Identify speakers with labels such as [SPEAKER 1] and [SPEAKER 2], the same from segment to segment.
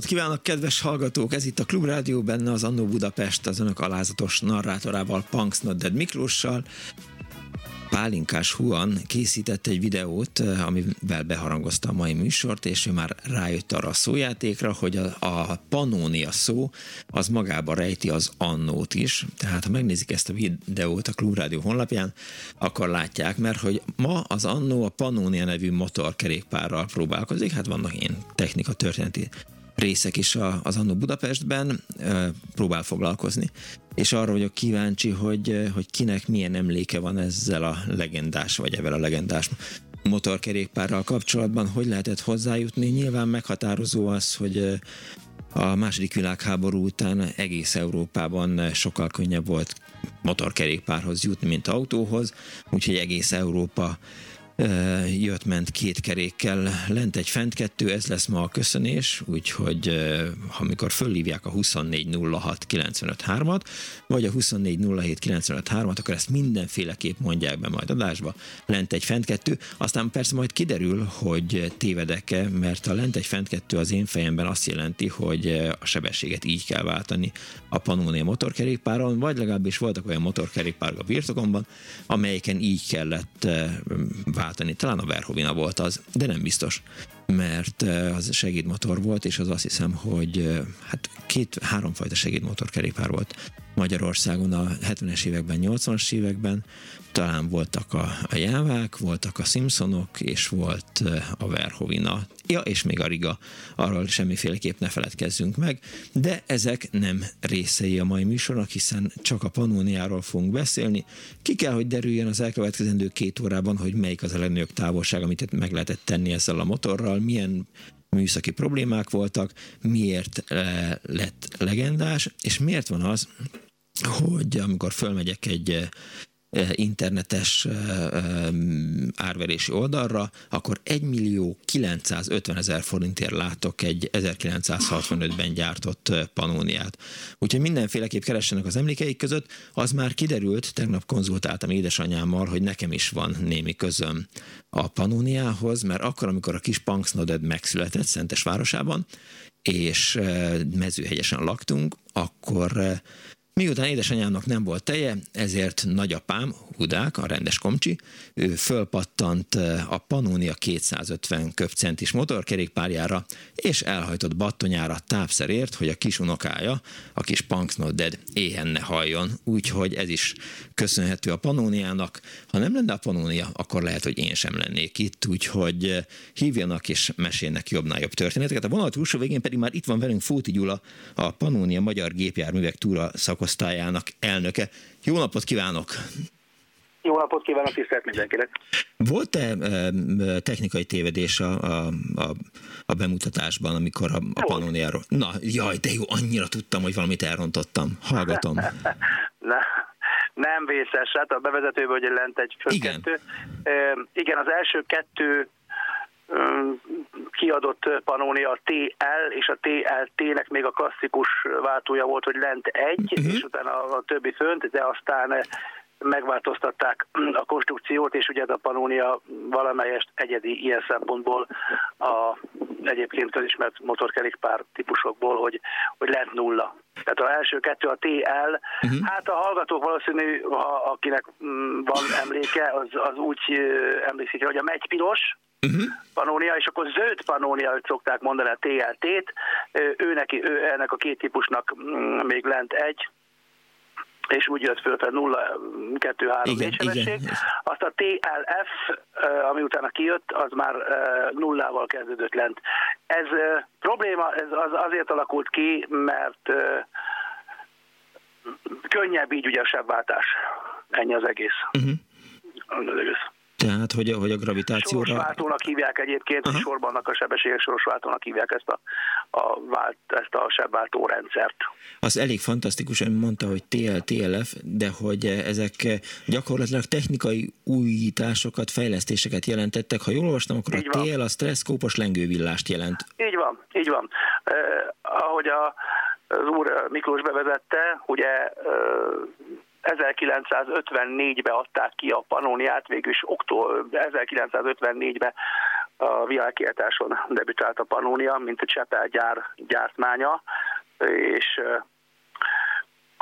[SPEAKER 1] Napot kívánok, kedves hallgatók! Ez itt a Klubrádió, benne az Annó Budapest, az önök alázatos narrátorával, Punks Nodded Miklóssal. Pálinkás Huan készített egy videót, amivel beharangozta a mai műsort, és ő már rájött arra a szójátékra, hogy a, a panónia szó az magába rejti az annót is. Tehát ha megnézik ezt a videót a Klubrádió honlapján, akkor látják, mert hogy ma az annó a panónia nevű motorkerékpárral próbálkozik, hát vannak én technika történeti részek is az Annó Budapestben próbál foglalkozni. És arra vagyok kíváncsi, hogy, hogy kinek milyen emléke van ezzel a legendás, vagy ezzel a legendás motorkerékpárral kapcsolatban, hogy lehetett hozzájutni. Nyilván meghatározó az, hogy a második világháború után egész Európában sokkal könnyebb volt motorkerékpárhoz jutni, mint autóhoz, úgyhogy egész Európa jött-ment két kerékkel, lent egy fent kettő, ez lesz ma a köszönés, úgyhogy amikor fölhívják a 2406953-at, vagy a 2407953-at, akkor ezt mindenféleképp mondják be majd adásba, lent egy fent kettő, aztán persze majd kiderül, hogy tévedek-e, mert a lent egy fent kettő az én fejemben azt jelenti, hogy a sebességet így kell váltani a Pannonia motorkerékpáron, vagy legalábbis voltak olyan motorkerékpárok a birtokomban, amelyeken így kellett váltani váltani. Talán a Verhovina volt az, de nem biztos, mert eh, az segédmotor volt, és az azt hiszem, hogy eh, hát két-háromfajta segédmotor kerékpár volt Magyarországon a 70-es években, 80-as években, talán voltak a, a Jávák, voltak a Simpsonok, és volt a Verhovina. Ja, és még a Riga, arról semmiféleképp ne feledkezzünk meg, de ezek nem részei a mai műsornak, hiszen csak a Pannoniáról fogunk beszélni. Ki kell, hogy derüljön az elkövetkezendő két órában, hogy melyik az a legnagyobb távolság, amit meg lehetett tenni ezzel a motorral, milyen műszaki problémák voltak, miért lett legendás, és miért van az, hogy amikor fölmegyek egy Eh, internetes eh, eh, árverési oldalra, akkor 1 millió 950 ezer forintért látok egy 1965-ben gyártott panóniát. Úgyhogy mindenféleképp keressenek az emlékeik között. Az már kiderült, tegnap konzultáltam édesanyámmal, hogy nekem is van némi közöm a panóniához, mert akkor, amikor a kis Punksnoded megszületett Szentes városában, és mezőhegyesen laktunk, akkor Miután édesanyámnak nem volt teje, ezért nagyapám, Hudák, a rendes komcsi, ő fölpattant a Pannonia 250 köpcentis motorkerékpárjára, és elhajtott battonyára tápszerért, hogy a kis unokája, a kis Punksnodded éhen ne halljon. Úgyhogy ez is köszönhető a Pannoniának. Ha nem lenne a Pannonia, akkor lehet, hogy én sem lennék itt, úgyhogy hívjanak és mesélnek jobbnál jobb történeteket. A vonal túlsó végén pedig már itt van velünk Fóti Gyula, a Pannonia Magyar Gépjárművek Túra szakosztályának elnöke. Jó napot kívánok!
[SPEAKER 2] Jó napot kívánok, tisztelt mindenkinek!
[SPEAKER 1] Volt-e technikai tévedés a, a, a, a bemutatásban, amikor a, a Pannoniáról... Na, jaj, de jó, annyira tudtam, hogy valamit elrontottam. Hallgatom.
[SPEAKER 2] ne, nem vészes, hát a bevezetőből, hogy lent egy fölkettő. Igen. igen, az első kettő kiadott panónia a TL, és a TLT-nek még a klasszikus váltója volt, hogy lent egy, uh-huh. és utána a többi fönt, de aztán megváltoztatták a konstrukciót, és ugye a panónia valamelyest egyedi ilyen szempontból a egyébként közismert motorkerékpár típusokból, hogy, hogy lent nulla. Tehát az első kettő a TL, uh-huh. hát a hallgatók valószínű, ha, akinek mm, van emléke, az, az úgy emlékszik, hogy a megy piros, uh-huh. panónia, és akkor zöld panónia, szokták mondani a TLT-t, ő neki, ő ennek a két típusnak mm, még lent egy, és úgy jött föl, tehát 0, 2, 3, 4 sebesség. Azt a TLF, ami utána kijött, az már nullával kezdődött lent. Ez probléma, ez az azért alakult ki, mert könnyebb így ugye a sebváltás. Ennyi az egész. Uh-huh.
[SPEAKER 1] Az egész. Tehát, hogy a, hogy a gravitációra...
[SPEAKER 2] Sorsváltónak hívják egyébként, uh-huh. sorbannak a sebességek sorsváltónak hívják ezt a, a, vált, ezt a sebváltó rendszert.
[SPEAKER 1] Az elég fantasztikusan mondta, hogy TL, TLF, de hogy ezek gyakorlatilag technikai újításokat, fejlesztéseket jelentettek. Ha jól olvastam, akkor így a van. TL a stresszkópos lengővillást jelent.
[SPEAKER 2] Így van, így van. Eh, ahogy a, az úr Miklós bevezette, ugye eh, 1954-ben adták ki a Panóniát, végülis október 1954-ben a világkiáltáson debütált a Panónia, mint a Csepel gyár, gyártmánya, és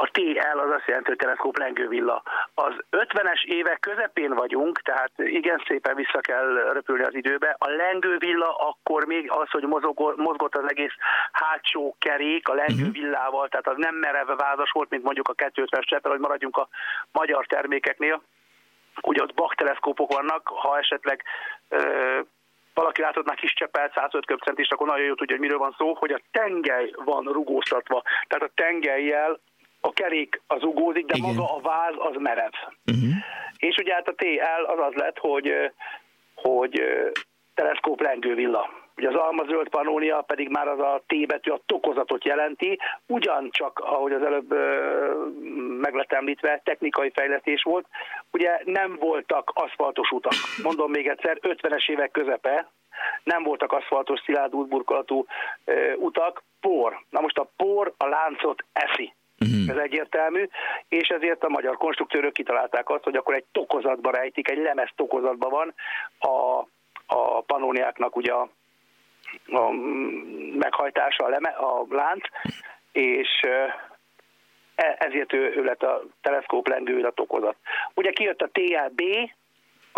[SPEAKER 2] a TL az azt jelenti, hogy teleszkóp lengővilla. Az 50-es évek közepén vagyunk, tehát igen szépen vissza kell röpülni az időbe. A lengővilla akkor még az, hogy mozog, mozgott az egész hátsó kerék a lengővillával, tehát az nem mereve vázas volt, mint mondjuk a 250-es cseppel, hogy maradjunk a magyar termékeknél. Ugye ott bakteleszkópok vannak, ha esetleg ö, valaki látott már kis cseppelt 105 köbcentist, akkor nagyon jó tudja, hogy miről van szó, hogy a tengely van rugóztatva. Tehát a tengelyjel a kerék az ugózik, de Igen. maga a váz az merev. Uh-huh. És ugye hát a TL az az lett, hogy, hogy teleszkóp lengővilla. Ugye az alma zöld panónia pedig már az a T betű a tokozatot jelenti, ugyancsak, ahogy az előbb meg lett említve, technikai fejlesztés volt. Ugye nem voltak aszfaltos utak. Mondom még egyszer, 50-es évek közepe, nem voltak aszfaltos, szilárd útburkolatú utak, por. Na most a por a láncot eszi. Uh-huh. Ez egyértelmű, és ezért a magyar konstruktőrök kitalálták azt, hogy akkor egy tokozatba rejtik, egy lemez tokozatban van a, a panóniáknak ugye a, a meghajtása, a, leme, a lánc, és e, ezért ő, ő lett a teleszkóp lengő a tokozat. Ugye kijött a TLB,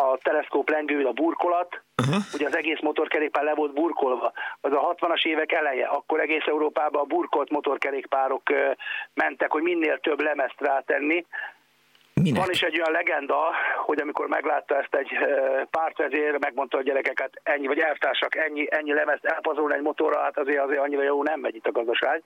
[SPEAKER 2] a teleszkóp lengő a burkolat, Uh-huh. Ugye az egész motorkerékpár le volt burkolva. Az a 60-as évek eleje, akkor egész Európában a burkolt motorkerékpárok mentek, hogy minél több lemezt rátenni. Minek? Van is egy olyan legenda, hogy amikor meglátta ezt egy pártvezér, megmondta a gyerekeket, ennyi, vagy elvtársak, ennyi, ennyi lemezt elpazolni egy motorra, hát azért, azért annyira jó nem megy itt a gazdaság.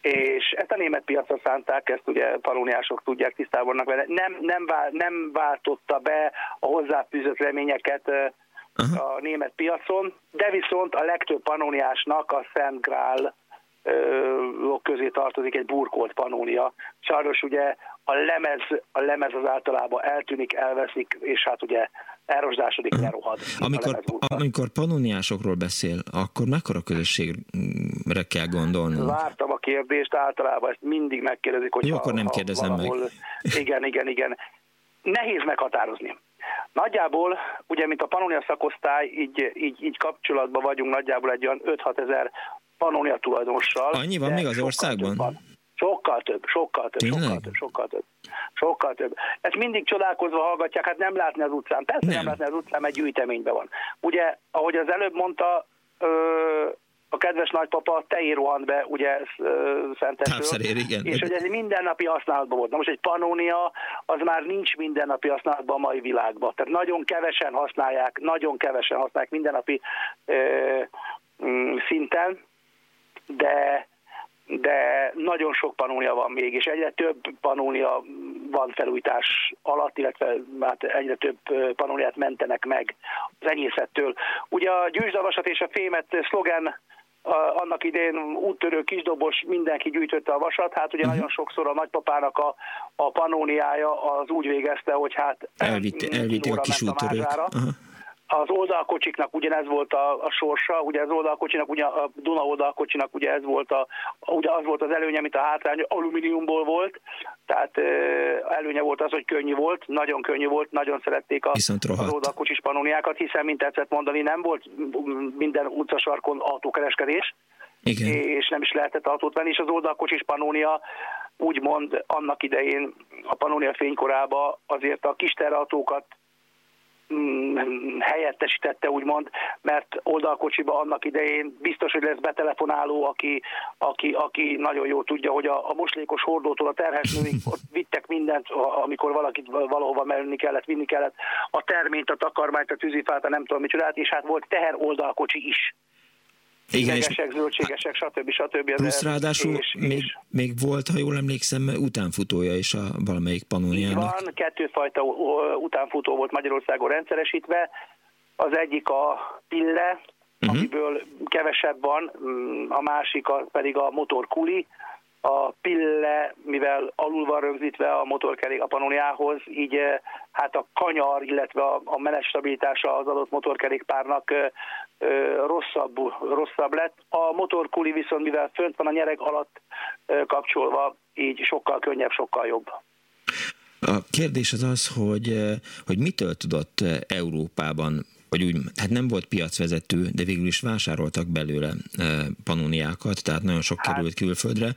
[SPEAKER 2] És ezt a német piacra szánták, ezt ugye palóniások tudják, tisztában vannak vele. Nem, nem, vál, nem váltotta be a hozzáfűzött reményeket Aha. a német piacon, de viszont a legtöbb panóniásnak a Szent Grál közé tartozik egy burkolt panónia. Sajnos ugye a lemez, a lemez az általában eltűnik, elveszik, és hát ugye elrosdásodik, lerohad.
[SPEAKER 1] Amikor, amikor panóniásokról beszél, akkor mekkora közösségre kell gondolni?
[SPEAKER 2] Vártam a kérdést, általában ezt mindig megkérdezik, hogy
[SPEAKER 1] Jó, ha, akkor nem kérdezem valahol, meg.
[SPEAKER 2] Igen, igen, igen. Nehéz meghatározni. Nagyjából, ugye, mint a Pannonia szakosztály, így, így, így kapcsolatban vagyunk nagyjából egy olyan 5-6 ezer Pannonia tulajdonossal.
[SPEAKER 1] Annyi van még az országban?
[SPEAKER 2] Sokkal több, sokkal több, sokkal több, sokkal több. Sokkal több. Ezt mindig csodálkozva hallgatják, hát nem látni az utcán. Persze nem, nem látni az utcán, egy gyűjteményben van. Ugye, ahogy az előbb mondta, ö, a kedves nagypapa tején rohant be, ugye Szentesről,
[SPEAKER 1] igen.
[SPEAKER 2] és hogy ez mindennapi használatban volt. Na most egy panónia, az már nincs mindennapi használatban a mai világban. Tehát nagyon kevesen használják, nagyon kevesen használják mindennapi ö, mm, szinten, de de nagyon sok panónia van még, és egyre több panónia van felújítás alatt, illetve hát egyre több panóniát mentenek meg az enyészettől. Ugye a gyűjtsdavasat és a fémet szlogen annak idén úttörő kisdobos mindenki gyűjtötte a vasat, hát ugye uh-huh. nagyon sokszor a nagypapának a, a panóniája az úgy végezte, hogy hát
[SPEAKER 1] elvitte, elvitte a kis úttörőt. Uh-huh.
[SPEAKER 2] Az oldalkocsiknak ugyanez volt a, a sorsa, ugye az oldalkocsinak, ugye a Duna oldalkocsinak ugye ez volt a, ugye az volt az előnye, mint a hátrány, alumíniumból volt, tehát előnye volt az, hogy könnyű volt, nagyon könnyű volt, nagyon szerették a, az oldalkocsis panóniákat, hiszen, mint tetszett mondani, nem volt minden utcasarkon autókereskedés,
[SPEAKER 1] igen.
[SPEAKER 2] és nem is lehetett autót venni, és az oldalkocsis panónia úgymond annak idején a panónia fénykorába azért a kis terautókat helyettesítette, úgymond, mert oldalkocsiba annak idején biztos, hogy lesz betelefonáló, aki, aki, aki nagyon jól tudja, hogy a, a moslékos hordótól a terhes nőig ott vittek mindent, amikor valakit valahova menni kellett, vinni kellett, a terményt, a takarmányt, a tűzifát, a nem tudom micsodát, és hát volt teher oldalkocsi is. Igen, és zöldségesek, stb. stb.
[SPEAKER 1] Plusz ráadásul és, még, és, még volt, ha jól emlékszem, utánfutója is a valamelyik panóniának.
[SPEAKER 2] Van, kettőfajta utánfutó volt Magyarországon rendszeresítve. Az egyik a Pille, uh-huh. amiből kevesebb van, a másik pedig a motorkuli, a pille, mivel alul van rögzítve a motorkerék a panoniához, így eh, hát a kanyar, illetve a, a menet stabilitása az adott motorkerékpárnak ö, ö, rosszabb, rosszabb lett. A motorkuli viszont, mivel fönt van a nyereg alatt ö, kapcsolva, így sokkal könnyebb, sokkal jobb.
[SPEAKER 1] A kérdés az az, hogy, eh, hogy mitől tudott eh, Európában vagy úgy, hát nem volt piacvezető, de végül is vásároltak belőle panóniákat, tehát nagyon sok hát. került külföldre.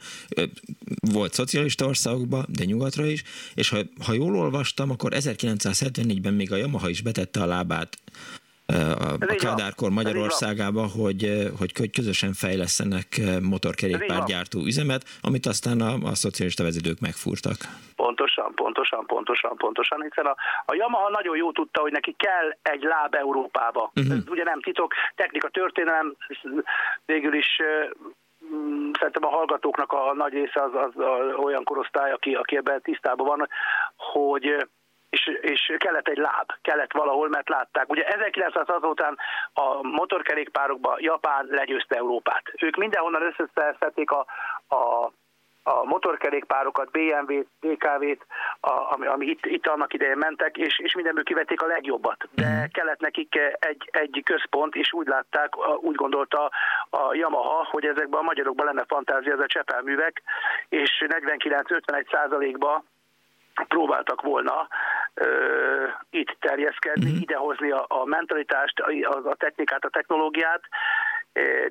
[SPEAKER 1] Volt szocialista országokban, de nyugatra is, és ha, ha jól olvastam, akkor 1974-ben még a Yamaha is betette a lábát a, Kádárkor Magyarországába, hogy, hogy közösen fejlesztenek motorkerékpárgyártó üzemet, amit aztán a, a szocialista vezetők megfúrtak.
[SPEAKER 2] Pontosan, pontosan, pontosan, pontosan, hiszen a, a Yamaha nagyon jó tudta, hogy neki kell egy láb Európába. Uh-huh. Ez ugye nem titok, technika történelem, végül is mm, szerintem a hallgatóknak a nagy része az, az, az olyan korosztály, aki, aki ebben tisztában van, hogy és, és kellett egy láb, kellett valahol, mert látták. Ugye 1906 után a motorkerékpárokba Japán legyőzte Európát. Ők mindenhonnan összeszedték a, a a motorkerékpárokat, BMW-t, DKV-t, ami, ami itt, itt annak idején mentek, és, és mindenből kivették a legjobbat. De mhm. kellett nekik egy, egy központ, és úgy látták, úgy gondolta a Yamaha, hogy ezekben a magyarokban lenne fantázia, ez a csepelművek, és 49-51 százalékba próbáltak volna ö, itt terjeszkedni, mm. idehozni a, a mentalitást, a, a technikát, a technológiát,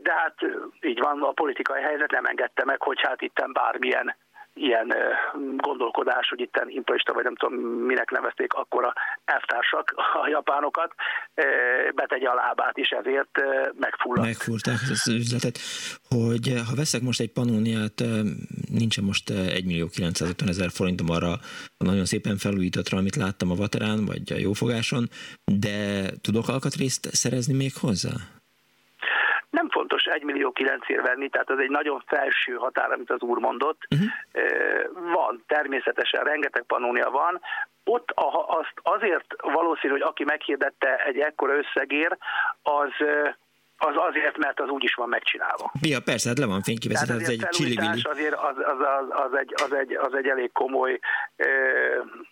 [SPEAKER 2] de hát így van, a politikai helyzet nem engedte meg, hogy hát itten bármilyen ilyen gondolkodás, hogy itten impulista, vagy nem tudom, minek nevezték akkor a elvtársak, a japánokat, betegye a lábát is, ezért megfulladt.
[SPEAKER 1] Megfúrták ezt az üzletet, hogy ha veszek most egy panóniát, nincsen most 1 millió 950 ezer forintom arra nagyon szépen felújítottra, amit láttam a Vaterán, vagy a Jófogáson, de tudok alkatrészt szerezni még hozzá?
[SPEAKER 2] Nem fontos 1 millió 9 ér venni, tehát ez egy nagyon felső határ, amit az úr mondott. Uh-huh. Van, természetesen rengeteg panónia van. Ott a, azt azért valószínű, hogy aki meghirdette egy ekkora összegér, az az azért, mert az úgy is van megcsinálva.
[SPEAKER 1] Ja, persze, hát le van fényképezve,
[SPEAKER 2] ez
[SPEAKER 1] egy csili
[SPEAKER 2] azért az, az, az, az, egy, az, egy, az egy elég komoly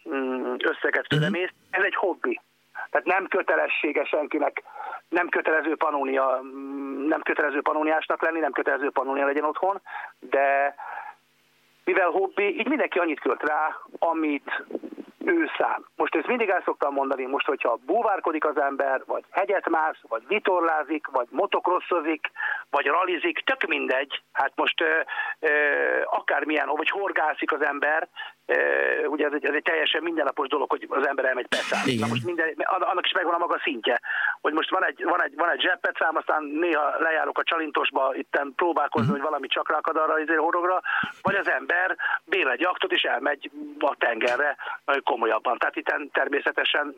[SPEAKER 2] mm, összeget fölemész. Uh-huh. Ez egy hobbi. Tehát nem kötelessége senkinek, nem kötelező panónia, nem kötelező panóniásnak lenni, nem kötelező panónia legyen otthon, de mivel hobbi, így mindenki annyit költ rá, amit ő szám. Most ezt mindig el szoktam mondani, most hogyha búvárkodik az ember, vagy hegyet mász, vagy vitorlázik, vagy motokrossozik, vagy ralizik, tök mindegy. Hát most ö, ö, akármilyen, vagy horgászik az ember, ugye ez egy, ez egy teljesen mindennapos dolog, hogy az ember elmegy beszáll. Na most minden, annak is megvan a maga szintje, hogy most van egy, van egy, van egy zseppecám, aztán néha lejárok a csalintosba, itten próbálkozni, uh-huh. hogy valami csak rákad arra az izé horogra, vagy az ember bér egy aktot, és elmegy a tengerre, komolyabban. Tehát itt természetesen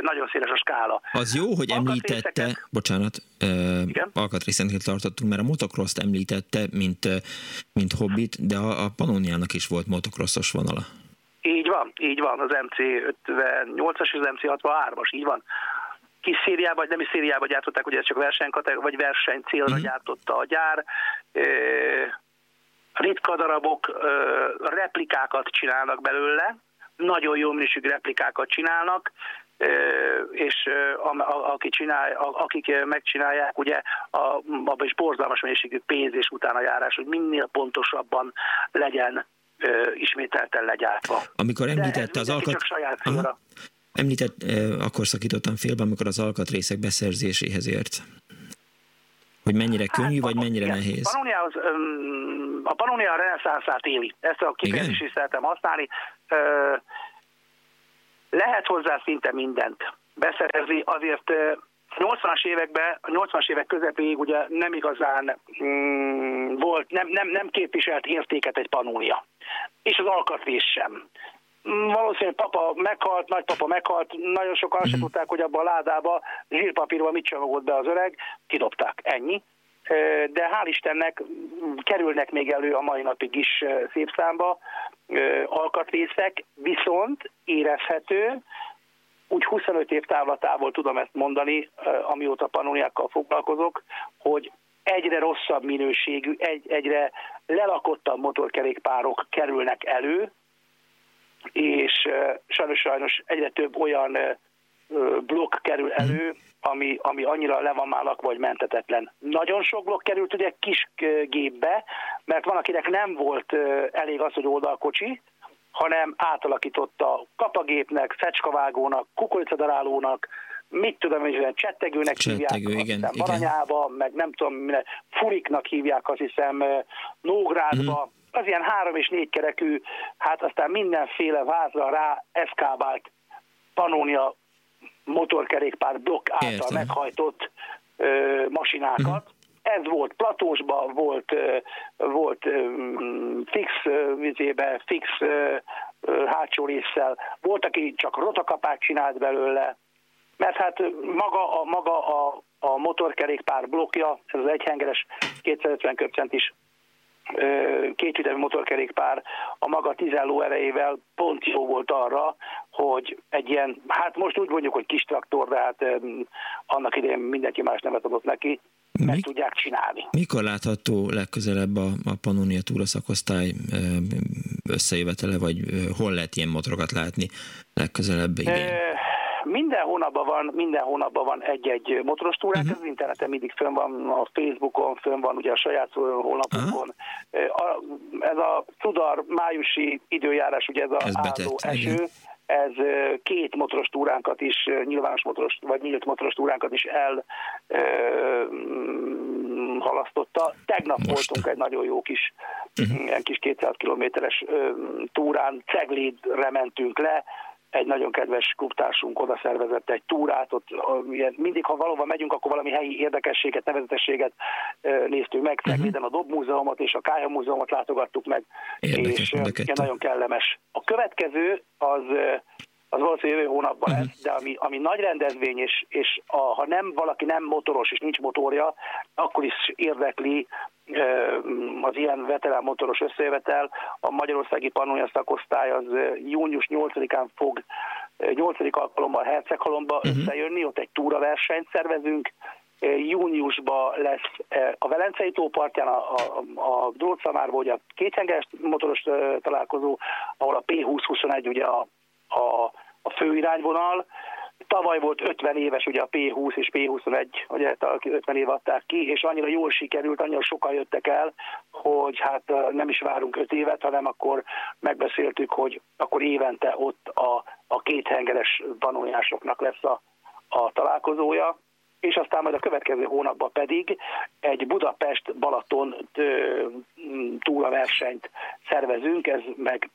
[SPEAKER 2] nagyon széles a skála.
[SPEAKER 1] Az jó, hogy említette, bocsánat, alkatrészeknél tartottunk, mert a motocross említette, mint, mint hobbit, de a, a Panoniának is volt motocrossos vonala.
[SPEAKER 2] Így van, így van, az MC58-as és az MC63-as, így van. Kis Szíriában, vagy nem is Szíriában gyártották, ugye ez csak versenykategória, vagy verseny célra uh-huh. gyártotta a gyár. ritka darabok, replikákat csinálnak belőle, nagyon jó minőségű replikákat csinálnak, és aki csinál, akik megcsinálják, ugye abban is borzalmas mennyiségű pénz és utána járás, hogy minél pontosabban legyen ismételten legyártva.
[SPEAKER 1] Amikor említette az alkat...
[SPEAKER 2] saját
[SPEAKER 1] Említett, akkor szakítottam félbe, amikor az alkatrészek beszerzéséhez ért. Hogy mennyire hát, könnyű, hát, vagy mennyire igen. nehéz?
[SPEAKER 2] Panoniához, a Panonia a reneszánszát éli. Ezt a kifejezést is szeretem használni. Lehet hozzá szinte mindent. beszerezni, azért 80-as években, a 80-as évek közepéig ugye nem igazán mm, volt, nem, nem, nem képviselt értéket egy panónia. És az alkatrész sem. Mm, valószínűleg papa meghalt, nagypapa meghalt, nagyon sokan mm. se mhm. tudták, hogy abban a ládába zsírpapírban mit csomagott be az öreg, kidobták, ennyi. De hál' Istennek kerülnek még elő a mai napig is szép számba alkatrészek, viszont érezhető, úgy 25 év távlatából tudom ezt mondani, amióta panóniákkal foglalkozok, hogy egyre rosszabb minőségű, egy, egyre lelakottabb motorkerékpárok kerülnek elő, és sajnos sajnos egyre több olyan blokk kerül elő, ami, ami annyira le van már vagy mentetetlen. Nagyon sok blokk került ugye kis gépbe, mert van, akinek nem volt elég az, hogy oldalkocsi, hanem átalakította kapagépnek, fecskavágónak, kukoricadarálónak, mit tudom, hogy csettegőnek Csettegő, hívják, igen, hiszem, Baranyába, meg nem tudom, mire, furiknak hívják, azt hiszem, Nógrádba, uh-huh. az ilyen három és négy kerekű, hát aztán mindenféle vázra rá eszkábált Panónia motorkerékpár blokk által Értem. meghajtott ö, masinákat, uh-huh ez volt platósban, volt, volt fix vizébe, fix hátsó résszel, volt, aki csak rotakapát csinált belőle, mert hát maga a, maga a, a motorkerékpár blokja, ez az egyhengeres 250 köbcentis kétütemű motorkerékpár a maga 10 erejével pont jó volt arra, hogy egy ilyen, hát most úgy mondjuk, hogy kis traktor, de hát annak idején mindenki más nevet adott neki, meg Mik, tudják csinálni.
[SPEAKER 1] Mikor látható legközelebb a, a Pannonia túra szakosztály összejövetele, vagy hol lehet ilyen motorokat látni legközelebb idén?
[SPEAKER 2] Minden hónapban van, minden hónapban van egy-egy motoros túránk, uh-huh. az interneten mindig fönn van, a Facebookon, fönn van ugye a saját honlapunkon. Uh-huh. Ez a Tudar májusi időjárás, ugye ez a ez álló betett, eső, igen ez két motoros túránkat is, nyilvános motoros, vagy nyílt motoros túránkat is el mm, halasztotta. Tegnap Most. voltunk egy nagyon jó kis, uh-huh. ilyen kis 200 kilométeres túrán, Ceglédre mentünk le, egy nagyon kedves klubtársunk oda szervezett egy túrát, ott mindig, ha valóban megyünk, akkor valami helyi érdekességet, nevezetességet néztük meg, uh-huh. a Dob Múzeumot és a Kája Múzeumot látogattuk meg, érdekes, és érdekes. nagyon kellemes. A következő az az valószínűleg jövő hónapban lesz, de ami, ami nagy rendezvény, és, és a, ha nem valaki nem motoros és nincs motorja, akkor is érdekli az ilyen veterán motoros összejövetel. A Magyarországi Pannonia szakosztály az június 8-án fog 8. alkalommal Herceghalomba uh-huh. összejönni, ott egy túraversenyt szervezünk, júniusban lesz a Velencei tópartján, a, a, a Drótszamárban ugye a kéthengeres motoros találkozó, ahol a P2021 ugye a, a, a fő irányvonal, Tavaly volt 50 éves ugye a P20 és P21, ugye 50 év adták ki, és annyira jól sikerült, annyira sokan jöttek el, hogy hát nem is várunk 5 évet, hanem akkor megbeszéltük, hogy akkor évente ott a, a két hengeres tanulásoknak lesz a, a találkozója, és aztán majd a következő hónapban pedig egy Budapest-Balaton túraversenyt szervezünk, ez meg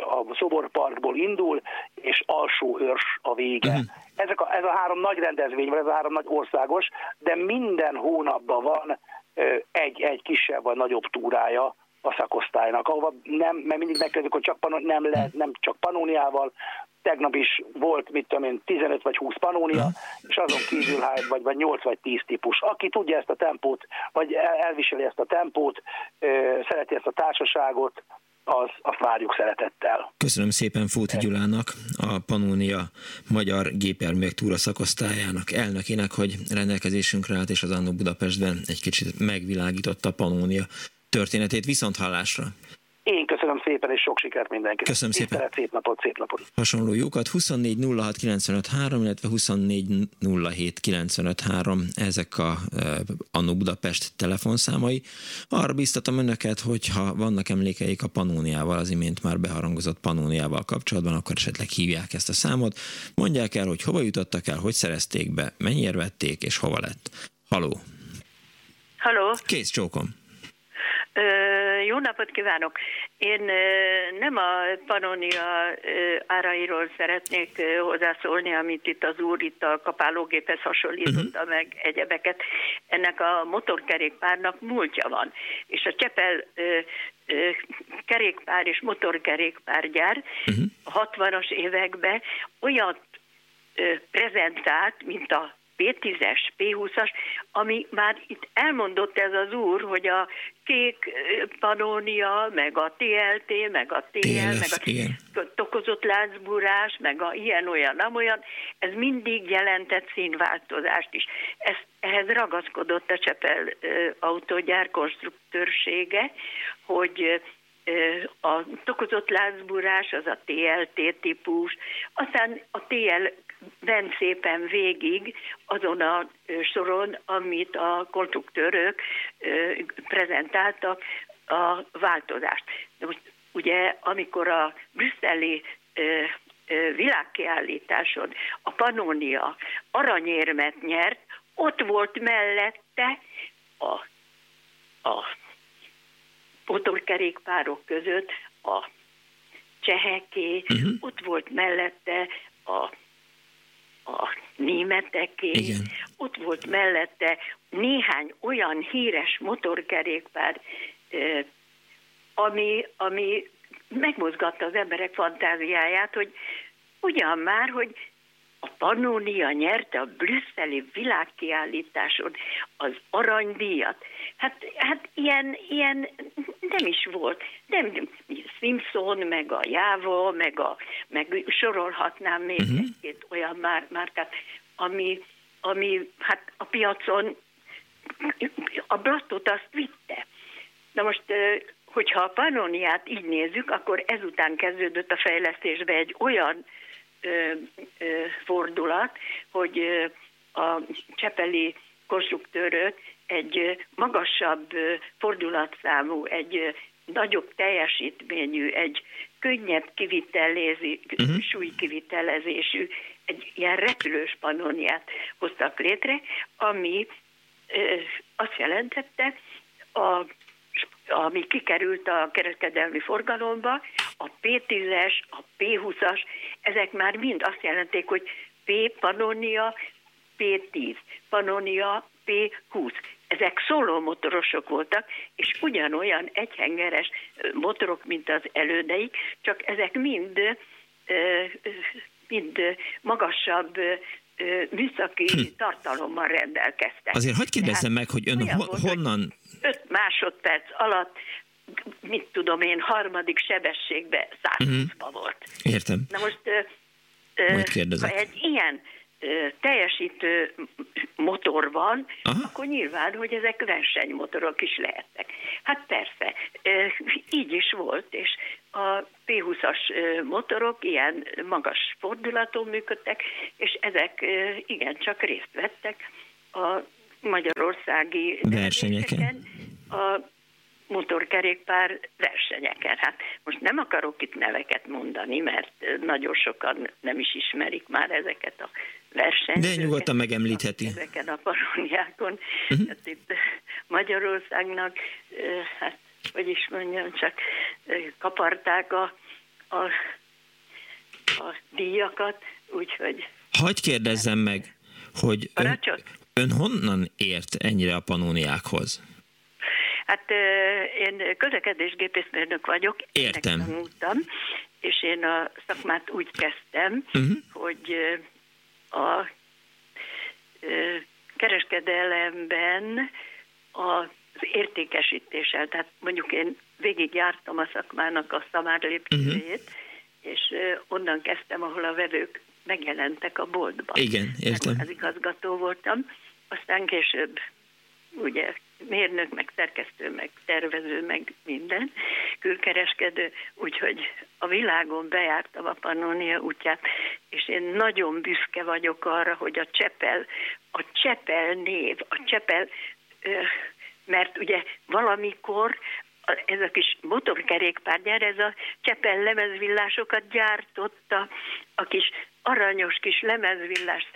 [SPEAKER 2] a Szoborparkból indul, és alsó őrs a vége. Uh-huh. Ezek a, ez a három nagy rendezvény van, ez a három nagy országos, de minden hónapban van egy-egy kisebb vagy nagyobb túrája a szakosztálynak, ahova nem, mert mindig megkezdjük, hogy csak panon, nem lehet, nem csak panóniával, tegnap is volt, mit tudom én, 15 vagy 20 panónia, és azon kívül hát, vagy, vagy 8 vagy 10 típus. Aki tudja ezt a tempót, vagy elviseli ezt a tempót, szereti ezt a társaságot, az, azt várjuk szeretettel.
[SPEAKER 1] Köszönöm szépen Fóti Gyulának, a Panónia Magyar Gépjárművek Túra szakosztályának elnökének, hogy rendelkezésünkre állt, és az Annó Budapestben egy kicsit megvilágította a Panónia történetét. Viszont hallásra!
[SPEAKER 2] Köszönöm szépen, és sok sikert mindenkinek.
[SPEAKER 1] Köszönöm szépen.
[SPEAKER 2] Tisztelet, szép napot, szép napot.
[SPEAKER 1] Hasonló jókat 24 06 95 3, illetve 24 07 95 3, ezek a uh, Annó Budapest telefonszámai. Arra biztatom önöket, hogy ha vannak emlékeik a Panóniával, az imént már beharangozott Panóniával kapcsolatban, akkor esetleg hívják ezt a számot. Mondják el, hogy hova jutottak el, hogy szerezték be, mennyire vették, és hova lett. Haló!
[SPEAKER 3] Haló!
[SPEAKER 1] Kész csókom!
[SPEAKER 3] Jó napot kívánok! Én nem a Pannonia árairól szeretnék hozzászólni, amit itt az úr itt a kapálógéphez hasonlította uh-huh. meg egyebeket. Ennek a motorkerékpárnak múltja van. És a Csepel kerékpár és motorkerékpárgyár uh-huh. a 60-as években olyat prezentált, mint a P10-es, P20-as, ami már itt elmondott ez az úr, hogy a kék panónia, meg a TLT, meg a TL, TLF, meg a igen. tokozott láncbúrás, meg a ilyen-olyan, nem olyan, ez mindig jelentett színváltozást is. Ezt, ehhez ragaszkodott a Csepel autógyár konstruktőrsége, hogy a tokozott lázburás, az a TLT típus, aztán a TL bent szépen végig azon a soron, amit a konstruktőrök prezentáltak a változást. De most ugye, amikor a brüsszeli világkiállításon a Pannonia aranyérmet nyert, ott volt mellette a, a motorkerékpárok között a cseheké, uh-huh. ott volt mellette a a németeké, Igen. ott volt mellette néhány olyan híres motorkerékpár, ami, ami megmozgatta az emberek fantáziáját, hogy ugyan már, hogy a Pannonia nyerte a brüsszeli világkiállításon az aranydíjat. Hát, hát ilyen, ilyen nem is volt. Nem, Simpson, meg a Jávó, meg, a, meg sorolhatnám még uh-huh. egy-két olyan már, márkát, ami, ami hát a piacon a brattot azt vitte. Na most, hogyha a Pannoniát így nézzük, akkor ezután kezdődött a fejlesztésbe egy olyan ö, ö, fordulat, hogy a csepeli konstruktőrök egy magasabb fordulatszámú, egy nagyobb teljesítményű, egy könnyebb kivitelező, uh-huh. súlykivitelezésű, egy ilyen repülős panóniát hoztak létre, ami azt jelentette, a, ami kikerült a kereskedelmi forgalomba, a P10-es, a P20-as, ezek már mind azt jelenték, hogy P Pannonia, P10, Pannonia, P20 ezek szólómotorosok voltak, és ugyanolyan egyhengeres motorok, mint az elődeik, csak ezek mind, mind magasabb műszaki hm. tartalommal rendelkeztek.
[SPEAKER 1] Azért hagyd kérdezzem meg, hogy ön ho- honnan...
[SPEAKER 3] 5 másodperc alatt mit tudom én, harmadik sebességbe 120 uh-huh. Mhm. volt.
[SPEAKER 1] Értem.
[SPEAKER 3] Na most, Majd ha egy ilyen teljesítő motor van, Aha. akkor nyilván, hogy ezek versenymotorok is lehetnek. Hát persze, így is volt, és a P20-as motorok ilyen magas fordulaton működtek, és ezek igen csak részt vettek a magyarországi
[SPEAKER 1] versenyeken.
[SPEAKER 3] A motorkerékpár versenyeken. Hát most nem akarok itt neveket mondani, mert nagyon sokan nem is ismerik már ezeket a versenyzőket.
[SPEAKER 1] De nyugodtan megemlítheti.
[SPEAKER 3] Ezeken a paroniákon. Uh-huh. Hát itt Magyarországnak, hát hogy is mondjam, csak kaparták a, a, a díjakat, úgyhogy...
[SPEAKER 1] Hagy kérdezzem meg, hogy ön, ön honnan ért ennyire a panóniákhoz?
[SPEAKER 3] Hát én közlekedésgépészmérnök vagyok.
[SPEAKER 1] Értem.
[SPEAKER 3] Tanultam, és én a szakmát úgy kezdtem, uh-huh. hogy a kereskedelemben az értékesítéssel, tehát mondjuk én végigjártam a szakmának a szamár lépcsőjét, uh-huh. és onnan kezdtem, ahol a vevők megjelentek a boltban.
[SPEAKER 1] Igen, értem.
[SPEAKER 3] Az igazgató voltam, aztán később ugye mérnök, meg szerkesztő, meg tervező, meg minden, külkereskedő, úgyhogy a világon bejártam a Pannonia útját, és én nagyon büszke vagyok arra, hogy a Csepel, a Csepel név, a Csepel, mert ugye valamikor ez a kis motorkerékpárgyár, ez a Csepel lemezvillásokat gyártotta, a kis aranyos kis lemezvillás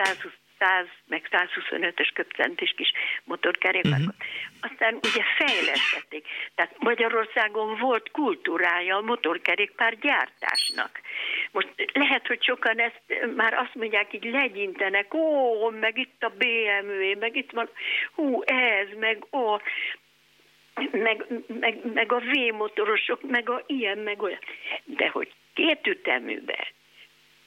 [SPEAKER 3] 100 meg 125-ös köpcentis kis motorkerékpárokat. Uh-huh. Aztán ugye fejlesztették. Tehát Magyarországon volt kultúrája a motorkerékpár gyártásnak. Most lehet, hogy sokan ezt már azt mondják, így legyintenek, ó, meg itt a BMW, meg itt van, hú, ez, meg ó, meg, meg, meg a V-motorosok, meg a ilyen, meg olyan. De hogy kétüteműbe,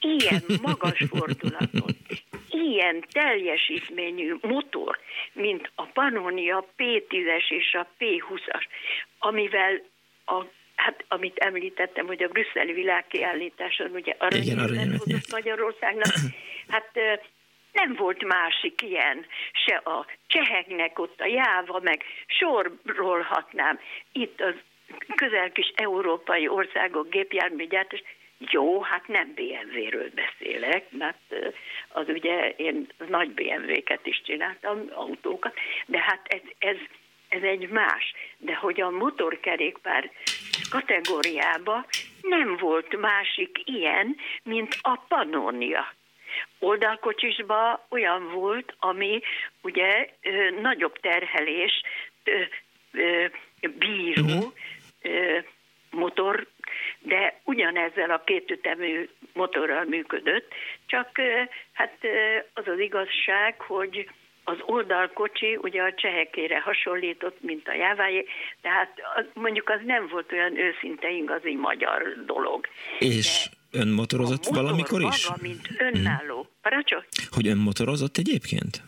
[SPEAKER 3] ilyen magas fordulaton, ilyen teljesítményű motor, mint a Pannonia P10-es és a P20-as, amivel a hát amit említettem, hogy a brüsszeli világkiállításon ugye aranyérmet hozott Magyarországnak, hát nem volt másik ilyen, se a cseheknek ott a jáva, meg sorolhatnám. Itt az közel kis európai országok gépjárműgyártás, jó, hát nem BMW-ről beszélek, mert az ugye én nagy BMW-ket is csináltam, autókat, de hát ez, ez, ez egy más. De hogy a motorkerékpár kategóriába nem volt másik ilyen, mint a Pannonia. Oldalkocsisba olyan volt, ami ugye ö, nagyobb terhelés ö, ö, bíró uh-huh. motor de ugyanezzel a kétütemű motorral működött, csak hát az az igazság, hogy az oldalkocsi ugye a csehekére hasonlított, mint a jávájé, tehát mondjuk az nem volt olyan őszinte igazi magyar dolog.
[SPEAKER 1] És De ön motorozott valamikor is?
[SPEAKER 3] maga, mint önálló. Parancsolj?
[SPEAKER 1] Hogy ön motorozott egyébként?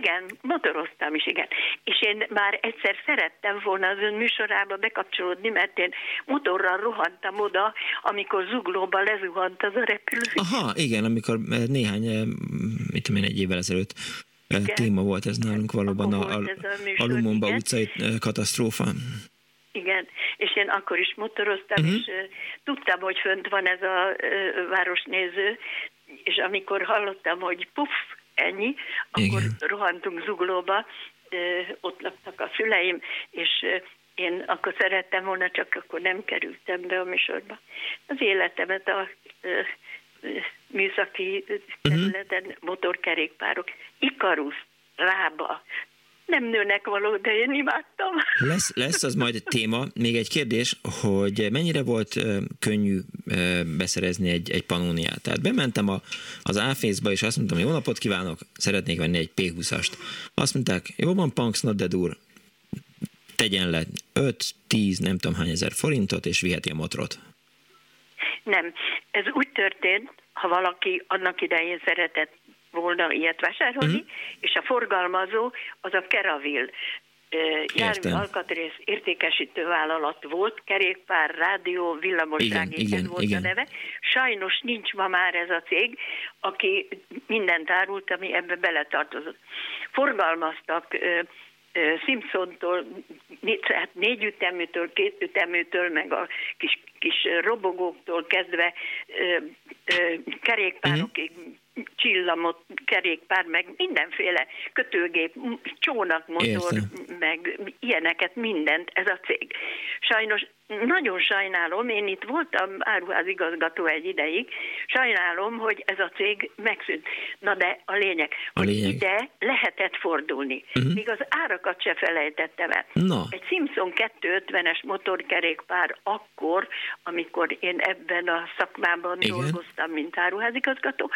[SPEAKER 3] Igen, motoroztam is, igen. És én már egyszer szerettem volna az ön műsorába bekapcsolódni, mert én motorral rohantam oda, amikor zuglóba lezuhant az a repülő.
[SPEAKER 1] Aha, igen, amikor eh, néhány, eh, mit tudom én, egy évvel ezelőtt eh, igen. téma volt ez nálunk valóban a, a, a Lumumba utcai katasztrófa.
[SPEAKER 3] Igen, és én akkor is motoroztam, uh-huh. és uh, tudtam, hogy fönt van ez a uh, városnéző, és amikor hallottam, hogy puff, ennyi, akkor Igen. rohantunk zuglóba, ott laktak a szüleim, és én akkor szerettem volna, csak akkor nem kerültem be a műsorba. Az életemet a műszaki területen uh-huh. motorkerékpárok, Ikarusz, Rába, nem nőnek való, de én imádtam.
[SPEAKER 1] Lesz, lesz az majd téma. Még egy kérdés, hogy mennyire volt könnyű beszerezni egy, egy panóniát? Tehát bementem a, az áfészba, és azt mondtam, jó napot kívánok, szeretnék venni egy P20-ast. Azt mondták, jó van, Punks Not Dead úr, tegyen le 5-10, nem tudom hány ezer forintot, és viheti a motrot.
[SPEAKER 3] Nem, ez úgy történt, ha valaki annak idején szeretett volna ilyet vásárolni, uh-huh. és a forgalmazó az a Keravil jármű alkatrész értékesítő vállalat volt, kerékpár, rádió, villamosság, igen, volt igen. a neve. Sajnos nincs ma már ez a cég, aki mindent árult, ami ebbe beletartozott. Forgalmaztak Simpsontól, hát négy üteműtől, két üteműtől, meg a kis, kis robogóktól kezdve kerékpárokig, uh-huh csillamot, kerékpár, meg mindenféle kötőgép, csónakmotor, Értem. meg ilyeneket, mindent ez a cég. Sajnos nagyon sajnálom, én itt voltam áruházigazgató egy ideig, sajnálom, hogy ez a cég megszűnt. Na de a lényeg, a hogy lényeg. ide lehetett fordulni. Uh-huh. Még az árakat se felejtettem el. No. Egy Simpson 250-es motorkerékpár akkor, amikor én ebben a szakmában Igen. dolgoztam, mint áruházigazgató,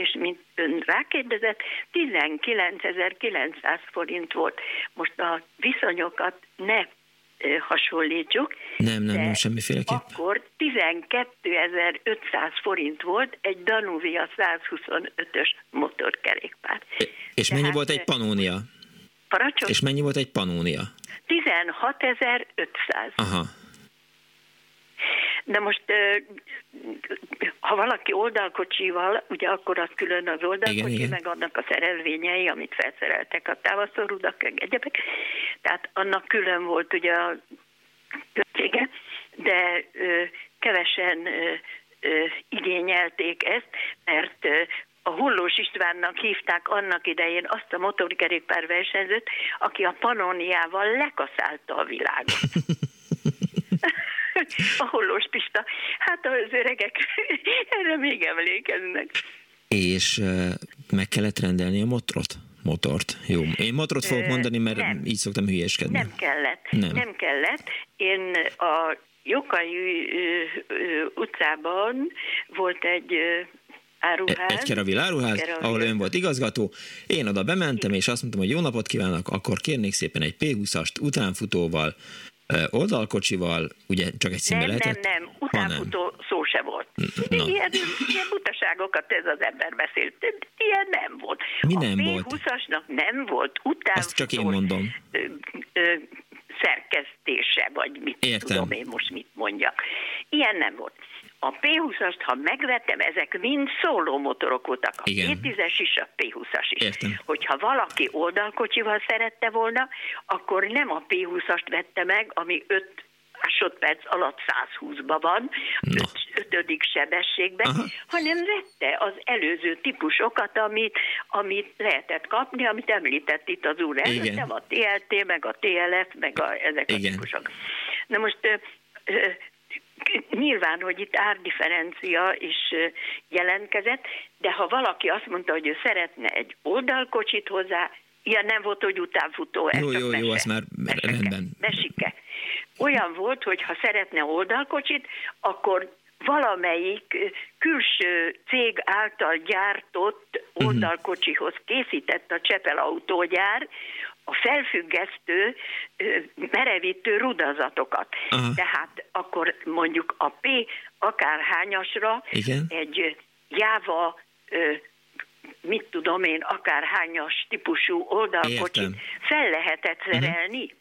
[SPEAKER 3] és mint ön rákérdezett, 19.900 forint volt. Most a viszonyokat ne hasonlítsuk.
[SPEAKER 1] Nem, nem, nem semmiféleképp.
[SPEAKER 3] Akkor 12.500 forint volt egy Danuvia 125-ös motorkerékpár.
[SPEAKER 1] És Tehát, mennyi volt egy Panónia?
[SPEAKER 3] Parancsol?
[SPEAKER 1] És mennyi volt egy Panónia?
[SPEAKER 3] 16.500.
[SPEAKER 1] Aha.
[SPEAKER 3] De most, ha valaki oldalkocsival, ugye akkor az külön az oldalkocsi, igen, igen. meg annak a szerelvényei, amit felszereltek a távaszorudak, meg egyebek. Tehát annak külön volt ugye a költsége, de kevesen igényelték ezt, mert a Hullós Istvánnak hívták annak idején azt a motorkerékpár versenyzőt, aki a Panoniával lekaszálta a világot. a hollós pista. Hát az öregek erre még emlékeznek.
[SPEAKER 1] És meg kellett rendelni a motrot? Motort. Jó. Én motrot fogok mondani, mert nem. így szoktam hülyéskedni.
[SPEAKER 3] Nem kellett. Nem. nem kellett. Én a Jokai utcában volt egy áruház.
[SPEAKER 1] Egy keravi áruház, ahol ön volt igazgató. Én oda bementem, és azt mondtam, hogy jó napot kívánok, akkor kérnék szépen egy P20-ast utánfutóval, oldalkocsival, ugye csak egy színbe
[SPEAKER 3] nem,
[SPEAKER 1] lehetett?
[SPEAKER 3] Nem, nem, utánfutó szó se volt. Na. Ilyen, ilyen butaságokat ez az ember beszélt. Ilyen nem volt.
[SPEAKER 1] Mi nem
[SPEAKER 3] a
[SPEAKER 1] volt?
[SPEAKER 3] P20-asnak nem volt utánfutó.
[SPEAKER 1] Azt csak én mondom. Ö,
[SPEAKER 3] ö, szerkesztése, vagy mit
[SPEAKER 1] Értem.
[SPEAKER 3] tudom én most mit mondjak. Ilyen nem volt. A P20-ast, ha megvettem, ezek mind szólómotorok voltak. A P10-es is, a P20-as is.
[SPEAKER 1] Értem.
[SPEAKER 3] Hogyha valaki oldalkocsival szerette volna, akkor nem a P20-ast vette meg, ami 5 másodperc alatt 120-ba van, no. ötödik sebességben, Aha. hanem vette az előző típusokat, amit, amit lehetett kapni, amit említett itt az úr előttem, a TLT, meg a TLF, meg a, ezek Igen. a típusok. Na most nyilván, hogy itt árdifferencia is jelentkezett, de ha valaki azt mondta, hogy ő szeretne egy oldalkocsit hozzá, ilyen nem volt, hogy utánfutó.
[SPEAKER 1] Jó, jó, mese, jó, az már meseke, rendben.
[SPEAKER 3] Mesike. Olyan volt, hogy ha szeretne oldalkocsit, akkor valamelyik külső cég által gyártott mhm. oldalkocsihoz készített a Csepel autógyár, a felfüggesztő, merevítő rudazatokat. Aha. Tehát akkor mondjuk a P akárhányasra
[SPEAKER 1] Igen?
[SPEAKER 3] egy jáva mit tudom én, akárhányas típusú oldalkocsit fel lehetett mhm. szerelni. Uh-huh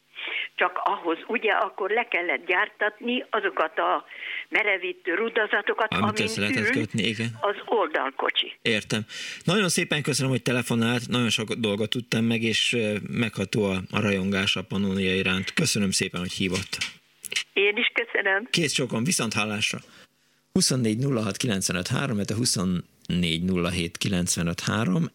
[SPEAKER 3] csak ahhoz ugye akkor le kellett gyártatni azokat a merevítő rudazatokat,
[SPEAKER 1] Amit amin lehetett kötni, igen.
[SPEAKER 3] az oldalkocsi.
[SPEAKER 1] Értem. Nagyon szépen köszönöm, hogy telefonált, nagyon sok dolgot tudtam meg, és megható a, a rajongás a Pannonia iránt. Köszönöm szépen, hogy hívott.
[SPEAKER 3] Én is köszönöm.
[SPEAKER 1] Kész sokan, viszont hallásra. 24 06 95 3, 20 407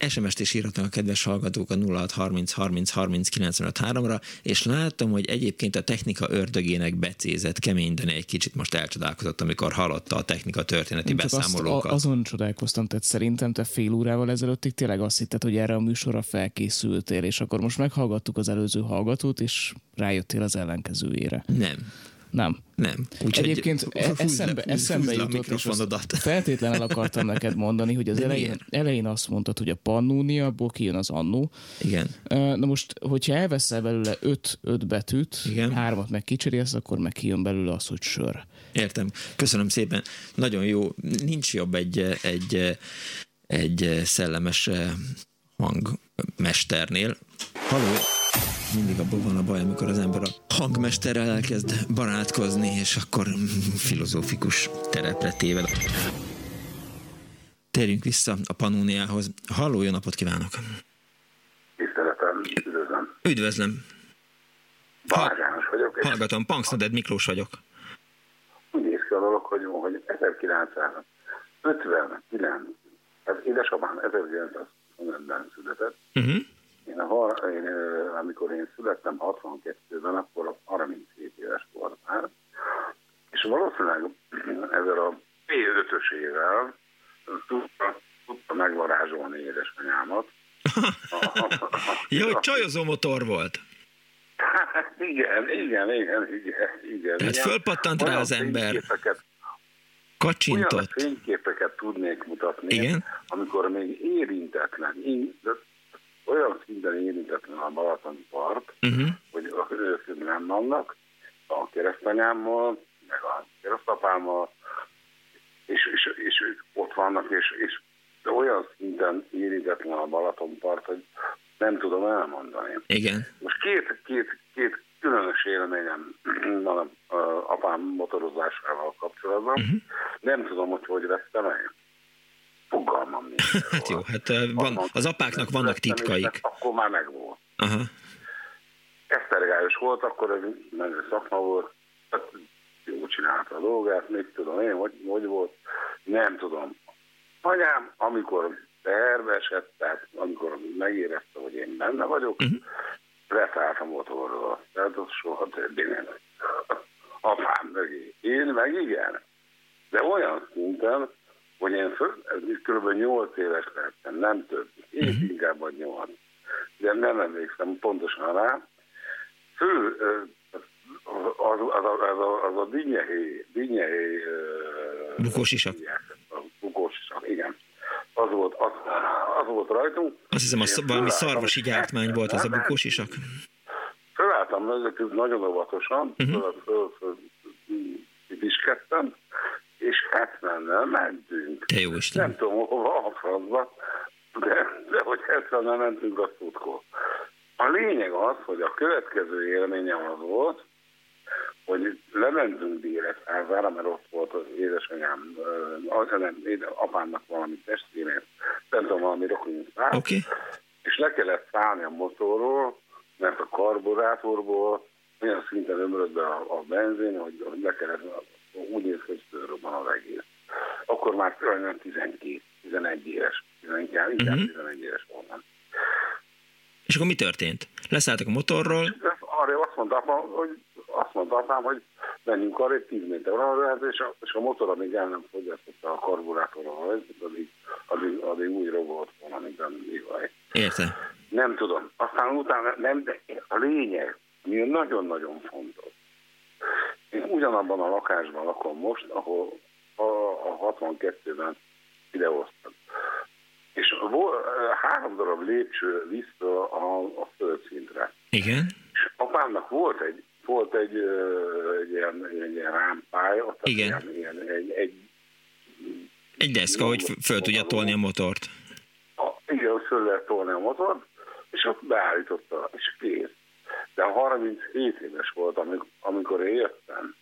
[SPEAKER 1] SMS-t is írhatnak a kedves hallgatók a 0630 30 30 ra és láttam, hogy egyébként a technika ördögének becézett kemény, de egy kicsit most elcsodálkozott, amikor hallotta a technika történeti Én beszámolókat.
[SPEAKER 4] Azt, azon csodálkoztam, tehát szerintem te fél órával ezelőttig tényleg azt hitted, hogy erre a műsorra felkészültél, és akkor most meghallgattuk az előző hallgatót, és rájöttél az ellenkezőjére.
[SPEAKER 1] Nem.
[SPEAKER 4] Nem.
[SPEAKER 1] Nem.
[SPEAKER 4] Úgyhogy Egyébként eszembe, eszembe jutott, és feltétlenül akartam neked mondani, hogy az elején, elején azt mondtad, hogy a pannónia, abból kijön az annó.
[SPEAKER 1] Igen.
[SPEAKER 4] Na most, hogyha elveszel belőle öt, öt betűt, Igen. hármat meg kicserélsz, akkor meg kijön belőle az, hogy sör.
[SPEAKER 1] Értem. Köszönöm szépen. Nagyon jó. Nincs jobb egy, egy, egy szellemes hangmesternél. Haló! Mindig abból van a baj, amikor az ember a hangmesterrel elkezd barátkozni, és akkor filozófikus terepre téved. Térjünk vissza a Panóniához. Halló, jó napot kívánok!
[SPEAKER 5] Tiszteletem, üdvözlöm.
[SPEAKER 1] Üdvözlöm.
[SPEAKER 5] Balázs János vagyok.
[SPEAKER 1] Hallgatom, Punksnoded Miklós vagyok.
[SPEAKER 5] Úgy néz ki a dolog, hogy, hogy 1959, tehát édesapám 1925-ben született, uh-huh. Én, a, én, amikor én születtem 62-ben, akkor 37 éves volt már, és valószínűleg ezzel a P5-ösével tudta, tudta megvarázsolni édesanyámat.
[SPEAKER 1] Jó, hogy csajozó motor volt.
[SPEAKER 5] Hát, igen, igen, igen, igen. igen
[SPEAKER 1] Tehát igen. fölpattant rá az ember. Kacsintott. Olyan
[SPEAKER 5] fényképeket tudnék mutatni,
[SPEAKER 1] igen?
[SPEAKER 5] amikor még érintetlen, szinten érintetlen a Balatoni part, uh-huh. hogy ők nem vannak, a keresztanyámmal, meg a keresztapámmal, és, és, és ők ott vannak, és, és de olyan szinten érintetlen a Balaton part, hogy nem tudom elmondani.
[SPEAKER 1] Igen.
[SPEAKER 5] Most két, két, két különös élményem van apám motorozásával kapcsolatban. Uh-huh. Nem tudom, hogy hogy vesztem el. Fogalmam nincs.
[SPEAKER 1] hát jó, hát van, az apáknak vannak titkaik.
[SPEAKER 5] Akkor már megvolt.
[SPEAKER 1] Aha.
[SPEAKER 5] Volt, akkor ez menő szakma volt, hát jó csinálta a dolgát, mit tudom én, hogy, hogy volt, nem tudom. Anyám, amikor terve esett, tehát amikor megérezte, hogy én benne vagyok, uh-huh. leszállt a motorról. Tehát az soha többé nem. Apám mögé. Én meg igen. De olyan szinten, hogy én föl, kb. 8 éves lettem, nem több, és uh-huh. inkább vagy nyolc. De nem emlékszem pontosan rá. Fő, az, az, az, az, a, az a dinnyehé, dinnyehé
[SPEAKER 1] bukós isak.
[SPEAKER 5] Igen. Az volt, az, az volt rajtunk.
[SPEAKER 1] Azt hiszem, az valami szarvasi gyártmány volt az a bukós isak.
[SPEAKER 5] Fölálltam mögöttük nagyon óvatosan, föl, föl, föl, föl, és 70-nel mentünk.
[SPEAKER 1] Te jó Isten.
[SPEAKER 5] Nem tudom, hova a francba, de, de hogy 70-nel mentünk a futkó. A lényeg az, hogy a következő élményem az volt, hogy lementünk Dérekházára, mert ott volt az édesanyám, az, nem, apámnak valami testvére, nem tudom, valami rokon
[SPEAKER 1] okay.
[SPEAKER 5] és le kellett szállni a motorról, mert a karburátorból olyan szinten ömrött be a, a benzin, hogy, hogy le kellett, úgy néz hogy fölrobban az egész. Akkor már olyan 12, 11 éves, 11, inkább uh-huh. 11 éves voltam.
[SPEAKER 1] És akkor mi történt? Leszálltak a motorról?
[SPEAKER 5] Arra azt mondtam, hogy azt mondtam, hogy menjünk arra egy 10 méter arra, és a, és a motor, amíg el nem fogyasztotta a karburátorra, addig, addig, addig úgy rogolt volna, mint a bívaj.
[SPEAKER 1] Érte.
[SPEAKER 5] Nem tudom. Aztán utána nem, de a lényeg, ami nagyon-nagyon fontos. Én ugyanabban a lakásban lakom most, ahol a, a 62-ben videóztam. És volt három darab lépcső vissza a, a földszintre.
[SPEAKER 1] Igen.
[SPEAKER 5] És apámnak volt egy, volt egy, egy, ilyen, egy ilyen rámpája.
[SPEAKER 1] Igen.
[SPEAKER 5] Ilyen, ilyen, egy, egy,
[SPEAKER 1] egy deszka, hogy föl tudja tolni a motort.
[SPEAKER 5] A, igen, hogy föl lehet tolni a motort, és ott beállította, és kész. De 37 éves volt, amikor, amikor én jöttem.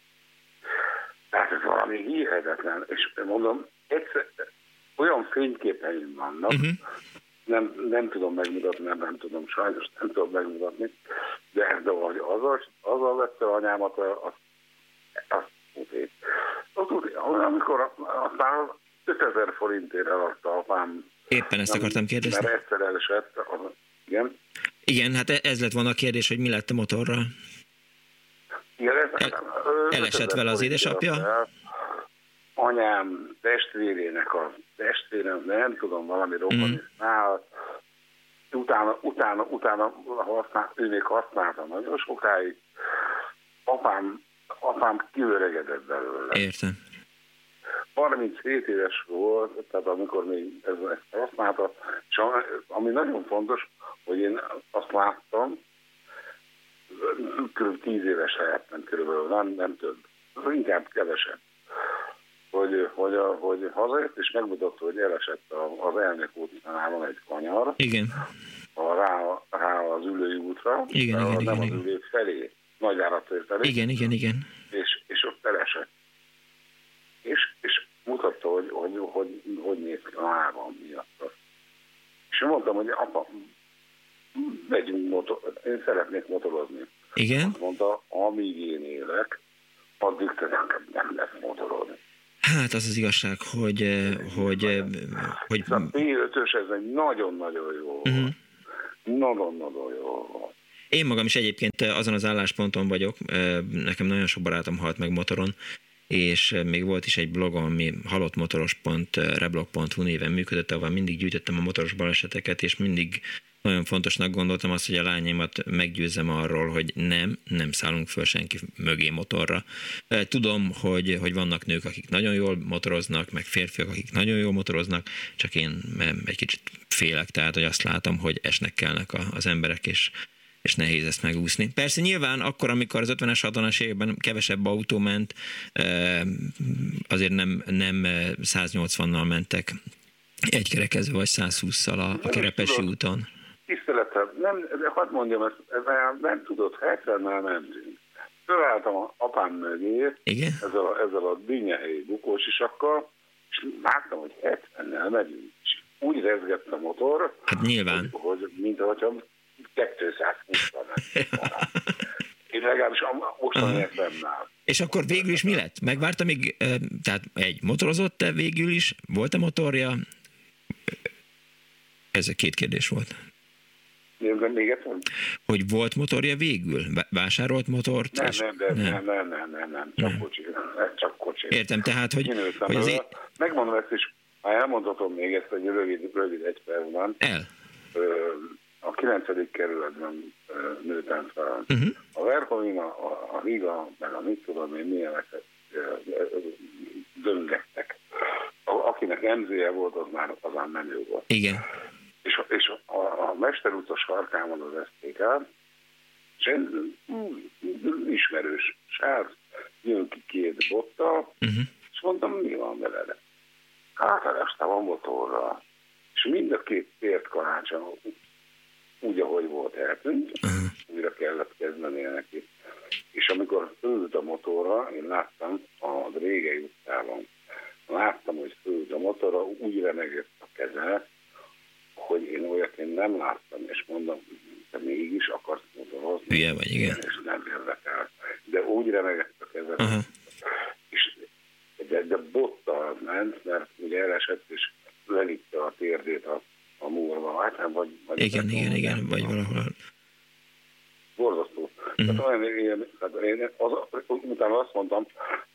[SPEAKER 5] Tehát ez valami hihetetlen. És mondom, egyszer, olyan fényképeim vannak, uh-huh. nem, nem tudom megmutatni, nem, nem tudom, sajnos nem tudom megmutatni, de, de hogy azzal, azzal vette anyámat, azt az, az, amikor aztán 5000 forintért eladta apám.
[SPEAKER 1] Éppen ezt akartam kérdezni.
[SPEAKER 5] Mert egyszer elesett, az, igen.
[SPEAKER 1] Igen, hát ez lett volna a kérdés, hogy mi lett a motorral.
[SPEAKER 5] Igen, ez,
[SPEAKER 1] El, elesett vele az édesapja? El,
[SPEAKER 5] anyám testvérének a testvérem, de nem tudom, valami rokon mm. nál, utána, utána, utána használ, ő még használta nagyon sokáig, apám, apám kiöregedett belőle.
[SPEAKER 1] Értem.
[SPEAKER 5] 37 éves volt, tehát amikor még ez, ezt használta, és ami nagyon fontos, hogy én azt láttam, kb. 10 éves lehettem körülbelül, nem, nem több, inkább kevesebb hogy, hogy, a, hogy hazajött, és megmutatta, hogy elesett az elnök útnál egy kanyar.
[SPEAKER 1] Igen.
[SPEAKER 5] A, rá, rá az ülői útra.
[SPEAKER 1] Igen, igen,
[SPEAKER 5] nem
[SPEAKER 1] igen,
[SPEAKER 5] az ülő felé, nagy felé.
[SPEAKER 1] Igen, igen, igen.
[SPEAKER 5] És, és ott elesett. És, és mutatta, hogy hogy, hogy, hogy néz ki a lábam miatt. És mondtam, hogy apa, megyünk motor, én szeretnék motorozni.
[SPEAKER 1] Igen.
[SPEAKER 5] Azt mondta, amíg én élek, addig te nem, nem lesz motorozni.
[SPEAKER 1] Hát az az igazság, hogy... Hogy, hogy...
[SPEAKER 5] A P5-ös ez egy nagyon-nagyon jó uh-huh. Nagyon-nagyon jó volt.
[SPEAKER 1] Én magam is egyébként azon az állásponton vagyok, nekem nagyon sok barátom halt meg motoron, és még volt is egy blogom, ami halottmotoros.reblog.hu néven működött, ahol mindig gyűjtöttem a motoros baleseteket, és mindig nagyon fontosnak gondoltam azt, hogy a lányaimat meggyőzzem arról, hogy nem, nem szállunk föl senki mögé motorra. Tudom, hogy, hogy vannak nők, akik nagyon jól motoroznak, meg férfiak, akik nagyon jól motoroznak, csak én egy kicsit félek, tehát hogy azt látom, hogy esnek kellnek az emberek, és és nehéz ezt megúszni. Persze nyilván akkor, amikor az 50-es, 60-as években kevesebb autó ment, azért nem, nem 180-nal mentek egykerekezve vagy 120-szal a, a Kerepesi úton
[SPEAKER 5] tiszteletem, nem, de hadd mondjam, ezt, ez nem tudott, 70-nel mentünk. Fölálltam a apám mögé,
[SPEAKER 1] Igen?
[SPEAKER 5] ezzel a, ezzel a dinnyehely bukós isakkal, és láttam, hogy 70-nel megyünk. És úgy rezgett a motor,
[SPEAKER 1] hát nyilván.
[SPEAKER 5] Hogy, hogy mint ahogyha 220-al Én legalábbis mostani eszemnál.
[SPEAKER 1] És akkor végül is mi lett? Megvárta még, tehát egy motorozott-e végül is? Volt-e motorja? Ez a két kérdés volt.
[SPEAKER 5] Még egyszer?
[SPEAKER 1] Hogy volt motorja végül? Vásárolt motort?
[SPEAKER 5] Nem, és... nem, nem, nem, nem, nem, nem, nem, csak nem. kocsi. Csak kocsi.
[SPEAKER 1] Értem, tehát, hogy... hogy
[SPEAKER 5] azért... Megmondom ezt is, ha elmondhatom még ezt, hogy rövid, rövid egy percben.
[SPEAKER 1] El.
[SPEAKER 5] A 9. kerületben nőttem fel. Uh-huh. A Verhovina, a, a Riga, meg a mit tudom én milyeneket döngettek. Akinek emzője volt, az már azán menő volt.
[SPEAKER 1] Igen.
[SPEAKER 5] És, és a, a Mester utca sarkán van az STK, és ez ismerős sár, jön ki két bottal, uh-huh. és mondtam, mi van vele? Hát elestem a motorra. És mind a két tért karácson úgy, ahogy volt, eltűnt, újra kellett kezdenie neki. És amikor fölült a motorra, én láttam a Drégei utcában, láttam, hogy fölült a motorra, úgy remegett a keze, hogy én olyat én nem láttam, és mondom, te mégis akarsz motorozni.
[SPEAKER 1] Hülye vagy, igen.
[SPEAKER 5] És nem érdekel. De úgy remegett a keze, és de, de bottal ment, mert ugye elesett, és levitte a térdét a, a múlva. Hát, vagy, vagy
[SPEAKER 1] igen, igen, igen, vagy valahol.
[SPEAKER 5] Borzasztó. Tehát olyan, én, tehát én az, utána azt mondtam,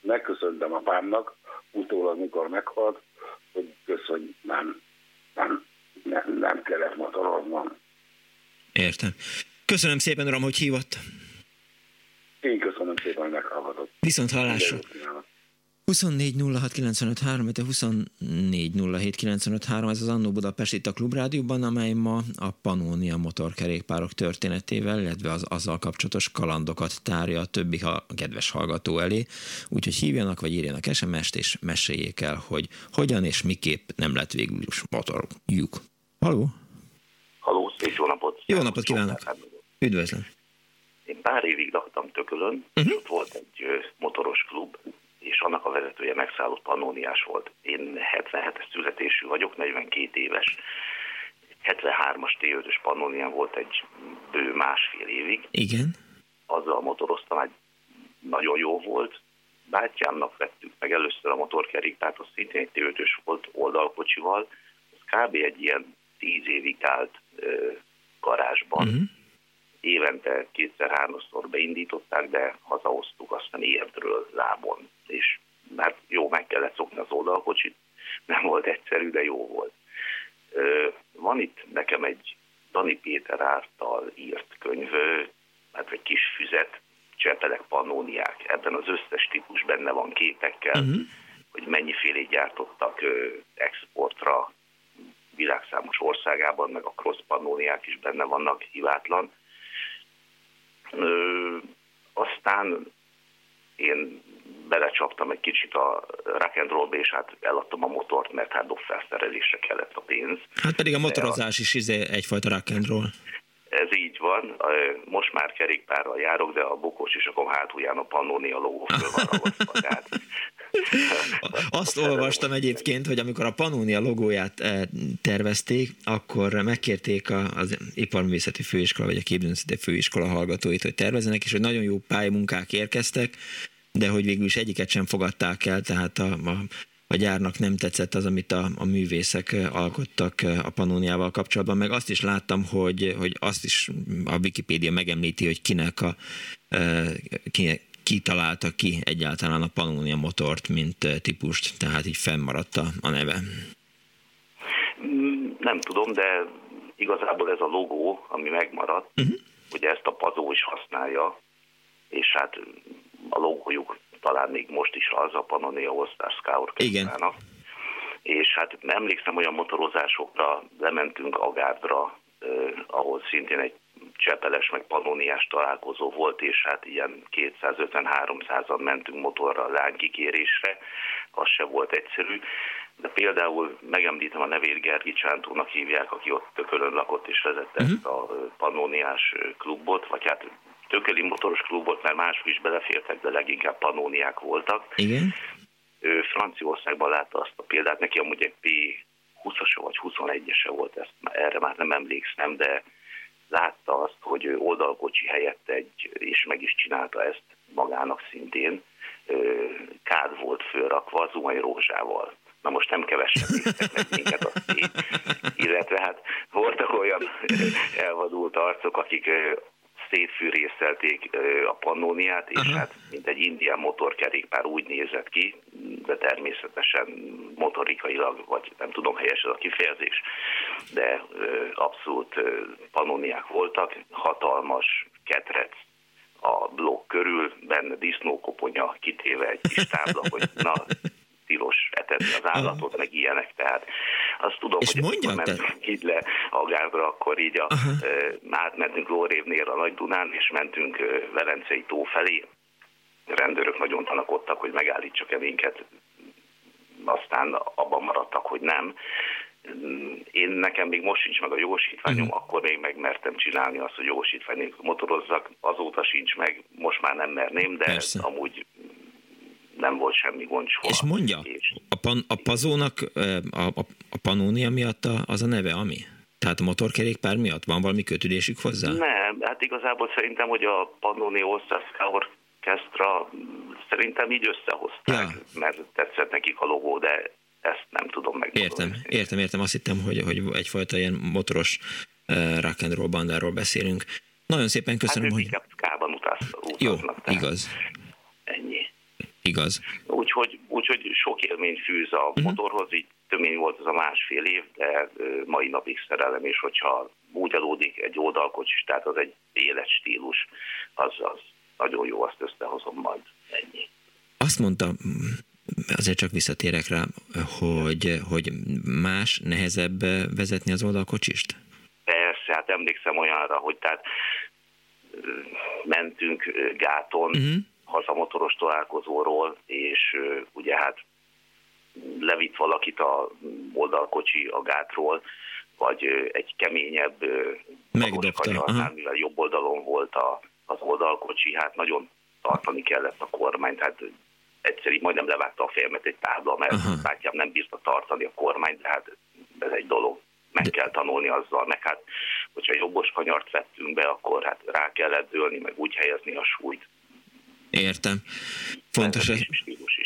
[SPEAKER 5] megköszöntem apámnak, utólag, mikor meghalt, hogy köszönj, nem, nem, nem, nem kellett motoroznom.
[SPEAKER 1] Értem. Köszönöm szépen, Uram, hogy hívott.
[SPEAKER 5] Én köszönöm szépen, hogy meghallgatott.
[SPEAKER 1] Viszont hallásra. 24 ez az Annó Budapest itt a Klubrádióban, amely ma a Panónia motorkerékpárok történetével, illetve az azzal kapcsolatos kalandokat tárja a többi a kedves hallgató elé. Úgyhogy hívjanak, vagy írjanak SMS-t, és meséljék el, hogy hogyan és miképp nem lett végül is motorjuk. Haló?
[SPEAKER 6] Haló, szép jó napot!
[SPEAKER 1] Jó napot kívánok! Üdvözlöm!
[SPEAKER 6] Én pár évig laktam Tökölön, uh-huh. ott volt egy motoros klub, és annak a vezetője megszállott pannóniás volt. Én 77-es születésű vagyok, 42 éves. 73-as T5-ös pannónián volt egy bő másfél évig.
[SPEAKER 1] Igen.
[SPEAKER 6] Azzal motoroztam, egy nagyon jó volt. Bátyámnak vettük meg először a motorkerékpárt, az szintén egy T5-ös volt oldalkocsival. Az kb. egy ilyen tíz évig állt garázsban. Uh-huh évente kétszer-háromszor beindították, de hazahoztuk aztán érdről lábon, és már jó meg kellett szokni az oldalkocsit, nem volt egyszerű, de jó volt. Van itt nekem egy Dani Péter által írt könyv, hát egy kis füzet, csepelek pannóniák. Ebben az összes típus benne van képekkel, uh-huh. hogy mennyifélét gyártottak exportra világszámos országában, meg a cross pannóniák is benne vannak hibátlan. Ö, aztán én belecsaptam egy kicsit a rock and roll és hát eladtam a motort, mert hát dobfelszerelésre kellett a pénz.
[SPEAKER 1] Hát pedig a motorozás is izé egyfajta rock and roll.
[SPEAKER 6] Ez így van. Most már kerékpárral járok, de a bukós is akkor hátulján a Pannonia logó föl van tehát
[SPEAKER 1] azt olvastam egyébként, hogy amikor a Pannonia logóját eh, tervezték, akkor megkérték az Iparművészeti Főiskola, vagy a Képzőművészeti Főiskola hallgatóit, hogy tervezzenek, és hogy nagyon jó pályamunkák érkeztek, de hogy végül is egyiket sem fogadták el, tehát a, a a gyárnak nem tetszett az, amit a, a művészek alkottak a Panóniával kapcsolatban, meg azt is láttam, hogy, hogy azt is a Wikipédia megemlíti, hogy kinek a, kinek, ki találta ki egyáltalán a Pannonia motort, mint típust, tehát így fennmaradt a neve?
[SPEAKER 6] Mm, nem tudom, de igazából ez a logó, ami megmaradt, uh-huh. ugye ezt a Pazó is használja, és hát a logójuk talán még most is az a Pannonia All Star Scout
[SPEAKER 1] Igen.
[SPEAKER 6] És hát emlékszem olyan motorozásokra, lementünk Agárdra, eh, ahol szintén egy csepeles meg panóniás találkozó volt, és hát ilyen 250-300-an mentünk motorra lánykikérésre, az se volt egyszerű. De például megemlítem a nevét Gergi Csántónak hívják, aki ott Tökölön lakott és vezette uh-huh. ezt a panóniás klubot, vagy hát tököli motoros klubot, mert mások is belefértek, de leginkább panóniák voltak.
[SPEAKER 1] Igen.
[SPEAKER 6] Ő Franciaországban látta azt a példát, neki amúgy egy P20-asa vagy 21-ese volt, ezt, erre már nem emlékszem, de látta azt, hogy ő oldalkocsi helyett egy, és meg is csinálta ezt magának szintén, kád volt fölrakva zuhany rózsával. Na most nem kevesen néztek meg minket a illetve hát voltak olyan elvadult arcok, akik szétfűrészelték a pannóniát, és Aha. hát mint egy indián motorkerékpár úgy nézett ki, de természetesen motorikailag, vagy nem tudom helyes a kifejezés, de abszolút panóniák voltak, hatalmas ketrec a blokk körül, benne disznókoponya kitéve egy kis tábla, hogy na, tilos etetni az állatot, meg ilyenek, tehát azt tudom,
[SPEAKER 1] és
[SPEAKER 6] hogy
[SPEAKER 1] mondja,
[SPEAKER 6] mentünk így le a gárdra, akkor így a, uh, átmentünk Lórévnél a Nagy Dunán, és mentünk Velencei tó felé. A rendőrök nagyon tanakodtak, hogy megállítsak-e minket, aztán abban maradtak, hogy nem. Én nekem még most sincs meg a jogosítványom, uh-huh. akkor még megmertem csinálni azt, hogy jogosítvány motorozzak, azóta sincs meg, most már nem merném, de Persze. amúgy nem volt semmi gond soha.
[SPEAKER 1] És mondja, és... A, pan, a pazónak a, a, a panónia miatt a, az a neve, ami? Tehát a motorkerékpár miatt van valami kötődésük hozzá?
[SPEAKER 6] Nem, hát igazából szerintem, hogy a Pannonia Osztaszka Orchestra szerintem így összehozták, ja. mert tetszett nekik a logó, de ezt nem tudom meg.
[SPEAKER 1] Értem, értem, értem. Azt hittem, hogy, hogy egyfajta ilyen motoros uh, rock and roll bandáról beszélünk. Nagyon szépen köszönöm, hát, hogy...
[SPEAKER 6] Kában utaznak.
[SPEAKER 1] Jó, igaz.
[SPEAKER 6] Ennyi.
[SPEAKER 1] Igaz.
[SPEAKER 6] Úgyhogy, úgyhogy sok élmény fűz a uh-huh. motorhoz, így tömény volt ez a másfél év, de mai napig szerelem, és hogyha úgy adódik egy oldalkocsis, tehát az egy éles stílus, az, az nagyon jó, azt összehozom majd ennyi.
[SPEAKER 1] Azt mondta, azért csak visszatérek rá, hogy, hogy más, nehezebb vezetni az oldalkocsist?
[SPEAKER 6] Persze, hát emlékszem olyanra, hogy tehát mentünk gáton, uh-huh hazamotoros találkozóról, és ugye hát levitt valakit a oldalkocsi a gátról, vagy egy keményebb
[SPEAKER 1] kanyarnál,
[SPEAKER 6] mivel jobb oldalon volt a, az oldalkocsi, hát nagyon tartani kellett a kormányt, hát egyszerű, majdnem levágta a fejemet egy tábla, mert Aha. bátyám nem bírta tartani a kormányt, de hát ez egy dolog, meg de... kell tanulni azzal, meg hát, hogyha jobbos kanyart vettünk be, akkor hát rá kellett dőlni, meg úgy helyezni a súlyt,
[SPEAKER 1] Értem. Fontos ez.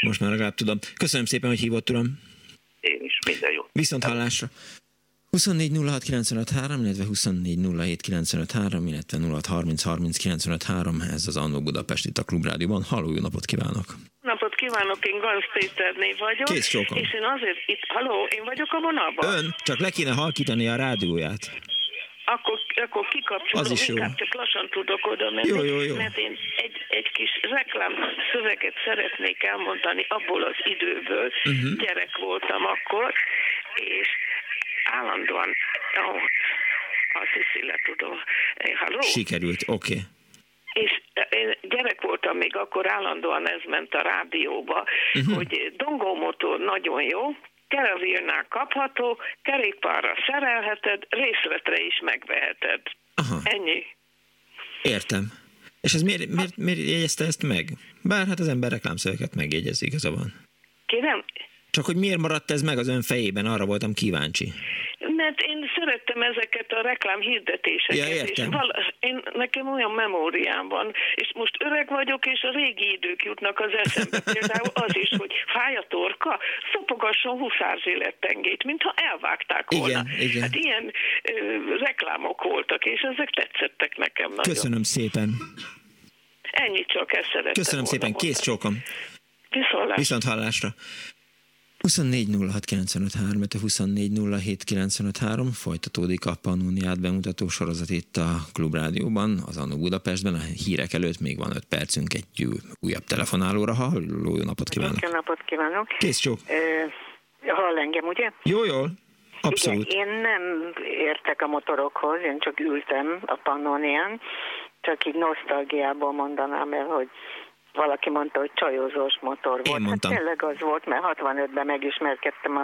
[SPEAKER 1] Most már legalább tudom. Köszönöm szépen, hogy hívott, uram.
[SPEAKER 6] Én is, minden jó.
[SPEAKER 1] Viszont hallásra. 24 06 illetve 24 illetve 06 30 ez az Annó Budapest itt a Klubrádióban. Halló, jó napot kívánok!
[SPEAKER 7] Napot kívánok, én Ganz Péterné vagyok.
[SPEAKER 1] Kész csókom.
[SPEAKER 7] És én azért itt, halló, én vagyok a vonalban.
[SPEAKER 1] Ön, csak le kéne halkítani a rádióját
[SPEAKER 7] akkor, akkor kikapcsolom,
[SPEAKER 1] az is jó.
[SPEAKER 7] inkább csak lassan tudok oda menni,
[SPEAKER 1] jó, jó, jó.
[SPEAKER 7] mert én egy, egy kis reklám szöveget szeretnék elmondani abból az időből, uh-huh. gyerek voltam akkor, és állandóan, ó, azt is le tudom. Halló?
[SPEAKER 1] Sikerült, oké. Okay.
[SPEAKER 7] És én gyerek voltam még akkor, állandóan ez ment a rádióba, uh-huh. hogy dongómotor nagyon jó, keravírnál kapható, kerékpárra szerelheted, részletre is megveheted. Aha. Ennyi.
[SPEAKER 1] Értem. És ez miért, miért, miért jegyezte ezt meg? Bár hát az ember reklámszöveket megjegyez, igaza van.
[SPEAKER 7] Kérem?
[SPEAKER 1] Csak hogy miért maradt ez meg az ön fejében, arra voltam kíváncsi
[SPEAKER 7] mert én szerettem ezeket a reklám hirdetéseket.
[SPEAKER 1] Ja, értem.
[SPEAKER 7] És val- én, nekem olyan memóriám van, és most öreg vagyok, és a régi idők jutnak az eszembe. Például az is, hogy fáj a torka, szopogasson huszárzélettengét, mintha elvágták volna.
[SPEAKER 1] Igen, igen.
[SPEAKER 7] Hát ilyen ö, reklámok voltak, és ezek tetszettek nekem nagyon.
[SPEAKER 1] Köszönöm szépen.
[SPEAKER 7] Ennyit csak ezt szerettem
[SPEAKER 1] Köszönöm szépen, kész csókom.
[SPEAKER 7] Viszont
[SPEAKER 1] hallásra. 24 24 folytatódik a Pannoniát bemutató sorozat itt a Klubrádióban, az Annó Budapestben. A hírek előtt még van 5 percünk egy újabb telefonálóra. Halló, jó napot kívánok!
[SPEAKER 8] Jó napot kívánok!
[SPEAKER 1] Kész csók!
[SPEAKER 8] hall engem, ugye?
[SPEAKER 1] Jó, jól. Abszolút.
[SPEAKER 8] Igen, én nem értek a motorokhoz, én csak ültem a Pannonián, csak így nosztalgiából mondanám el, hogy valaki mondta, hogy csajozós motor volt.
[SPEAKER 1] Én mondtam.
[SPEAKER 8] Hát tényleg az volt, mert 65-ben megismerkedtem a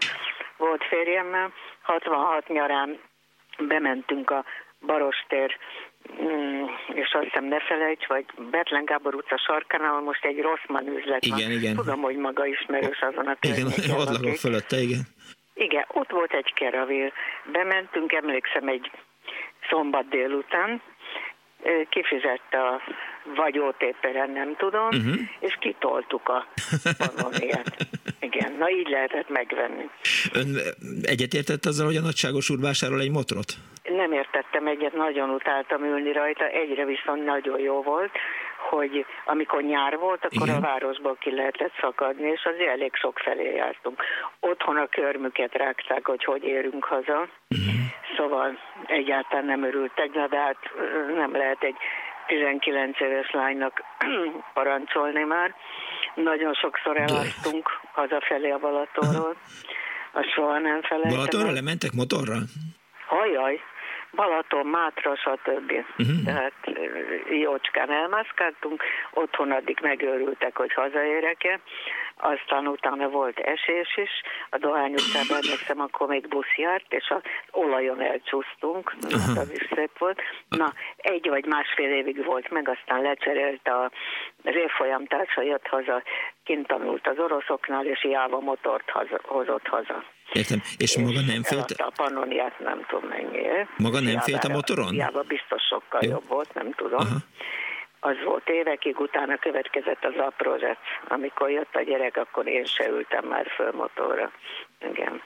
[SPEAKER 8] volt férjemmel, 66 nyarán bementünk a Barostér mm, és azt hiszem ne felejts, vagy Betlen Gábor utca sarkán, ahol most egy Rosszman üzlet
[SPEAKER 1] igen,
[SPEAKER 8] van.
[SPEAKER 1] Igen.
[SPEAKER 8] Tudom, hogy maga ismerős azon a
[SPEAKER 1] Igen, ott lakok fölötte, igen.
[SPEAKER 8] Igen, ott volt egy keravél. Bementünk, emlékszem, egy szombat délután, kifizette a vagy OTP-re, nem tudom, uh-huh. és kitoltuk a panoniát. Igen, na így lehetett megvenni.
[SPEAKER 1] Ön egyetértett azzal, hogy a nagyságos úr vásárol egy motrot?
[SPEAKER 8] Nem értettem egyet, nagyon utáltam ülni rajta, egyre viszont nagyon jó volt, hogy amikor nyár volt, akkor Igen. a városból ki lehetett szakadni, és azért elég sok felé jártunk. Otthon a körmüket rágták, hogy hogy érünk haza. Igen. Szóval egyáltalán nem örültek, de hát nem lehet egy 19 éves lánynak parancsolni már. Nagyon sokszor eláztunk hazafelé a Balatonról. Azt soha nem felejtem.
[SPEAKER 1] Balatonra lementek motorra?
[SPEAKER 8] Hajjaj, Balaton, Mátra, stb. Uh-huh. Tehát jócskán elmászkáltunk, otthon addig megőrültek, hogy hazaérek-e, aztán utána volt esés is, a Dohány utcában emlékszem, akkor még busz járt, és az olajon elcsúsztunk, uh-huh. az is szép volt. Na, egy vagy másfél évig volt meg, aztán lecserélt a révfolyam társa, jött haza, kint tanult az oroszoknál, és hiába motort haza, hozott haza.
[SPEAKER 1] Értem. És, és maga nem félt?
[SPEAKER 8] a panoniát nem tudom mennyire.
[SPEAKER 1] Maga nem félt a motoron?
[SPEAKER 8] Hiába biztos sokkal Jó. jobb volt, nem tudom. Aha. Az volt évekig, utána következett az aprózet. Amikor jött a gyerek, akkor én se ültem már föl motorra. Igen.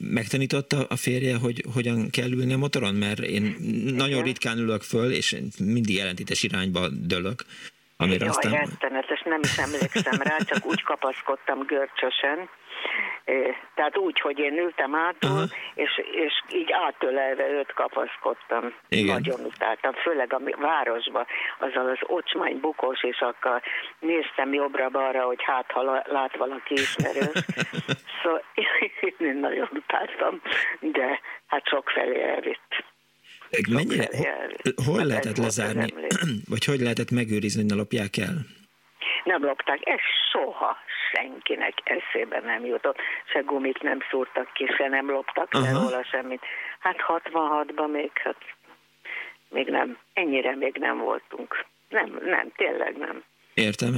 [SPEAKER 1] Megtanította a férje, hogy hogyan kell ülni a motoron? Mert én Igen. nagyon ritkán ülök föl, és mindig ellentétes irányba dőlök.
[SPEAKER 8] Amire Jaj, aztán... rettenetes, nem is emlékszem rá, csak úgy kapaszkodtam görcsösen, tehát úgy, hogy én ültem átul, és, és így átölelve őt kapaszkodtam. Igen. Nagyon utáltam, főleg a városba, azzal az ocsmány bukós, és akkor néztem jobbra-balra, hogy hát, ha lát valaki ismerős. szóval én nagyon utáltam, de hát sok felé elvitt.
[SPEAKER 1] Mennyire, hol hát lehetett lezárni, vagy hogy lehetett megőrizni, hogy ne lopják el?
[SPEAKER 8] Nem lopták, ez soha senkinek eszébe nem jutott. Se gumit nem szúrtak ki, se nem loptak le róla semmit. Hát 66-ban még, hát még nem, ennyire még nem voltunk. Nem, nem, tényleg nem.
[SPEAKER 1] Értem,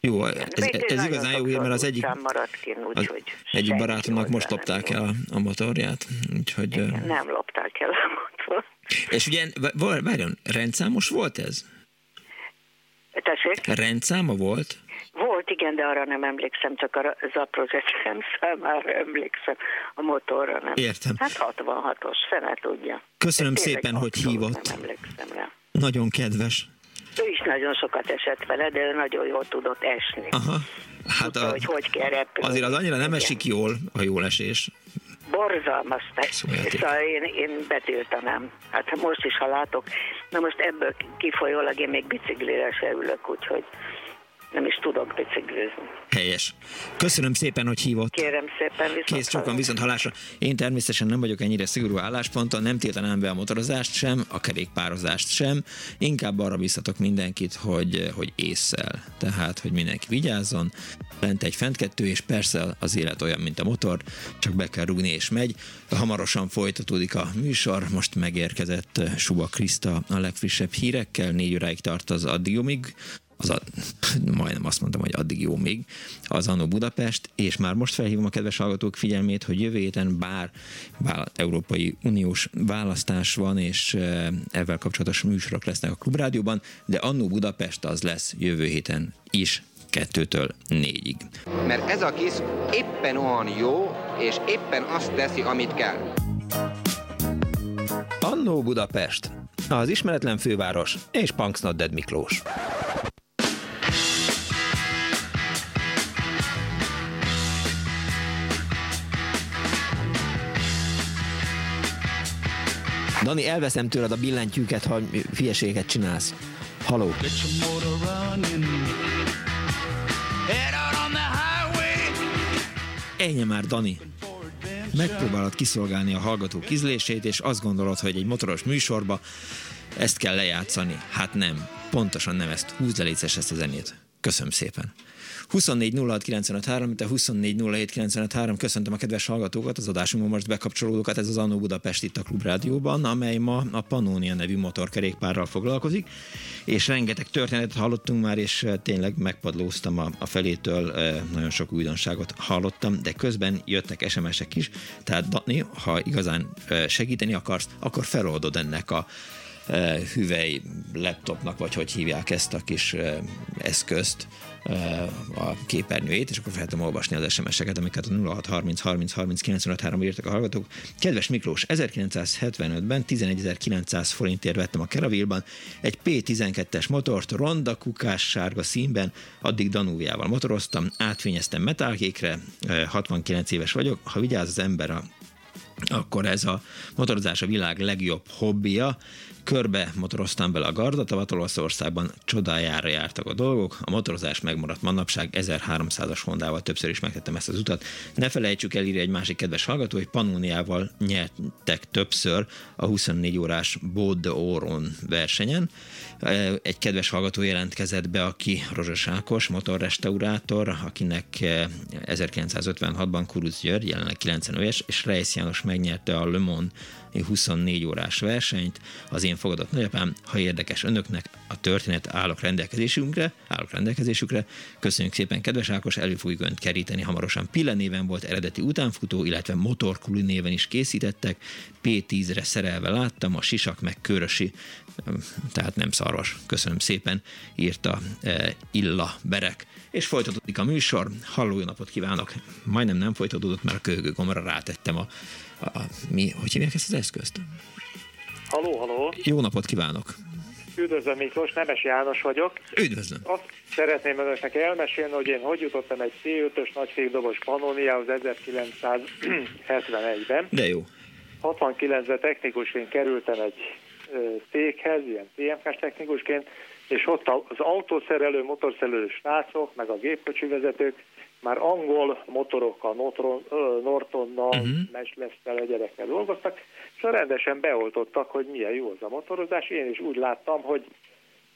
[SPEAKER 1] jó, ez, ez, ez igazán jó, mert az egyik,
[SPEAKER 8] ki, úgy, az
[SPEAKER 1] egyik barátomnak most lopták el a, a motorját, úgyhogy...
[SPEAKER 8] Igen, nem lopták el a.
[SPEAKER 1] És ugye, várjon, rendszámos volt ez?
[SPEAKER 8] Tessék?
[SPEAKER 1] Rendszáma volt?
[SPEAKER 8] Volt, igen, de arra nem emlékszem, csak a zaprozesem számára emlékszem, a motorra nem.
[SPEAKER 1] Értem.
[SPEAKER 8] Hát 66-os, fene tudja.
[SPEAKER 1] Köszönöm szépen, hogy hívott.
[SPEAKER 8] Nem emlékszem rá.
[SPEAKER 1] Nagyon kedves.
[SPEAKER 8] Ő is nagyon sokat esett vele, de ő nagyon jól tudott esni.
[SPEAKER 1] Aha. Hát
[SPEAKER 8] Tudta, a, hogy hogy kell repülni.
[SPEAKER 1] Azért az annyira nem esik jól a jól esés.
[SPEAKER 8] Borzalmas. Szóval én, én betiltanám. Hát most is, ha látok, na most ebből kifolyólag én még biciklire se ülök, úgyhogy nem is tudok biciklizni.
[SPEAKER 1] Helyes. Köszönöm szépen, hogy hívott.
[SPEAKER 8] Kérem szépen, viszont
[SPEAKER 1] Kész sokan viszont halásra. Én természetesen nem vagyok ennyire szigorú állásponton, nem tiltanám be a motorozást sem, a kerékpározást sem. Inkább arra biztatok mindenkit, hogy, hogy észszel. Tehát, hogy mindenki vigyázzon. Lent egy fent kettő, és persze az élet olyan, mint a motor, csak be kell rúgni és megy. Hamarosan folytatódik a műsor, most megérkezett Suba Kriszta a legfrissebb hírekkel, négy óráig tart az addigomig az a, majdnem azt mondtam, hogy addig jó még, az Anno Budapest, és már most felhívom a kedves hallgatók figyelmét, hogy jövő héten bár, bár Európai Uniós választás van, és e, ezzel kapcsolatos műsorok lesznek a Klubrádióban, de Anno Budapest az lesz jövő héten is kettőtől négyig.
[SPEAKER 9] Mert ez a kis éppen olyan jó, és éppen azt teszi, amit kell.
[SPEAKER 1] Annó Budapest, az ismeretlen főváros és Punksnodded Miklós. Dani, elveszem tőled a billentyűket, ha fieséget csinálsz. Haló. Ennyi már, Dani. Megpróbálod kiszolgálni a hallgatók ízlését, és azt gondolod, hogy egy motoros műsorba ezt kell lejátszani. Hát nem. Pontosan nem ezt. Húzd le ezt a zenét. Köszönöm szépen. 24 06 953, te 24 07 953. Köszöntöm a kedves hallgatókat, az adásunkban most bekapcsolódókat, ez az Annó Budapest itt a Klubrádióban, amely ma a Pannonia nevű motorkerékpárral foglalkozik, és rengeteg történetet hallottunk már, és eh, tényleg megpadlóztam a, a felétől, eh, nagyon sok újdonságot hallottam, de közben jöttek SMS-ek is, tehát Dani, ha igazán eh, segíteni akarsz, akkor feloldod ennek a hüvely laptopnak, vagy hogy hívják ezt a kis eszközt, a képernyőjét, és akkor fel tudom olvasni az SMS-eket, amiket a 0630 30 30 95 írtak a hallgatók. Kedves Miklós, 1975-ben 11.900 forintért vettem a Keravilban egy P12-es motort, ronda, kukás, sárga színben, addig Danúviával motoroztam, átfényeztem metálkékre, 69 éves vagyok, ha vigyáz az ember akkor ez a motorozás a világ legjobb hobbija, körbe motoroztam bele a gardat, Olaszországban csodájára jártak a dolgok, a motorozás megmaradt manapság, 1300-as Hondával többször is megtettem ezt az utat. Ne felejtsük el, írja egy másik kedves hallgató, hogy Panóniával nyertek többször a 24 órás Bode Oron versenyen. Egy kedves hallgató jelentkezett be, aki Rozsas Ákos, motorrestaurátor, akinek 1956-ban Kuruc György, jelenleg 90 éves, és Reis János megnyerte a Le Mans 24 órás versenyt. Az én fogadott nagyapám, ha érdekes önöknek, a történet állok rendelkezésünkre, állok rendelkezésükre. Köszönjük szépen, kedves Ákos, elő fogjuk önt keríteni hamarosan. Pilla néven volt eredeti utánfutó, illetve motorkuli néven is készítettek. P10-re szerelve láttam, a sisak meg körösi, tehát nem szarvas. Köszönöm szépen, írta e, Illa Berek. És folytatódik a műsor. Halló, napot kívánok! Majdnem nem folytatódott, mert a kölgő gomra rátettem a a, mi, hogy hívják ezt az eszközt?
[SPEAKER 10] Haló, haló!
[SPEAKER 1] Jó napot kívánok!
[SPEAKER 10] Üdvözlöm Miklós, Nemes János vagyok.
[SPEAKER 1] Üdvözlöm!
[SPEAKER 10] Azt szeretném önöknek elmesélni, hogy én hogy jutottam egy C5-ös nagyfékdobos Pannoniához 1971-ben.
[SPEAKER 1] De jó.
[SPEAKER 10] 69-ben technikusként kerültem egy céghez, ilyen TMK-s technikusként, és ott az autószerelő, motorszerelő srácok, meg a gépkocsi vezetők már angol motorokkal, Norton, Nortonnal, uh-huh. Meslesztel, gyerekkel dolgoztak, és rendesen beoltottak, hogy milyen jó az a motorozás. Én is úgy láttam, hogy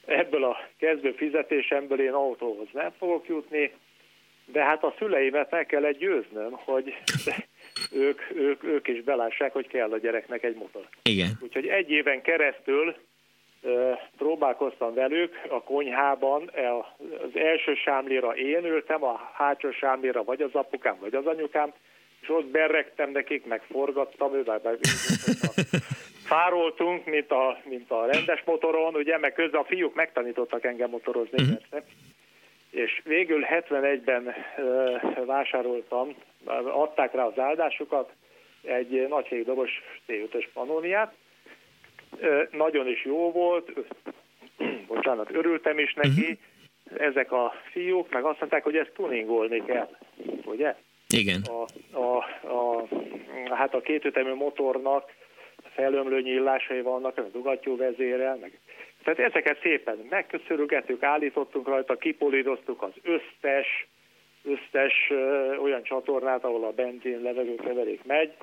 [SPEAKER 10] ebből a kezdő fizetésemből én autóhoz nem fogok jutni, de hát a szüleimet meg kellett győznöm, hogy ők, ők, ők is belássák, hogy kell a gyereknek egy motor.
[SPEAKER 1] Igen.
[SPEAKER 10] Úgyhogy egy éven keresztül próbálkoztam velük a konyhában, az első sámlira én ültem, a hátsó sámlira vagy az apukám, vagy az anyukám, és ott berregtem nekik, meg forgattam, ővel meg fároltunk, mint a, mint a rendes motoron, ugye, meg közben a fiúk megtanítottak engem motorozni, uh-huh. persze. És végül 71-ben uh, vásároltam, adták rá az áldásukat, egy nagy dobos C5-ös panóniát, nagyon is jó volt, bocsánat, örültem is neki, uh-huh. ezek a fiúk meg azt mondták, hogy ezt tuningolni kell, ugye?
[SPEAKER 1] Igen.
[SPEAKER 10] A, a, a, hát a kétütemű motornak felömlő nyílásai vannak, a dugattyú vezérel, meg tehát ezeket szépen megköszörülgettük, állítottunk rajta, kipolidoztuk az összes, összes ö, olyan csatornát, ahol a benzin levegőkeverék megy,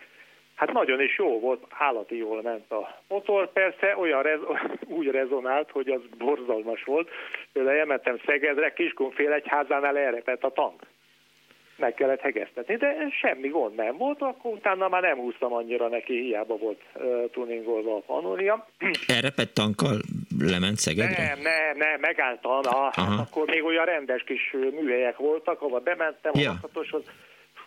[SPEAKER 10] Hát nagyon is jó volt, állati jól ment a motor, persze olyan rez, úgy rezonált, hogy az borzalmas volt. Például elmentem Szegedre, Kiskunfélegyházánál elrepett a tank. Meg kellett hegesztetni, de semmi gond nem volt, akkor utána már nem húztam annyira neki, hiába volt uh, tuningolva a panónia.
[SPEAKER 1] Elrepett tankkal lement Szegedre?
[SPEAKER 10] Nem, nem, nem, megálltam, hát akkor még olyan rendes kis műhelyek voltak, ahova bementem ja. a lakatoshoz,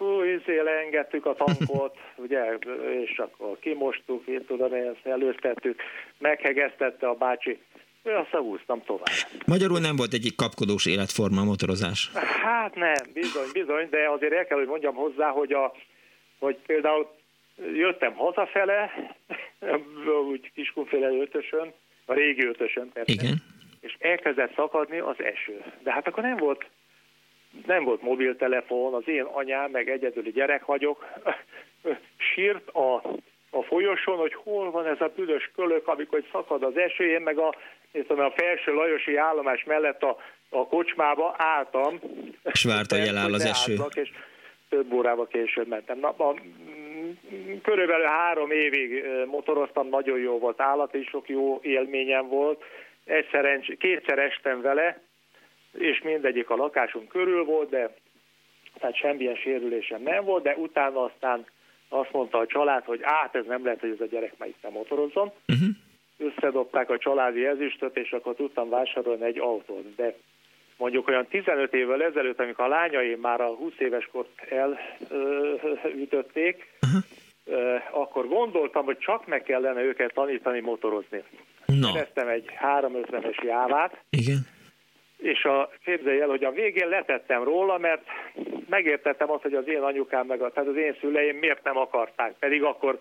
[SPEAKER 10] fú, izé leengedtük a tankot, ugye, és akkor kimostuk, én tudom, ezt előztettük, meghegeztette a bácsi, azt húztam tovább.
[SPEAKER 1] Magyarul nem volt egyik kapkodós életforma a motorozás?
[SPEAKER 10] Hát nem, bizony, bizony, de azért el kell, hogy mondjam hozzá, hogy, a, hogy például jöttem hazafele, úgy kiskunféle ötösön, a régi ötösön persze,
[SPEAKER 1] Igen.
[SPEAKER 10] és elkezdett szakadni az eső. De hát akkor nem volt nem volt mobiltelefon, az én anyám, meg egyedüli gyerek vagyok, sírt a, a folyosón, hogy hol van ez a büdös kölök, amikor szakad az eső, én meg a, tudom, a felső Lajosi állomás mellett a, a kocsmába álltam.
[SPEAKER 1] És várta, hogy eláll az eső.
[SPEAKER 10] És több órába később mentem. Na, a, körülbelül három évig motoroztam, nagyon jó volt, állati sok jó élményem volt. Egyszer, kétszer estem vele, és mindegyik a lakásunk körül volt, de tehát semmilyen sérülésem nem volt, de utána aztán azt mondta a család, hogy át ez nem lehet, hogy ez a gyerek már itt nem motorozzon. Uh-huh. Összedobták a családi ezüstöt, és akkor tudtam vásárolni egy autót. De mondjuk olyan 15 évvel ezelőtt, amikor a lányaim már a 20 éves kort elütötték, uh-huh. akkor gondoltam, hogy csak meg kellene őket tanítani motorozni.
[SPEAKER 1] No.
[SPEAKER 10] Szereztem egy 350-es jávát.
[SPEAKER 1] Igen.
[SPEAKER 10] És a, képzelj el, hogy a végén letettem róla, mert megértettem azt, hogy az én anyukám, meg a, tehát az én szüleim miért nem akarták, pedig akkor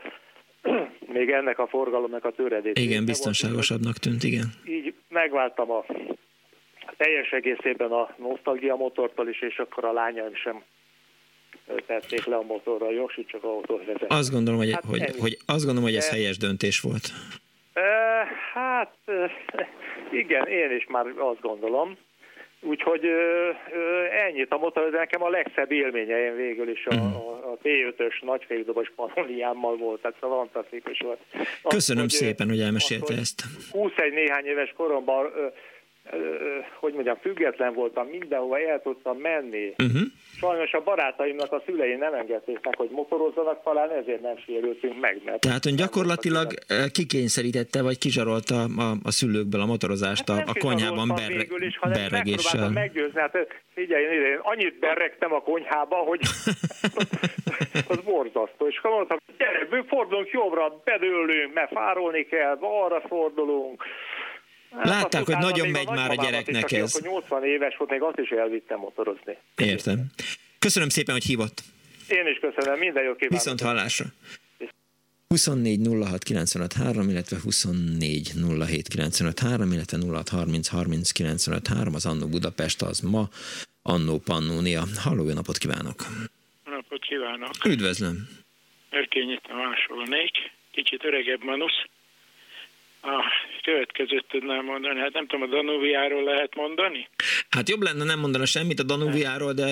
[SPEAKER 10] még ennek a forgalomnak a töredét.
[SPEAKER 1] Igen, biztonságosabbnak tűnt, igen.
[SPEAKER 10] Így megváltam a teljes egészében a nosztalgia motortól is, és akkor a lányaim sem tették le a motorra, Josi csak autót vezet.
[SPEAKER 1] Azt gondolom, hogy, hát hogy, hogy, azt gondolom, hogy ez De... helyes döntés volt.
[SPEAKER 10] Hát igen, én is már azt gondolom. Úgyhogy ennyit a motor, de nekem a legszebb élményeim végül is a, mhm. a, a T5-ös nagyfékdobos panoliámmal volt, tehát szóval fantasztikus volt.
[SPEAKER 1] Köszönöm azt, szépen, hogy elmesélte azt, ezt.
[SPEAKER 10] 21 néhány éves koromban hogy mondjam, független voltam, mindenhova el tudtam menni. Uh-huh. Sajnos a barátaimnak a szülei nem engedték meg, hogy motorozzanak, talán ezért nem sérültünk meg. Mert
[SPEAKER 1] Tehát ön gyakorlatilag kikényszerítette, vagy kizsarolta a, a szülőkből a motorozást hát a, a konyhában berre, is, berregéssel.
[SPEAKER 10] meggyőzni, hát figyelj, én annyit berregtem a konyhába, hogy az borzasztó. És akkor mondtam, gyere, fordulunk jobbra, bedőlünk, mert fárolni kell, balra fordulunk
[SPEAKER 1] Látták, hogy nagyon megy a már a gyereknek is, ez.
[SPEAKER 10] Akkor 80 éves volt, még azt is elvittem motorozni.
[SPEAKER 1] Értem. Köszönöm szépen, hogy hívott.
[SPEAKER 10] Én is köszönöm, minden jó kívánok.
[SPEAKER 1] Viszont hallásra. 24 06 95 3, illetve 24 07 95 3, illetve 06 30 30 95 3, az Annó Budapest, az ma Annó Pannónia. Halló, jó napot kívánok!
[SPEAKER 11] Napot kívánok!
[SPEAKER 1] Üdvözlöm!
[SPEAKER 11] Örkényi másolnék, kicsit öregebb manusz a következőt tudnám mondani. Hát nem tudom, a Danuviáról lehet mondani?
[SPEAKER 1] Hát jobb lenne nem mondani semmit a Danuviáról, de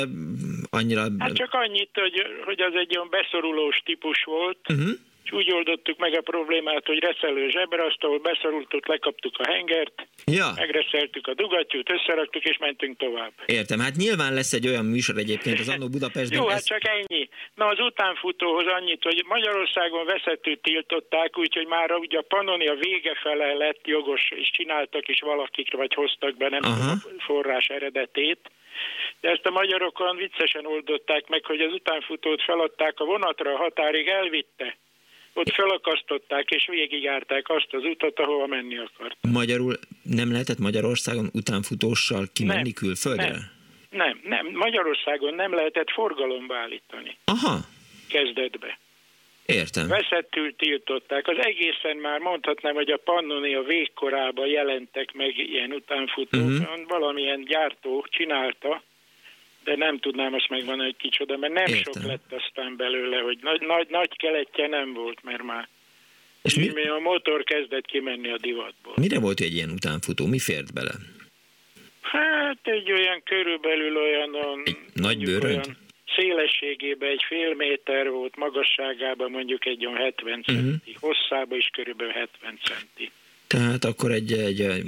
[SPEAKER 1] annyira...
[SPEAKER 11] Hát csak annyit, hogy, hogy az egy olyan beszorulós típus volt, uh-huh úgy oldottuk meg a problémát, hogy reszelő zsebraszt, ahol beszorultuk, lekaptuk a hengert, ja. megreszeltük a dugattyút, összeraktuk és mentünk tovább.
[SPEAKER 1] Értem, hát nyilván lesz egy olyan műsor egyébként az Annó Budapestben.
[SPEAKER 11] Jó, hát ez... hát csak ennyi. Na az utánfutóhoz annyit, hogy Magyarországon veszettőt tiltották, úgyhogy már ugye a Pannonia vége fele lett jogos, és csináltak is valakik, vagy hoztak be, nem tudom a forrás eredetét. De ezt a magyarokon viccesen oldották meg, hogy az utánfutót feladták a vonatra, a határig elvitte ott felakasztották és végigjárták azt az utat, ahova menni akart.
[SPEAKER 1] Magyarul nem lehetett Magyarországon utánfutóssal kimenni nem, külföldre?
[SPEAKER 11] Nem, nem, nem. Magyarországon nem lehetett forgalomba állítani.
[SPEAKER 1] Aha.
[SPEAKER 11] Kezdetbe.
[SPEAKER 1] Értem.
[SPEAKER 11] Veszettül tiltották. Az egészen már mondhatnám, hogy a Pannonia végkorában jelentek meg ilyen utánfutók. Uh-huh. Valamilyen gyártó csinálta, de nem tudnám azt megmondani, hogy kicsoda, mert nem Értem. sok lett aztán belőle, hogy nagy, nagy, nagy keletje nem volt, mert már és mi? mi a motor kezdett kimenni a divatból.
[SPEAKER 1] Mire volt egy ilyen utánfutó? Mi fért bele?
[SPEAKER 11] Hát egy olyan körülbelül olyan...
[SPEAKER 1] Egy nagy? Olyan
[SPEAKER 11] szélességében egy fél méter volt, magasságában mondjuk egy olyan 70 uh-huh. centi, hosszában is körülbelül 70 centi.
[SPEAKER 1] Tehát akkor egy, egy, egy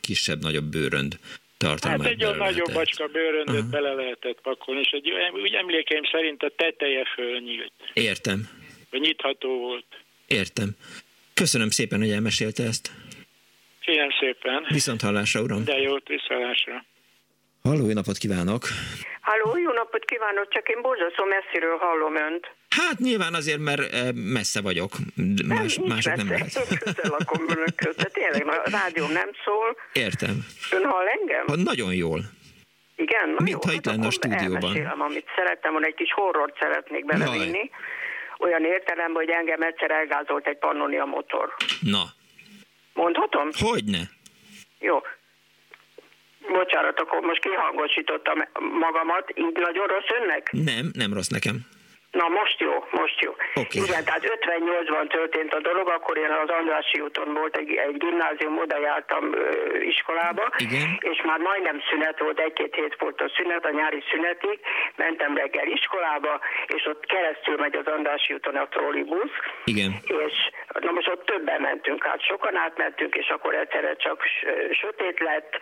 [SPEAKER 1] kisebb, nagyobb bőrönd tartalmát
[SPEAKER 11] Hát egy olyan nagyobb bacska bőröndöt uh-huh. bele lehetett pakolni, és egy, úgy emlékeim szerint a teteje fölnyílt.
[SPEAKER 1] Értem.
[SPEAKER 11] Vagy nyitható volt.
[SPEAKER 1] Értem. Köszönöm szépen, hogy elmesélte ezt.
[SPEAKER 11] Kérem szépen.
[SPEAKER 1] Viszont hallásra, uram.
[SPEAKER 11] De jót, viszont
[SPEAKER 1] Halló, jó napot kívánok!
[SPEAKER 12] Halló, jó napot kívánok, csak én borzasztó messziről hallom önt.
[SPEAKER 1] Hát nyilván azért, mert eh, messze vagyok. Más,
[SPEAKER 12] nem, mások
[SPEAKER 1] nem
[SPEAKER 12] lehet. Közel lakom önökhöz, de tényleg a rádió nem szól.
[SPEAKER 1] Értem.
[SPEAKER 12] Ön hall engem?
[SPEAKER 1] Ha, nagyon jól.
[SPEAKER 12] Igen? Na
[SPEAKER 1] Mint ha itt lenne a stúdióban.
[SPEAKER 12] Elmesélem, amit szerettem volna, egy kis horrort szeretnék belevinni. Olyan értelemben, hogy engem egyszer elgázolt egy pannonia motor.
[SPEAKER 1] Na.
[SPEAKER 12] Mondhatom?
[SPEAKER 1] Hogyne.
[SPEAKER 12] Jó. Bocsánat, akkor most kihangosítottam magamat. Így nagyon rossz önnek?
[SPEAKER 1] Nem, nem rossz nekem.
[SPEAKER 12] Na most jó, most jó.
[SPEAKER 1] Okay.
[SPEAKER 12] Igen, tehát 58-ban történt a dolog, akkor én az Andrássy úton volt egy, egy gimnázium, oda jártam ö, iskolába,
[SPEAKER 1] Igen.
[SPEAKER 12] és már majdnem szünet volt, egy-két hét volt a szünet, a nyári szünetig, mentem reggel iskolába, és ott keresztül megy az Andrássy úton a trollibusz.
[SPEAKER 1] Igen.
[SPEAKER 12] És na most ott többen mentünk át, sokan átmentünk, és akkor egyszerre csak sötét lett,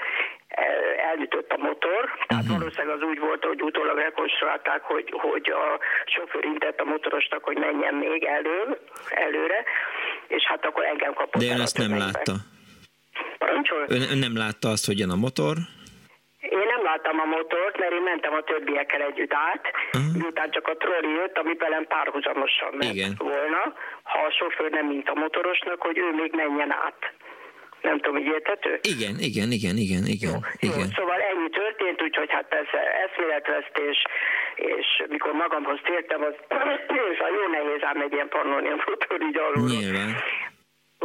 [SPEAKER 12] elütött a motor, tehát uh-huh. valószínűleg az úgy volt, hogy utólag rekonstruálták, hogy, hogy a sofőr intett a motorosnak, hogy menjen még elő, előre, és hát akkor engem kapott
[SPEAKER 1] De ön azt nem látta?
[SPEAKER 12] Parancsol?
[SPEAKER 1] Ön, ön nem látta azt, hogy jön a motor?
[SPEAKER 12] Én nem láttam a motort, mert én mentem a többiekkel együtt át, uh-huh. miután csak a trolli jött, ami velem párhuzamosan ment
[SPEAKER 1] Igen.
[SPEAKER 12] volna, ha a sofőr nem mint a motorosnak, hogy ő még menjen át. Nem tudom, hogy érthető?
[SPEAKER 1] Igen, igen, igen, igen, igen.
[SPEAKER 12] Jó,
[SPEAKER 1] igen.
[SPEAKER 12] Jó, szóval ennyi történt, úgyhogy hát persze eszméletvesztés, és mikor magamhoz tértem, az és a jó nehéz ám egy ilyen pannónia motor így alul.
[SPEAKER 1] Nyilván.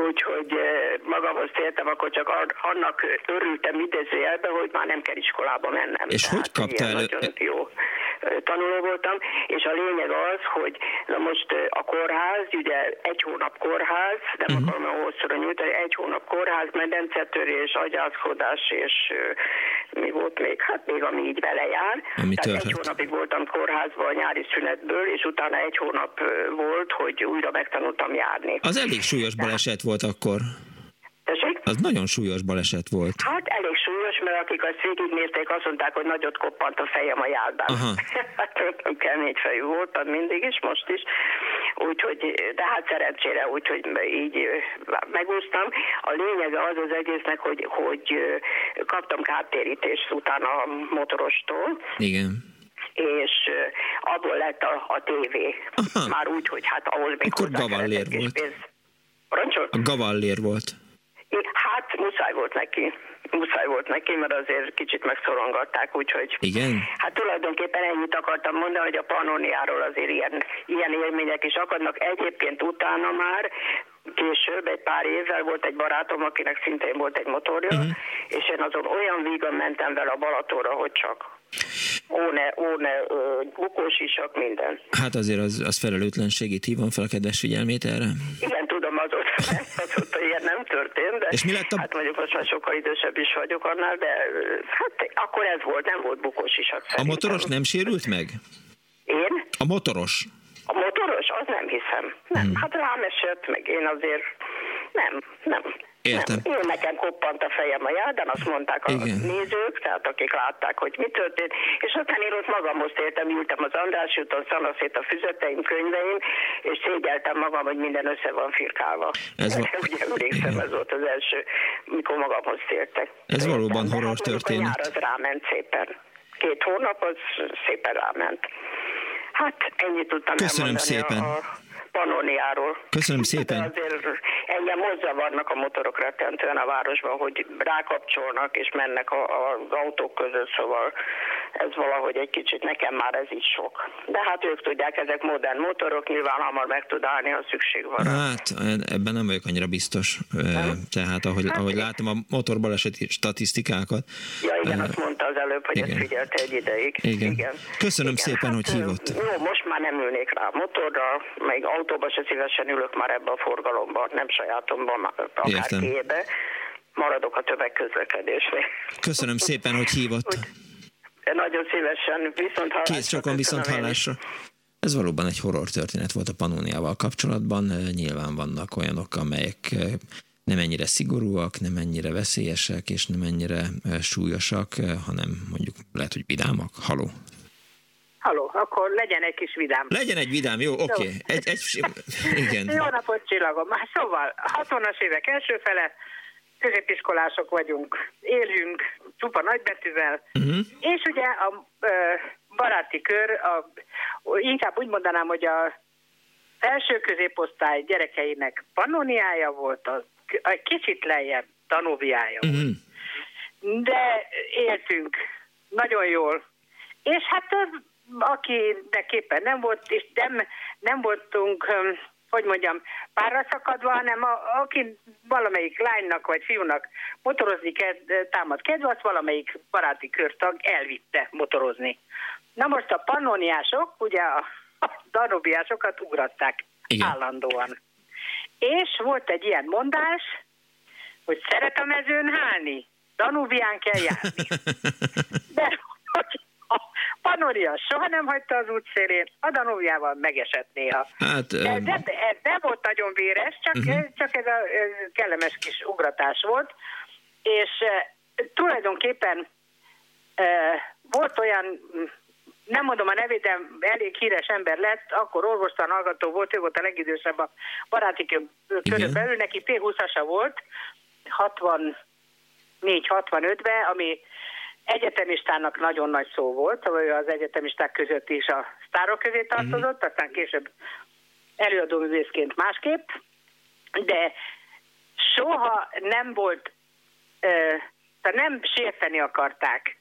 [SPEAKER 12] Úgyhogy eh, magamhoz tértem, akkor csak annak örültem idézőjelben, hogy már nem kell iskolába mennem.
[SPEAKER 1] És Tehát hogy kaptál?
[SPEAKER 12] Nagyon jó tanuló voltam, és a lényeg az, hogy na most a kórház, ugye egy hónap kórház, nem uh-huh. akarom a hosszúra nyújtani, egy hónap kórház, medencetörés, agyászkodás, és mi volt még? Hát még ami így vele jár.
[SPEAKER 1] Ami
[SPEAKER 12] Tehát egy hónapig voltam kórházban a nyári szünetből, és utána egy hónap volt, hogy újra megtanultam járni.
[SPEAKER 1] Az elég súlyos baleset volt akkor.
[SPEAKER 12] Tessék?
[SPEAKER 1] Az nagyon súlyos baleset volt.
[SPEAKER 12] Hát elég súlyos, mert akik azt végignézték, azt mondták, hogy nagyot koppant a fejem a járdán. hát nem kemény fejű voltam mindig is, most is. Úgyhogy, de hát szerencsére, úgyhogy így megúsztam. A lényege az az egésznek, hogy, hogy kaptam kártérítést utána a motorostól.
[SPEAKER 1] Igen
[SPEAKER 12] és abból lett a, a tévé. Aha. Már úgy, hogy hát ahhoz még
[SPEAKER 1] Akkor gavallér volt. Pénz. A gavallér volt.
[SPEAKER 12] Hát muszáj volt neki. Muszáj volt neki, mert azért kicsit megszorongatták, úgyhogy...
[SPEAKER 1] Igen?
[SPEAKER 12] Hát tulajdonképpen ennyit akartam mondani, hogy a Pannoniáról azért ilyen, ilyen élmények is akadnak. Egyébként utána már később, egy pár évvel volt egy barátom, akinek szintén volt egy motorja, uh-huh. és én azon olyan vígan mentem vele a Balatóra, hogy csak óne, óne, bukós isak, minden.
[SPEAKER 1] Hát azért az, az felelőtlenségét hívom fel a kedves figyelmét erre.
[SPEAKER 12] Igen, tudom, azóta, azóta ilyen nem történt, de
[SPEAKER 1] És mi lett a...
[SPEAKER 12] hát mondjuk most már sokkal idősebb is vagyok annál, de hát akkor ez volt, nem volt bukós isak.
[SPEAKER 1] A motoros nem sérült meg?
[SPEAKER 12] Én?
[SPEAKER 1] A motoros.
[SPEAKER 12] A motoros? Az nem hiszem. Nem, hmm. hát rám esett, meg én azért nem, nem.
[SPEAKER 1] Értem.
[SPEAKER 12] Nem, én nekem koppant a fejem a járdán, azt mondták a Igen. nézők, tehát akik látták, hogy mi történt, és aztán én ott magamhoz tértem, ültem az András úton, szanaszét a füzeteim, könyveim, és szégyeltem magam, hogy minden össze van firkálva.
[SPEAKER 1] Ez
[SPEAKER 12] va- Ugye emlékszem, ez volt az első, mikor magamhoz tértek.
[SPEAKER 1] Ez valóban horror történet.
[SPEAKER 12] A nyár az ráment szépen. Két hónap, az szépen ráment. Hát ennyit tudtam
[SPEAKER 1] Köszönöm szépen. A,
[SPEAKER 12] Panoniáról.
[SPEAKER 1] Köszönöm szépen.
[SPEAKER 12] De azért engem vannak a motorok rettentően a városban, hogy rákapcsolnak és mennek a, a, az autók között, szóval ez valahogy egy kicsit nekem már ez így sok. De hát ők tudják, ezek modern motorok, nyilván hamar meg tud állni, ha szükség van.
[SPEAKER 1] Hát ebben nem vagyok annyira biztos. Nem? Tehát ahogy, hát ahogy látom a motorbaleseti statisztikákat.
[SPEAKER 12] Ja igen, azt mondta az előbb, hogy igen. ezt figyelte egy ideig.
[SPEAKER 1] Igen. igen. Köszönöm igen. szépen, hát, hogy hívott.
[SPEAKER 12] Jó, most már nem ülnék rá a motorra, meg autóba se szívesen ülök már ebbe a forgalomba, nem sajátomban, akár kébe. Maradok a tömegközlekedésnél.
[SPEAKER 1] Köszönöm szépen, hogy hívott. Úgy,
[SPEAKER 12] nagyon szívesen, viszont hallásra.
[SPEAKER 1] Kész sokan viszont hallásra. Ez valóban egy horror történet volt a Panóniával kapcsolatban. Nyilván vannak olyanok, amelyek nem ennyire szigorúak, nem ennyire veszélyesek, és nem ennyire súlyosak, hanem mondjuk lehet, hogy vidámak. Haló.
[SPEAKER 13] Akkor legyen egy kis vidám.
[SPEAKER 1] Legyen egy vidám, jó, oké. Okay. Egy, egy, igen.
[SPEAKER 13] Jó napot, csillagom. Szóval, 60-as évek első fele, középiskolások vagyunk, élünk, csupa nagybetűvel, uh-huh. és ugye a ö, baráti kör, a, inkább úgy mondanám, hogy a első középosztály gyerekeinek panoniája volt, a, a kicsit lejjebb tanóviája uh-huh. volt. De éltünk nagyon jól, és hát akinek éppen nem volt, és nem, nem voltunk hogy mondjam, párra szakadva, hanem a, aki valamelyik lánynak vagy fiúnak motorozni ked, támad kedve, azt valamelyik baráti körtag elvitte motorozni. Na most a pannoniások, ugye a, a danubiásokat ugratták Igen. állandóan. És volt egy ilyen mondás, hogy szeret a mezőn hálni, Danubián kell járni. De Panoria soha nem hagyta az útszélén, a Danubiával megesett néha. Hát, de, de, de, nem volt nagyon véres, csak, uh-huh. csak ez a ez kellemes kis ugratás volt, és uh, tulajdonképpen volt olyan nem mondom a nevét, de elég híres ember lett, akkor orvostan hallgató volt, ő volt a legidősebb a baráti körön belül, neki P20-asa volt, 64-65-ben, ami egyetemistának nagyon nagy szó volt, vagy az egyetemisták között is a sztárok közé tartozott, uh-huh. aztán később előadóművészként másképp, de soha nem volt, tehát nem sérteni akarták.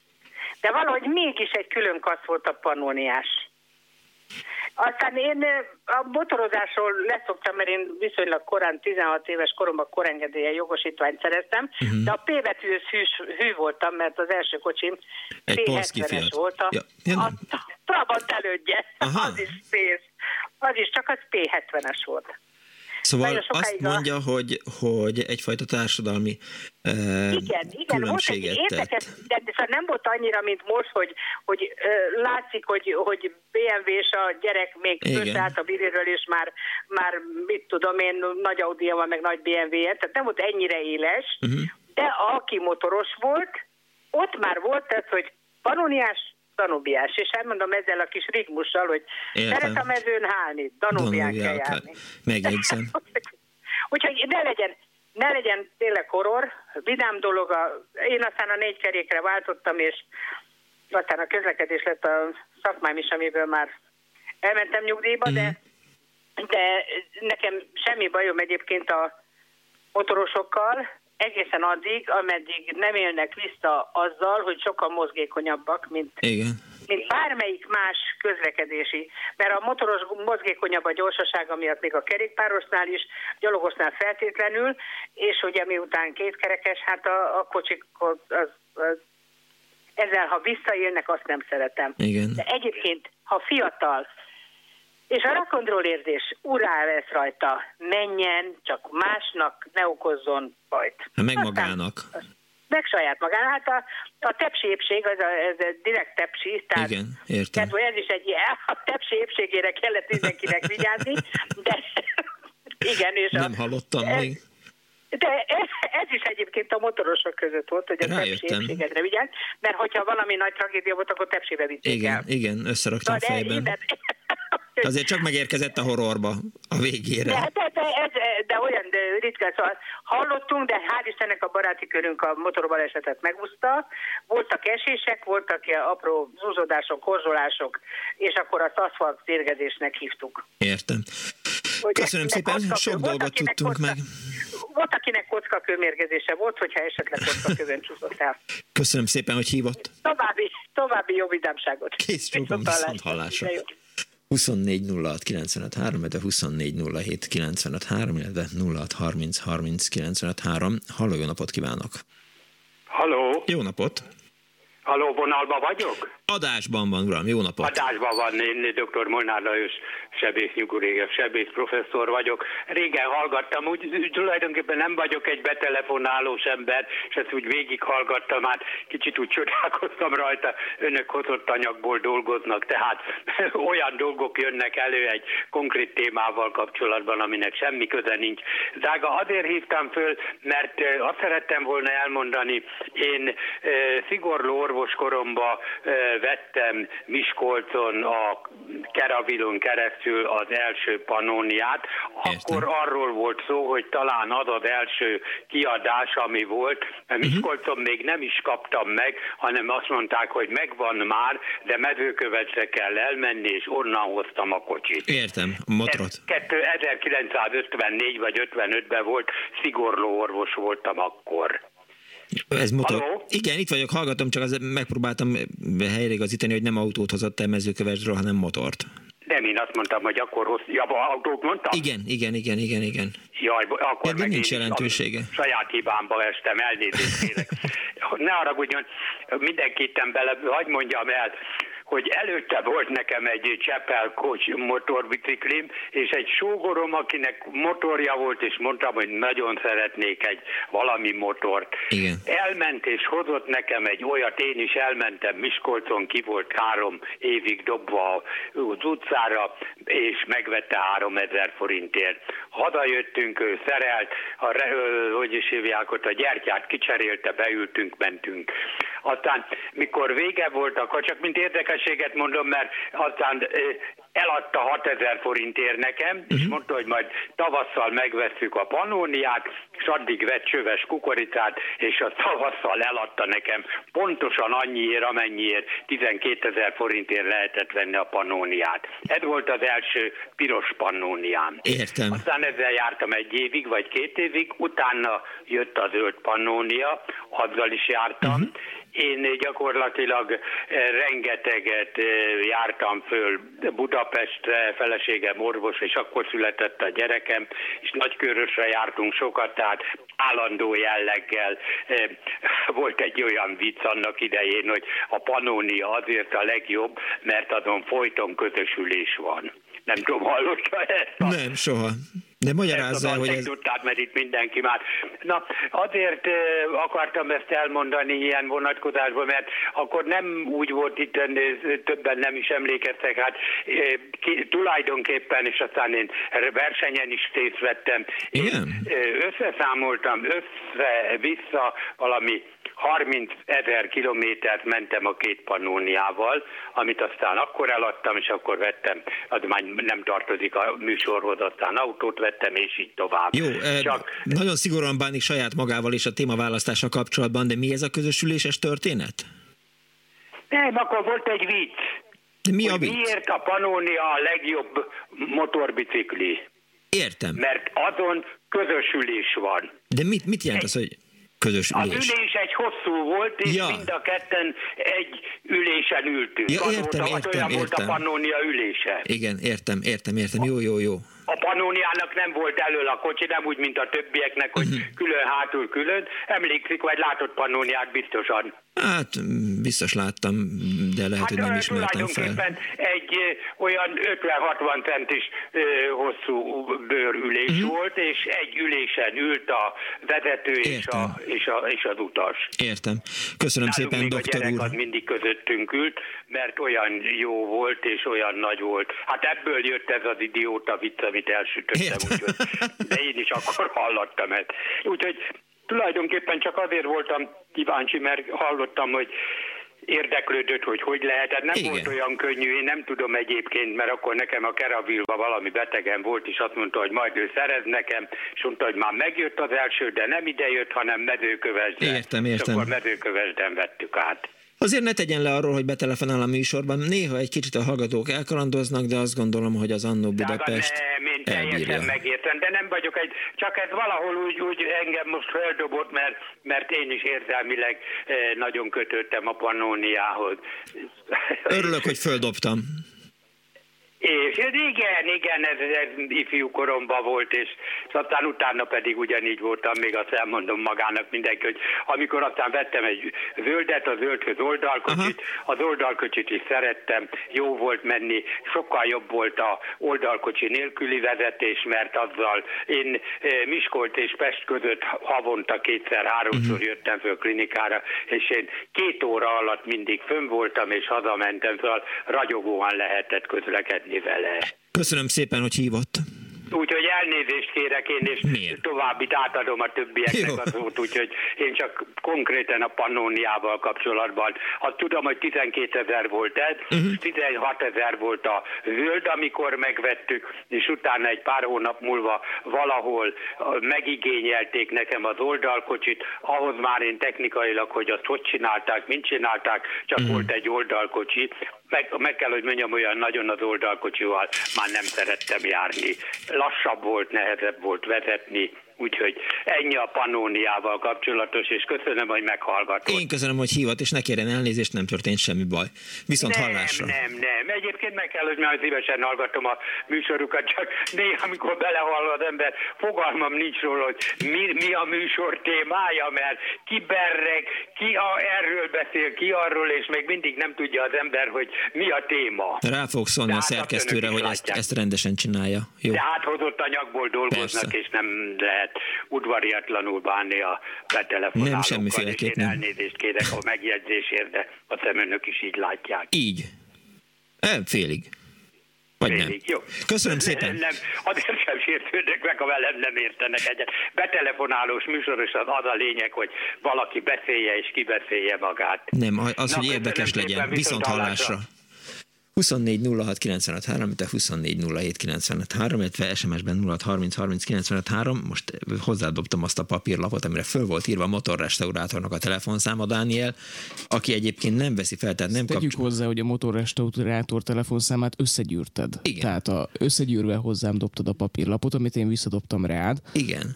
[SPEAKER 13] De valahogy mégis egy külön kasz volt a panóniás. Aztán én a motorozásról leszoktam, mert én viszonylag korán, 16 éves koromban korengedélye jogosítványt szereztem, uh-huh. de a P betűhöz hű, hű voltam, mert az első kocsim P70-es volt. A, ja. a Trabant elődje, Aha. az is P, az is csak az P70-es volt.
[SPEAKER 1] Szóval azt mondja, a... hogy, hogy egyfajta társadalmi uh, igen, igen,
[SPEAKER 13] volt egy érdekes, de szóval nem volt annyira, mint most, hogy, hogy uh, látszik, hogy, hogy BMW-s a gyerek még fölszállt a biriről, és már, már mit tudom én, nagy audi van, meg nagy BMW-je, tehát nem volt ennyire éles, uh-huh. de aki motoros volt, ott már volt ez, hogy panoniás Danubiás, és elmondom ezzel a kis ritmussal, hogy szeret a mezőn hálni, Danubián kell járni.
[SPEAKER 1] Megjegyzem.
[SPEAKER 13] Úgyhogy ne legyen, ne legyen tényleg horror, vidám dolog. A, én aztán a négy kerékre váltottam, és aztán a közlekedés lett a szakmám is, amiből már elmentem nyugdíjba, mm. de, de nekem semmi bajom egyébként a motorosokkal, egészen addig, ameddig nem élnek vissza azzal, hogy sokkal mozgékonyabbak, mint,
[SPEAKER 1] Igen.
[SPEAKER 13] mint bármelyik más közlekedési. Mert a motoros mozgékonyabb a gyorsasága miatt még a kerékpárosnál is, gyalogosnál feltétlenül, és ugye miután kétkerekes, hát a, a kocsik az, az, ezzel, ha visszaélnek, azt nem szeretem.
[SPEAKER 1] Igen.
[SPEAKER 13] De egyébként, ha fiatal, és a rock'n'roll érzés urá lesz rajta, menjen, csak másnak ne okozzon bajt.
[SPEAKER 1] Meg magának.
[SPEAKER 13] meg saját magának. Hát a, a tepsépség, az a, ez a direkt tepsi.
[SPEAKER 1] Tehát, Igen, értem.
[SPEAKER 13] Tehát ez is egy, a tepsi épségére kellett mindenkinek vigyázni, de igen. És
[SPEAKER 1] Nem a, hallottam ez, még.
[SPEAKER 13] De ez, ez is egyébként a motorosok között volt, hogy a tepsi épségedre vigyázz, mert hogyha valami nagy tragédia volt, akkor tepsébe vitték
[SPEAKER 1] Igen,
[SPEAKER 13] el.
[SPEAKER 1] igen, összeraktam Na, fejben. De, Azért csak megérkezett a horrorba a végére.
[SPEAKER 13] De, de, de, ez, de olyan de ritkán, szóval hallottunk, de hál' Istennek a baráti körünk a motorbalesetet megúszta. Voltak esések, voltak ilyen apró zúzódások, korzolások, és akkor azt aszfalt szérgezésnek hívtuk.
[SPEAKER 1] Értem. Hogy Köszönöm szépen, sok volt, dolgot tudtunk kocka, meg.
[SPEAKER 13] Volt, akinek kockakőmérgezése volt, hogyha esetleg kockakövön csúszott el.
[SPEAKER 1] Köszönöm szépen, hogy hívott.
[SPEAKER 13] További, további jó vidámságot.
[SPEAKER 1] Kész csókom, viszont hallásra. 24 06 95 3, de 24 07 95 3, illetve 06 30 30 95 3. Halló, jó napot kívánok!
[SPEAKER 14] Halló!
[SPEAKER 1] Jó napot!
[SPEAKER 14] Halló, vonalban vagyok?
[SPEAKER 1] Adásban van, uram, jó napot!
[SPEAKER 14] Adásban van, én dr. Molnár Lajos sebész nyuguréges sebész professzor vagyok. Régen hallgattam, úgy tulajdonképpen nem vagyok egy betelefonálós ember, és ezt úgy végighallgattam, hát kicsit úgy csodálkoztam rajta, önök hozott anyagból dolgoznak, tehát olyan dolgok jönnek elő egy konkrét témával kapcsolatban, aminek semmi köze nincs. Zága, azért hívtam föl, mert azt szerettem volna elmondani, én szigorló orvoskoromba vettem Miskolcon a Keravilon keresztül az első panóniát, akkor arról volt szó, hogy talán az az első kiadás, ami volt. Mhm. Miskolcon uh-huh. még nem is kaptam meg, hanem azt mondták, hogy megvan már, de mezőkövetre kell elmenni, és onnan hoztam a kocsit.
[SPEAKER 1] Értem, a motorot.
[SPEAKER 14] 1954 vagy 55-ben volt, szigorló orvos voltam akkor.
[SPEAKER 1] Ez motor. Halló? Igen, itt vagyok, hallgatom, csak az megpróbáltam helyreigazítani, hogy nem autót hozott el mezőkövesről, hanem motort.
[SPEAKER 14] Nem, én azt mondtam, hogy akkor hoz... Ja, autót mondtam?
[SPEAKER 1] Igen, igen, igen, igen, igen.
[SPEAKER 14] Jaj, akkor
[SPEAKER 1] Eddig nincs jelentősége.
[SPEAKER 14] Saját hibámba estem, elnézést kérek. ne haragudjon, mindenkit bele, hagyd mondjam el, hogy előtte volt nekem egy Csepel kocs motorbiciklim, és egy sógorom, akinek motorja volt, és mondtam, hogy nagyon szeretnék egy valami motort.
[SPEAKER 1] Igen.
[SPEAKER 14] Elment és hozott nekem egy olyat, én is elmentem Miskolcon, ki volt három évig dobva az utcára, és megvette három ezer forintért. Hada jöttünk, ő szerelt, a, hogy is hívják ott, a gyertyát kicserélte, beültünk, mentünk. Aztán, mikor vége volt, akkor csak mint érdekes érdekességet mondom, mert aztán eladta 6000 forintért nekem, uh-huh. és mhm. mondta, hogy majd tavasszal megveszük a panóniát, és addig vett csöves kukoricát, és a tavasszal eladta nekem pontosan annyiért, amennyiért 12 ezer forintért lehetett venni a panóniát. Ez volt az első piros panóniám.
[SPEAKER 1] Értem.
[SPEAKER 14] Aztán ezzel jártam egy évig, vagy két évig, utána jött a zöld panónia, azzal is jártam, uh-huh. Én gyakorlatilag eh, rengeteget eh, jártam föl Budapestre, feleségem orvos, és akkor született a gyerekem, és Nagykörösre jártunk sokat, tehát állandó jelleggel eh, volt egy olyan vicc annak idején, hogy a Panónia azért a legjobb, mert azon folyton közösülés van. Nem tudom, hallotta ezt?
[SPEAKER 1] Nem, soha. De magyarázza, hogy ez...
[SPEAKER 14] Tudtát, mert itt mindenki már. Na, azért akartam ezt elmondani ilyen vonatkozásban, mert akkor nem úgy volt itt, többen nem is emlékeztek, hát ki, tulajdonképpen, és aztán én versenyen is részt vettem.
[SPEAKER 1] Igen?
[SPEAKER 14] Összeszámoltam, össze-vissza valami 30 ezer kilométert mentem a két panóniával, amit aztán akkor eladtam, és akkor vettem, az már nem tartozik a műsorhoz, aztán autót vettem, és így tovább.
[SPEAKER 1] Jó, Csak... nagyon szigorúan bánik saját magával és a témaválasztása kapcsolatban, de mi ez a közösüléses történet?
[SPEAKER 14] Nem, akkor volt egy vicc.
[SPEAKER 1] De mi a vicc?
[SPEAKER 14] Miért a Panónia a legjobb motorbicikli?
[SPEAKER 1] Értem.
[SPEAKER 14] Mert azon közösülés van.
[SPEAKER 1] De mit, mit jelent az, hogy közös ülés.
[SPEAKER 14] Az ülés egy hosszú volt, és ja. mind a ketten egy ülésen ültünk.
[SPEAKER 1] Ja, értem,
[SPEAKER 14] Azóta,
[SPEAKER 1] értem,
[SPEAKER 14] olyan
[SPEAKER 1] értem.
[SPEAKER 14] volt a Pannónia ülése.
[SPEAKER 1] Igen, értem, értem, értem. Jó, jó, jó
[SPEAKER 14] a Panóniának nem volt elől a kocsi, nem úgy, mint a többieknek, hogy uh-huh. külön hátul külön. Emlékszik, vagy látott Panóniát biztosan?
[SPEAKER 1] Hát biztos láttam, de lehet, hát, hogy nem ismertem fel.
[SPEAKER 14] egy olyan 50-60 centis hosszú bőrülés uh-huh. volt, és egy ülésen ült a vezető és, a, és, a, és az utas.
[SPEAKER 1] Értem. Köszönöm Nálunk szépen, doktor
[SPEAKER 14] a
[SPEAKER 1] úr.
[SPEAKER 14] mindig közöttünk ült, mert olyan jó volt, és olyan nagy volt. Hát ebből jött ez az idióta vicc, amit elsütöttem, úgyhogy, de én is akkor hallottam ezt. Úgyhogy tulajdonképpen csak azért voltam kíváncsi, mert hallottam, hogy érdeklődött, hogy hogy lehet. Ez nem Igen. volt olyan könnyű, én nem tudom egyébként, mert akkor nekem a Keravilva valami betegen volt, és azt mondta, hogy majd ő szerez nekem, és mondta, hogy már megjött az első, de nem ide jött, hanem mezőkövesden.
[SPEAKER 1] Értem, értem.
[SPEAKER 14] És akkor mezőkövesden vettük át.
[SPEAKER 1] Azért ne tegyen le arról, hogy betelefonál a műsorban. Néha egy kicsit a hallgatók elkalandoznak, de azt gondolom, hogy az Annó Budapest
[SPEAKER 14] nem, én teljesen megértem, de nem vagyok egy, csak ez valahol úgy, úgy engem most feldobott, mert, mert én is érzelmileg eh, nagyon kötöttem a Pannóniához.
[SPEAKER 1] Örülök, hogy földobtam.
[SPEAKER 14] És igen, igen, ez, ez ifjú koromban volt, és aztán utána pedig ugyanígy voltam, még azt elmondom magának mindenki, hogy amikor aztán vettem egy zöldet, a zöldhöz oldalkocsit, Aha. az oldalkocsit is szerettem, jó volt menni, sokkal jobb volt a oldalkocsi nélküli vezetés, mert azzal én eh, Miskolt és Pest között havonta kétszer-háromszor uh-huh. jöttem föl klinikára, és én két óra alatt mindig fönn voltam, és hazamentem, szóval ragyogóan lehetett közlekedni beszélni vele.
[SPEAKER 1] Köszönöm szépen, hogy hívott.
[SPEAKER 14] Úgyhogy elnézést kérek én, és Miért? továbbit átadom a többieknek Jó. az út, úgyhogy én csak konkrétan a Pannóniával kapcsolatban. Azt tudom, hogy 12 ezer volt ez, uh-huh. 16 ezer volt a zöld, amikor megvettük, és utána egy pár hónap múlva valahol megigényelték nekem az oldalkocsit, ahhoz már én technikailag, hogy azt hogy csinálták, mint csinálták, csak uh-huh. volt egy oldalkocsi, meg, meg kell, hogy mondjam, olyan nagyon az oldalkocsival már nem szerettem járni. Lassabb volt, nehezebb volt vezetni, Úgyhogy ennyi a Panóniával kapcsolatos, és köszönöm, hogy meghallgatott.
[SPEAKER 1] Én köszönöm, hogy hívat, és ne kérjen elnézést, nem történt semmi baj. Viszont
[SPEAKER 14] nem,
[SPEAKER 1] hallásra.
[SPEAKER 14] Nem, nem, Egyébként meg kell, hogy már szívesen hallgatom a műsorukat, csak néha, amikor belehall az ember, fogalmam nincs róla, hogy mi, mi a műsor témája, mert ki berreg, ki a, erről beszél, ki arról, és még mindig nem tudja az ember, hogy mi a téma.
[SPEAKER 1] Rá fog szólni Tehát a szerkesztőre, hogy ezt, ezt rendesen csinálja. Jó.
[SPEAKER 14] De áthozott anyagból dolgoznak, Persze. és nem lehet udvariatlanul bánni a betelefonálókkal.
[SPEAKER 1] Nem, semmiféleképp nem.
[SPEAKER 14] elnézést kérek a megjegyzésért, de a szemönök is így látják.
[SPEAKER 1] Így. E, félig. Vagy Félig, nem.
[SPEAKER 14] Jó.
[SPEAKER 1] Köszönöm szépen.
[SPEAKER 14] Nem, azért sem sértődök meg, ha velem nem értenek egyet. Betelefonálós műsoros az, az a lényeg, hogy valaki beszélje és kibeszélje magát.
[SPEAKER 1] Nem, az, Na, hogy érdekes legyen. Viszont hallásra. hallásra. 24 06 95 3, illetve 24 07 95 3, illetve SMS-ben 06 30 30 95 3. Most hozzádobtam azt a papírlapot, amire föl volt írva a motorrestaurátornak a telefonszáma, Dániel, aki egyébként nem veszi fel, tehát nem
[SPEAKER 4] kapcsol... hozzá, hogy a motorrestaurátor telefonszámát összegyűrted. Igen. Tehát a, összegyűrve hozzám dobtad a papírlapot, amit én visszadobtam rád.
[SPEAKER 1] Igen.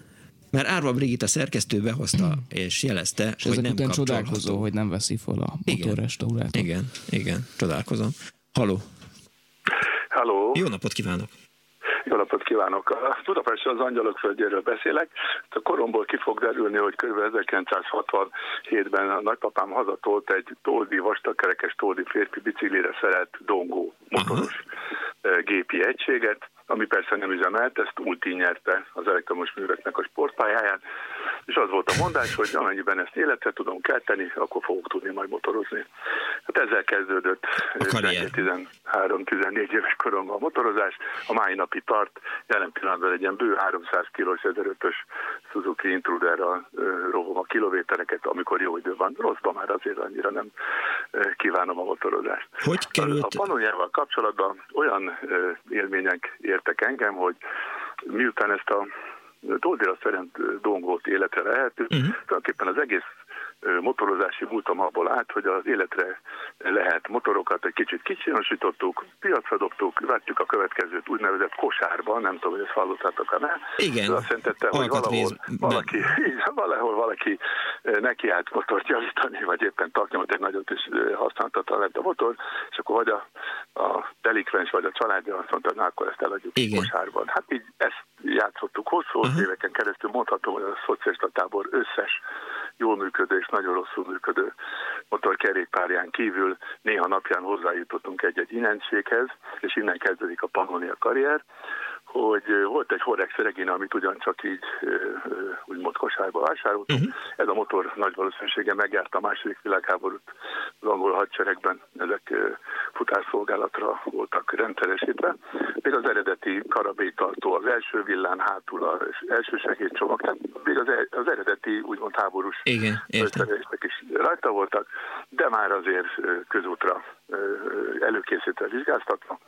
[SPEAKER 1] Mert Árva Brigitta szerkesztő behozta és jelezte,
[SPEAKER 4] és hogy nem után csodálkozó, hogy nem veszi fel a motorrestaurátor.
[SPEAKER 1] Igen, igen, csodálkozom. Haló.
[SPEAKER 15] Halló.
[SPEAKER 1] Jó napot kívánok.
[SPEAKER 15] Jó napot kívánok! A Budapest az Angyalok földjéről beszélek. A koromból ki fog derülni, hogy kb. 1967-ben a nagypapám hazatolt egy toldi, vastagkerekes toldi férfi biciklire szerelt dongó motoros Aha. gépi egységet, ami persze nem üzemelt, ezt Ulti nyerte az elektromos műveknek a sportpályáján, és az volt a mondás, hogy amennyiben ezt életre tudom kelteni, akkor fogok tudni majd motorozni. Hát ezzel kezdődött 13-14 éves koromban a motorozás, a mai napi tart, jelen pillanatban egy ilyen bő 300 kilós 1005-ös Suzuki Intruderral rovom a kilométereket, amikor jó idő van. Rosszban már azért annyira nem kívánom a motorozást.
[SPEAKER 1] Hogy került?
[SPEAKER 15] A Panoniával kapcsolatban olyan élmények értek engem, hogy miután ezt a Toldéra szerint dongót életre lehetünk, uh-huh. tulajdonképpen az egész motorozási múltam abból át, hogy az életre lehet motorokat egy kicsit kicsinosítottuk, piacra dobtuk, vettük a következőt úgynevezett kosárba, nem tudom, hogy ezt hallottátok ne.
[SPEAKER 1] Igen.
[SPEAKER 15] azt jelentette, hogy valahol valaki, valahol valaki nekiállt motort javítani, vagy éppen tartnyomat egy nagyot is használtatta lett a motor, és akkor vagy a, a delikvens, vagy a családja azt mondta, na akkor ezt eladjuk Igen. kosárban. Hát így ezt játszottuk hosszú uh-huh. éveken keresztül, mondhatom, hogy a szocialista tábor összes jól működő és nagyon rosszul működő motorkerékpárján kívül néha napján hozzájutottunk egy-egy innenséghez, és innen kezdődik a Pannonia karrier, hogy volt egy Horex Regina, amit ugyancsak így úgymond kosárba vásároltunk. Uh-huh. Ez a motor nagy valószínűsége megjárta a második világháborút az angol hadseregben. Ezek futásszolgálatra voltak rendszeresítve. Még az eredeti karabélytartó, az első villán hátul, az első segédcsomag, tehát még az, e- az eredeti úgymond háborús
[SPEAKER 1] Igen,
[SPEAKER 15] is rajta voltak, de már azért közútra előkészítve vizsgáztatva,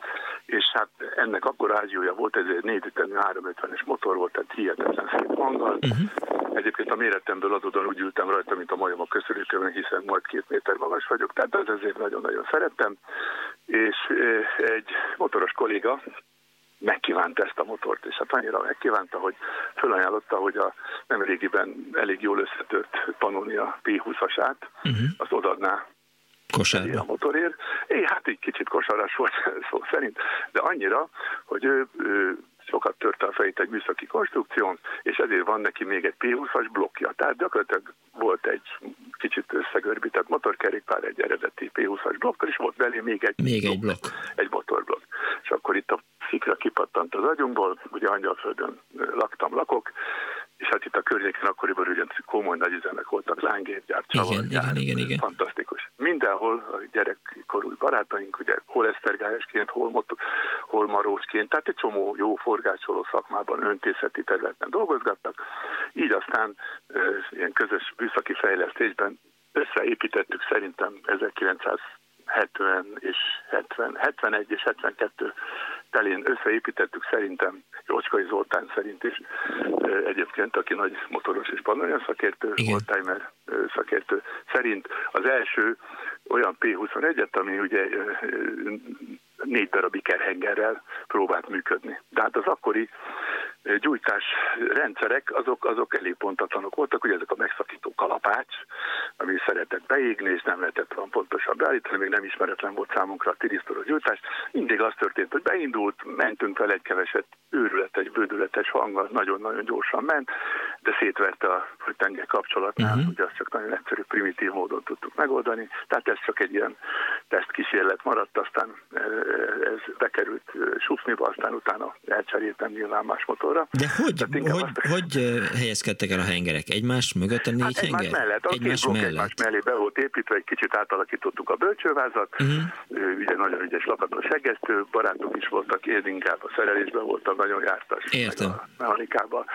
[SPEAKER 15] és hát ennek akkor ágyúja volt, ez egy 4 350-es motor volt, tehát hihetetlen szép hanggal. Uh-huh. Egyébként a méretemből adódóan úgy ültem rajta, mint a majom a köszönőkövön, hiszen majd két méter magas vagyok, tehát ez ezért nagyon-nagyon szerettem. És egy motoros kolléga, megkívánta ezt a motort, és hát annyira megkívánta, hogy felajánlotta, hogy a nem régiben elég jól összetört Pannonia P20-asát, uh-huh. azt odaadná
[SPEAKER 1] Kosárba.
[SPEAKER 15] A motorért. É, hát egy kicsit kosaras volt szó szerint, de annyira, hogy ő, ő sokat törte a fejét egy műszaki konstrukción, és ezért van neki még egy P20-as blokkja. Tehát gyakorlatilag volt egy kicsit összegörbített motorkerékpár, egy eredeti P20-as blokk, és volt belé még egy,
[SPEAKER 1] még blokk, egy blokk.
[SPEAKER 15] Egy motorblokk. És akkor itt a szikra kipattant az agyunkból, ugye Angyalföldön laktam, lakok, és hát itt a környéken akkoriban ugye komoly nagy üzemek voltak, lángépgyár, csavargyár, igen, igen, igen, fantasztikus. Mindenhol a gyerekkorú barátaink, ugye hol esztergályosként, hol, mot- hol marósként, tehát egy csomó jó forgácsoló szakmában, öntészeti területen dolgozgattak. Így aztán e, ilyen közös műszaki fejlesztésben összeépítettük szerintem 1900 70 és 70, 71 és 72 telén összeépítettük szerintem, Jócskai Zoltán szerint is, egyébként, aki nagy motoros és pannonia szakértő, oldtimer szakértő szerint az első olyan P21-et, ami ugye négy darab ikerhengerrel próbált működni. De hát az akkori gyújtás rendszerek azok, azok elég pontatlanok voltak, ugye ezek a megszakító kalapács, ami szeretett beégni, és nem lehetett van pontosan beállítani, még nem ismeretlen volt számunkra a tirisztoros gyújtás. Mindig az történt, hogy beindult, mentünk fel egy keveset, őrületes, bődületes hanggal, nagyon-nagyon gyorsan ment, de szétverte a tenger kapcsolatnál, uh-huh. ugye azt csak nagyon egyszerű, primitív módon tudtuk megoldani. Tehát ez csak egy ilyen tesztkísérlet maradt, aztán ez bekerült Sufniba, aztán utána elcseréltem nyilván más motorra.
[SPEAKER 1] De hogy, hogy, azt... hogy helyezkedtek el a hengerek? Egymás mögött a négy hát
[SPEAKER 15] egymás
[SPEAKER 1] henger?
[SPEAKER 15] Mellett, a egymás mellett. Egymás mellé be volt építve, egy kicsit átalakítottuk a bölcsővázat, uh-huh. ugye nagyon ügyes lakatos segesztő, barátok is voltak, én inkább a szerelésben voltam, nagyon jártas,
[SPEAKER 1] Értem.
[SPEAKER 15] a mechanikában.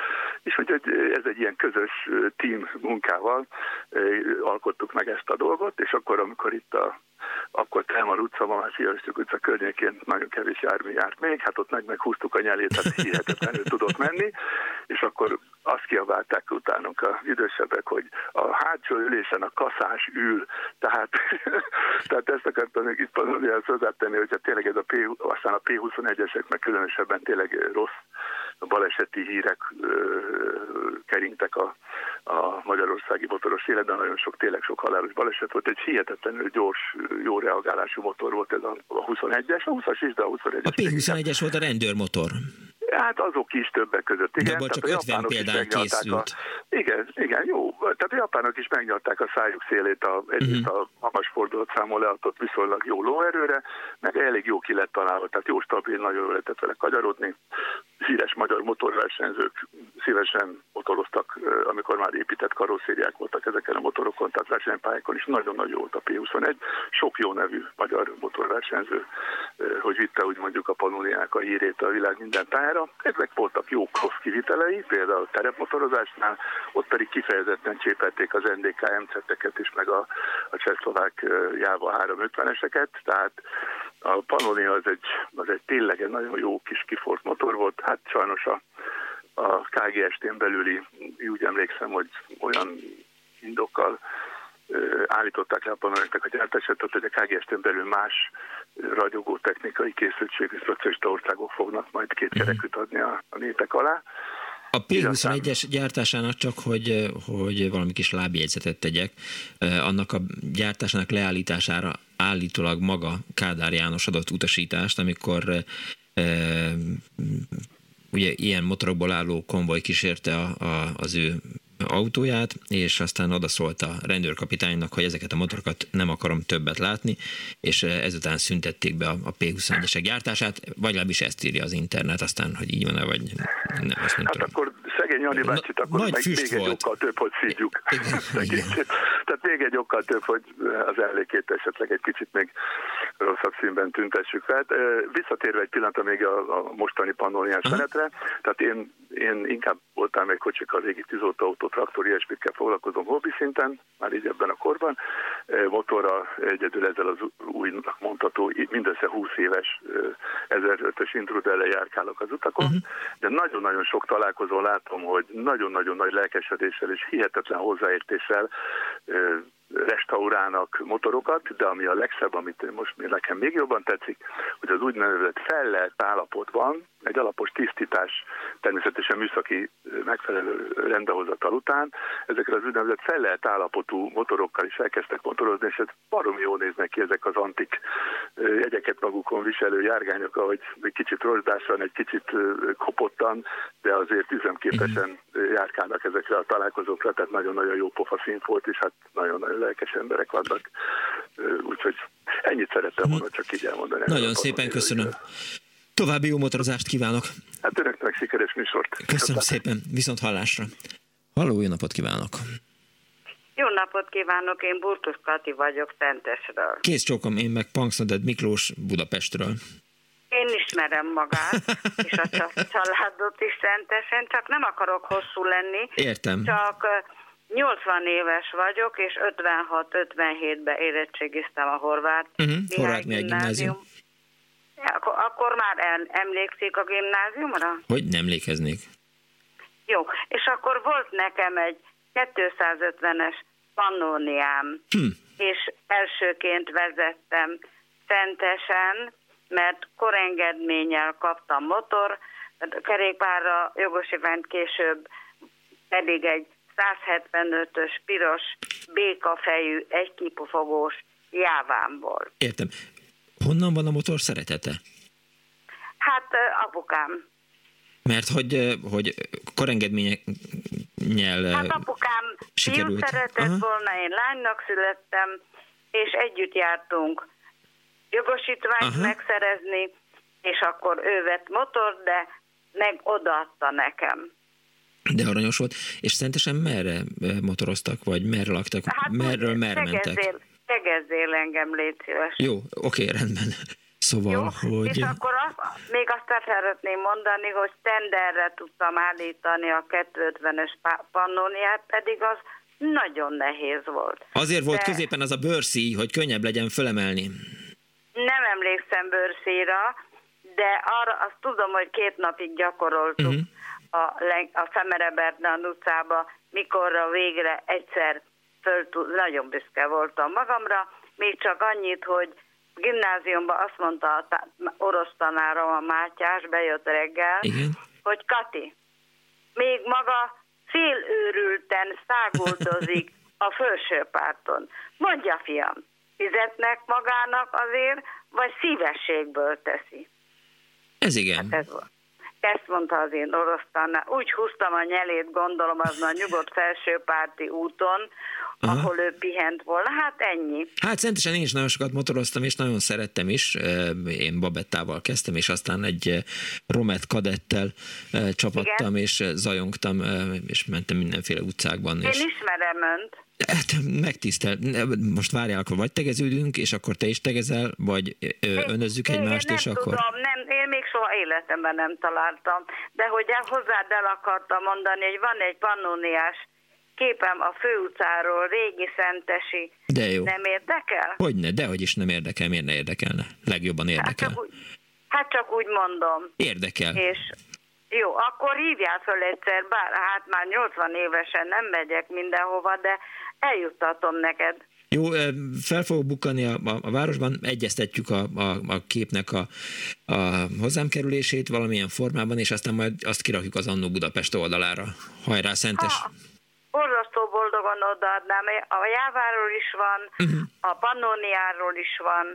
[SPEAKER 15] És hogy ez egy ilyen közös team munkával alkottuk meg ezt a dolgot, és akkor, amikor itt a akkor Telmar utca, ma már Siastuk utca környékén nagyon kevés jármű járt még, hát ott meg meghúztuk a nyelét, tehát hihetetlenül tudott menni, és akkor azt kiabálták utánunk a idősebbek, hogy a hátsó ülésen a kaszás ül, tehát, tehát ezt akartam még itt Panoniához hozzátenni, hogyha tényleg ez a P, aztán a P21-esek meg különösebben tényleg rossz baleseti hírek ö, keringtek a, a magyarországi motoros életben, nagyon sok, tényleg sok halálos baleset volt, egy hihetetlenül gyors, jó reagálású motor volt ez a 21-es, a 20-as is, de a 21-es.
[SPEAKER 1] A P21-es volt a rendőrmotor.
[SPEAKER 15] Hát azok is többek között, igen.
[SPEAKER 1] De csak 50 példány készült. A,
[SPEAKER 15] igen, igen, jó. Tehát a japánok is megnyalták a szájuk szélét a, egyrészt uh-huh. a magas fordulat számol leadott viszonylag jó lóerőre, meg elég jó ki lett találva, tehát jó stabil, nagyon jól lehetett vele kagyarodni. Híres magyar motorversenyzők szívesen motoroztak, amikor már épített karosszériák voltak ezeken a motorokon, tehát versenypályákon is nagyon-nagyon volt a P21. Sok jó nevű magyar motorversenyző, hogy vitte úgy mondjuk a panóniák a hírét a világ minden tájára. Ezek voltak jó cross kivitelei, például terepmotorozásnál, ott pedig kifejezetten csépelték az NDK MC-eket is, meg a, a csehszlovák Jáva 350-eseket, tehát a Pannonia az egy, az egy tényleg egy nagyon jó kis kifort motor volt, hát sajnos a, a KGST-n belüli, úgy emlékszem, hogy olyan indokkal állították le a paneleknek a gyártását, hogy a KGST-n belül más ragyogó technikai készültségű szocialista országok fognak majd két mhm. kerekűt adni a, a népek alá.
[SPEAKER 1] A P21-es gyártásának csak, hogy, hogy valami kis lábjegyzetet tegyek, annak a gyártásának leállítására állítólag maga Kádár János adott utasítást, amikor ugye ilyen motorokból álló konvoj kísérte a, a, az ő autóját, és aztán odaszólt a rendőrkapitánynak, hogy ezeket a motorokat nem akarom többet látni, és ezután szüntették be a, a P21-esek gyártását, vagy legalábbis ezt írja az internet, aztán, hogy így van-e, vagy nem, azt nem
[SPEAKER 15] hát tudom. akkor szegény Jani bácsit, akkor Nagy meg még egy okkal több, hogy szídjuk. Tehát még egy okkal több, hogy az emlékét esetleg egy kicsit még rosszabb színben tüntessük fel. Visszatérve egy pillanatra még a, a mostani pannóniás menetre, tehát én, én inkább voltam egy kocsik a régi tűzoltóautó, traktor, ilyesmikkel foglalkozom hobbi szinten, már így ebben a korban. Motorra egyedül ezzel az újnak mondható, mindössze 20 éves 1005-ös intrudelle járkálok az utakon, uh-huh. de nagyon-nagyon sok találkozón látom, hogy nagyon-nagyon nagy lelkesedéssel és hihetetlen hozzáértéssel restaurálnak motorokat, de ami a legszebb, amit most nekem még jobban tetszik, hogy az úgynevezett fellelt állapotban egy alapos tisztítás, természetesen műszaki megfelelő rendehozatal után, ezekre az úgynevezett fellelt állapotú motorokkal is elkezdtek motorozni, és ez baromi jól néznek ki ezek az antik jegyeket magukon viselő járgányok, ahogy egy kicsit rozsdásan, egy kicsit kopottan, de azért üzemképesen járkálnak ezekre a találkozókra, tehát nagyon-nagyon jó pofa szín volt, és hát nagyon-nagyon lelkes emberek vannak. Úgyhogy ennyit szerettem volna csak így elmondani.
[SPEAKER 1] Nagyon szépen köszönöm. További jó motorozást kívánok!
[SPEAKER 15] Hát önöknek sikeres műsort!
[SPEAKER 1] Köszönöm Köszönöm szépen, viszont hallásra! Halló, jó napot kívánok!
[SPEAKER 16] Jó napot kívánok, én Burtus Kati vagyok Szentesről.
[SPEAKER 1] Kész csókom, én meg Punksnoded Miklós Budapestről.
[SPEAKER 16] Én ismerem magát, és a családot is Szentesen, csak nem akarok hosszú lenni.
[SPEAKER 1] Értem.
[SPEAKER 16] Csak 80 éves vagyok, és 56-57-ben érettségiztem a Horváth
[SPEAKER 1] uh-huh, Horváth Gimnázium. gimnázium.
[SPEAKER 16] Akkor, akkor már emlékszik a gimnáziumra?
[SPEAKER 1] Hogy nem emlékeznék.
[SPEAKER 16] Jó, és akkor volt nekem egy 250-es pannóniám, hm. és elsőként vezettem Szentesen, mert korengedménnyel kaptam motor, kerékpárra jogosítványt később pedig egy 175-ös piros békafejű egykipufogós jávámból.
[SPEAKER 1] Értem. Honnan van a motor szeretete?
[SPEAKER 16] Hát apukám.
[SPEAKER 1] Mert hogy, hogy korengedményel
[SPEAKER 16] Hát apukám sikerült. fiú szeretett Aha. volna, én lánynak születtem, és együtt jártunk jogosítványt Aha. megszerezni, és akkor ő vett motor, de meg odaadta nekem.
[SPEAKER 1] De aranyos volt. És szentesen merre motoroztak, vagy merre laktak? Hát, Merről merre mentek?
[SPEAKER 16] Tegezzél engem, légy szíves.
[SPEAKER 1] Jó, oké, rendben. Szóval, Jó, hogy...
[SPEAKER 16] És akkor azt, még azt szeretném mondani, hogy tenderre tudtam állítani a 250-es pannóniát, pedig az nagyon nehéz volt.
[SPEAKER 1] Azért volt De középen az a bőrszíj, hogy könnyebb legyen fölemelni.
[SPEAKER 16] Nem emlékszem bőrszíra, de arra azt tudom, hogy két napig gyakoroltuk uh-huh. a, a Szemere Bernard utcába, mikorra végre egyszer föl, nagyon büszke voltam magamra, még csak annyit, hogy gimnáziumban azt mondta a orosz tanárom, a Mátyás, bejött reggel, Igen. hogy Kati, még maga félőrülten száguldozik a felső párton. Mondja, fiam, fizetnek magának azért, vagy szívességből teszi?
[SPEAKER 1] Ez igen. Hát ez
[SPEAKER 16] volt. Ezt mondta az én orosz tanár. Úgy húztam a nyelét, gondolom, azon a nyugodt felsőpárti úton, Aha. ahol ő pihent volna. Hát ennyi.
[SPEAKER 1] Hát szentesen én is nagyon sokat motoroztam, és nagyon szerettem is. Én Babettával kezdtem, és aztán egy Romet kadettel csapattam, Igen. és zajongtam, és mentem mindenféle utcákban.
[SPEAKER 16] Én és... ismerem önt.
[SPEAKER 1] Hát megtisztel. Most várjál, akkor vagy tegeződünk, és akkor te is tegezel, vagy önözzük én, egymást,
[SPEAKER 16] én
[SPEAKER 1] és akkor...
[SPEAKER 16] Tudom, nem, én még soha életemben nem találtam, de hogy hozzád el akartam mondani, hogy van egy pannóniás képem a főutcáról, régi szentesi.
[SPEAKER 1] De jó.
[SPEAKER 16] Nem érdekel?
[SPEAKER 1] Hogyne, dehogy is nem érdekel, miért ne érdekelne? Legjobban érdekel. Hát
[SPEAKER 16] csak úgy, hát csak úgy mondom.
[SPEAKER 1] Érdekel.
[SPEAKER 16] És jó, akkor hívjál föl egyszer, bár hát már 80 évesen nem megyek mindenhova, de eljuttatom neked.
[SPEAKER 1] Jó, fel fogok bukkani a, a, a városban, egyeztetjük a, a, a képnek a, a hozzám kerülését valamilyen formában, és aztán majd azt kirakjuk az Annó Budapest oldalára. Hajrá, Szentes! Ha
[SPEAKER 16] borzasztó boldogan odaadnám. A Jáváról is van, uh-huh. a Pannoniáról is van,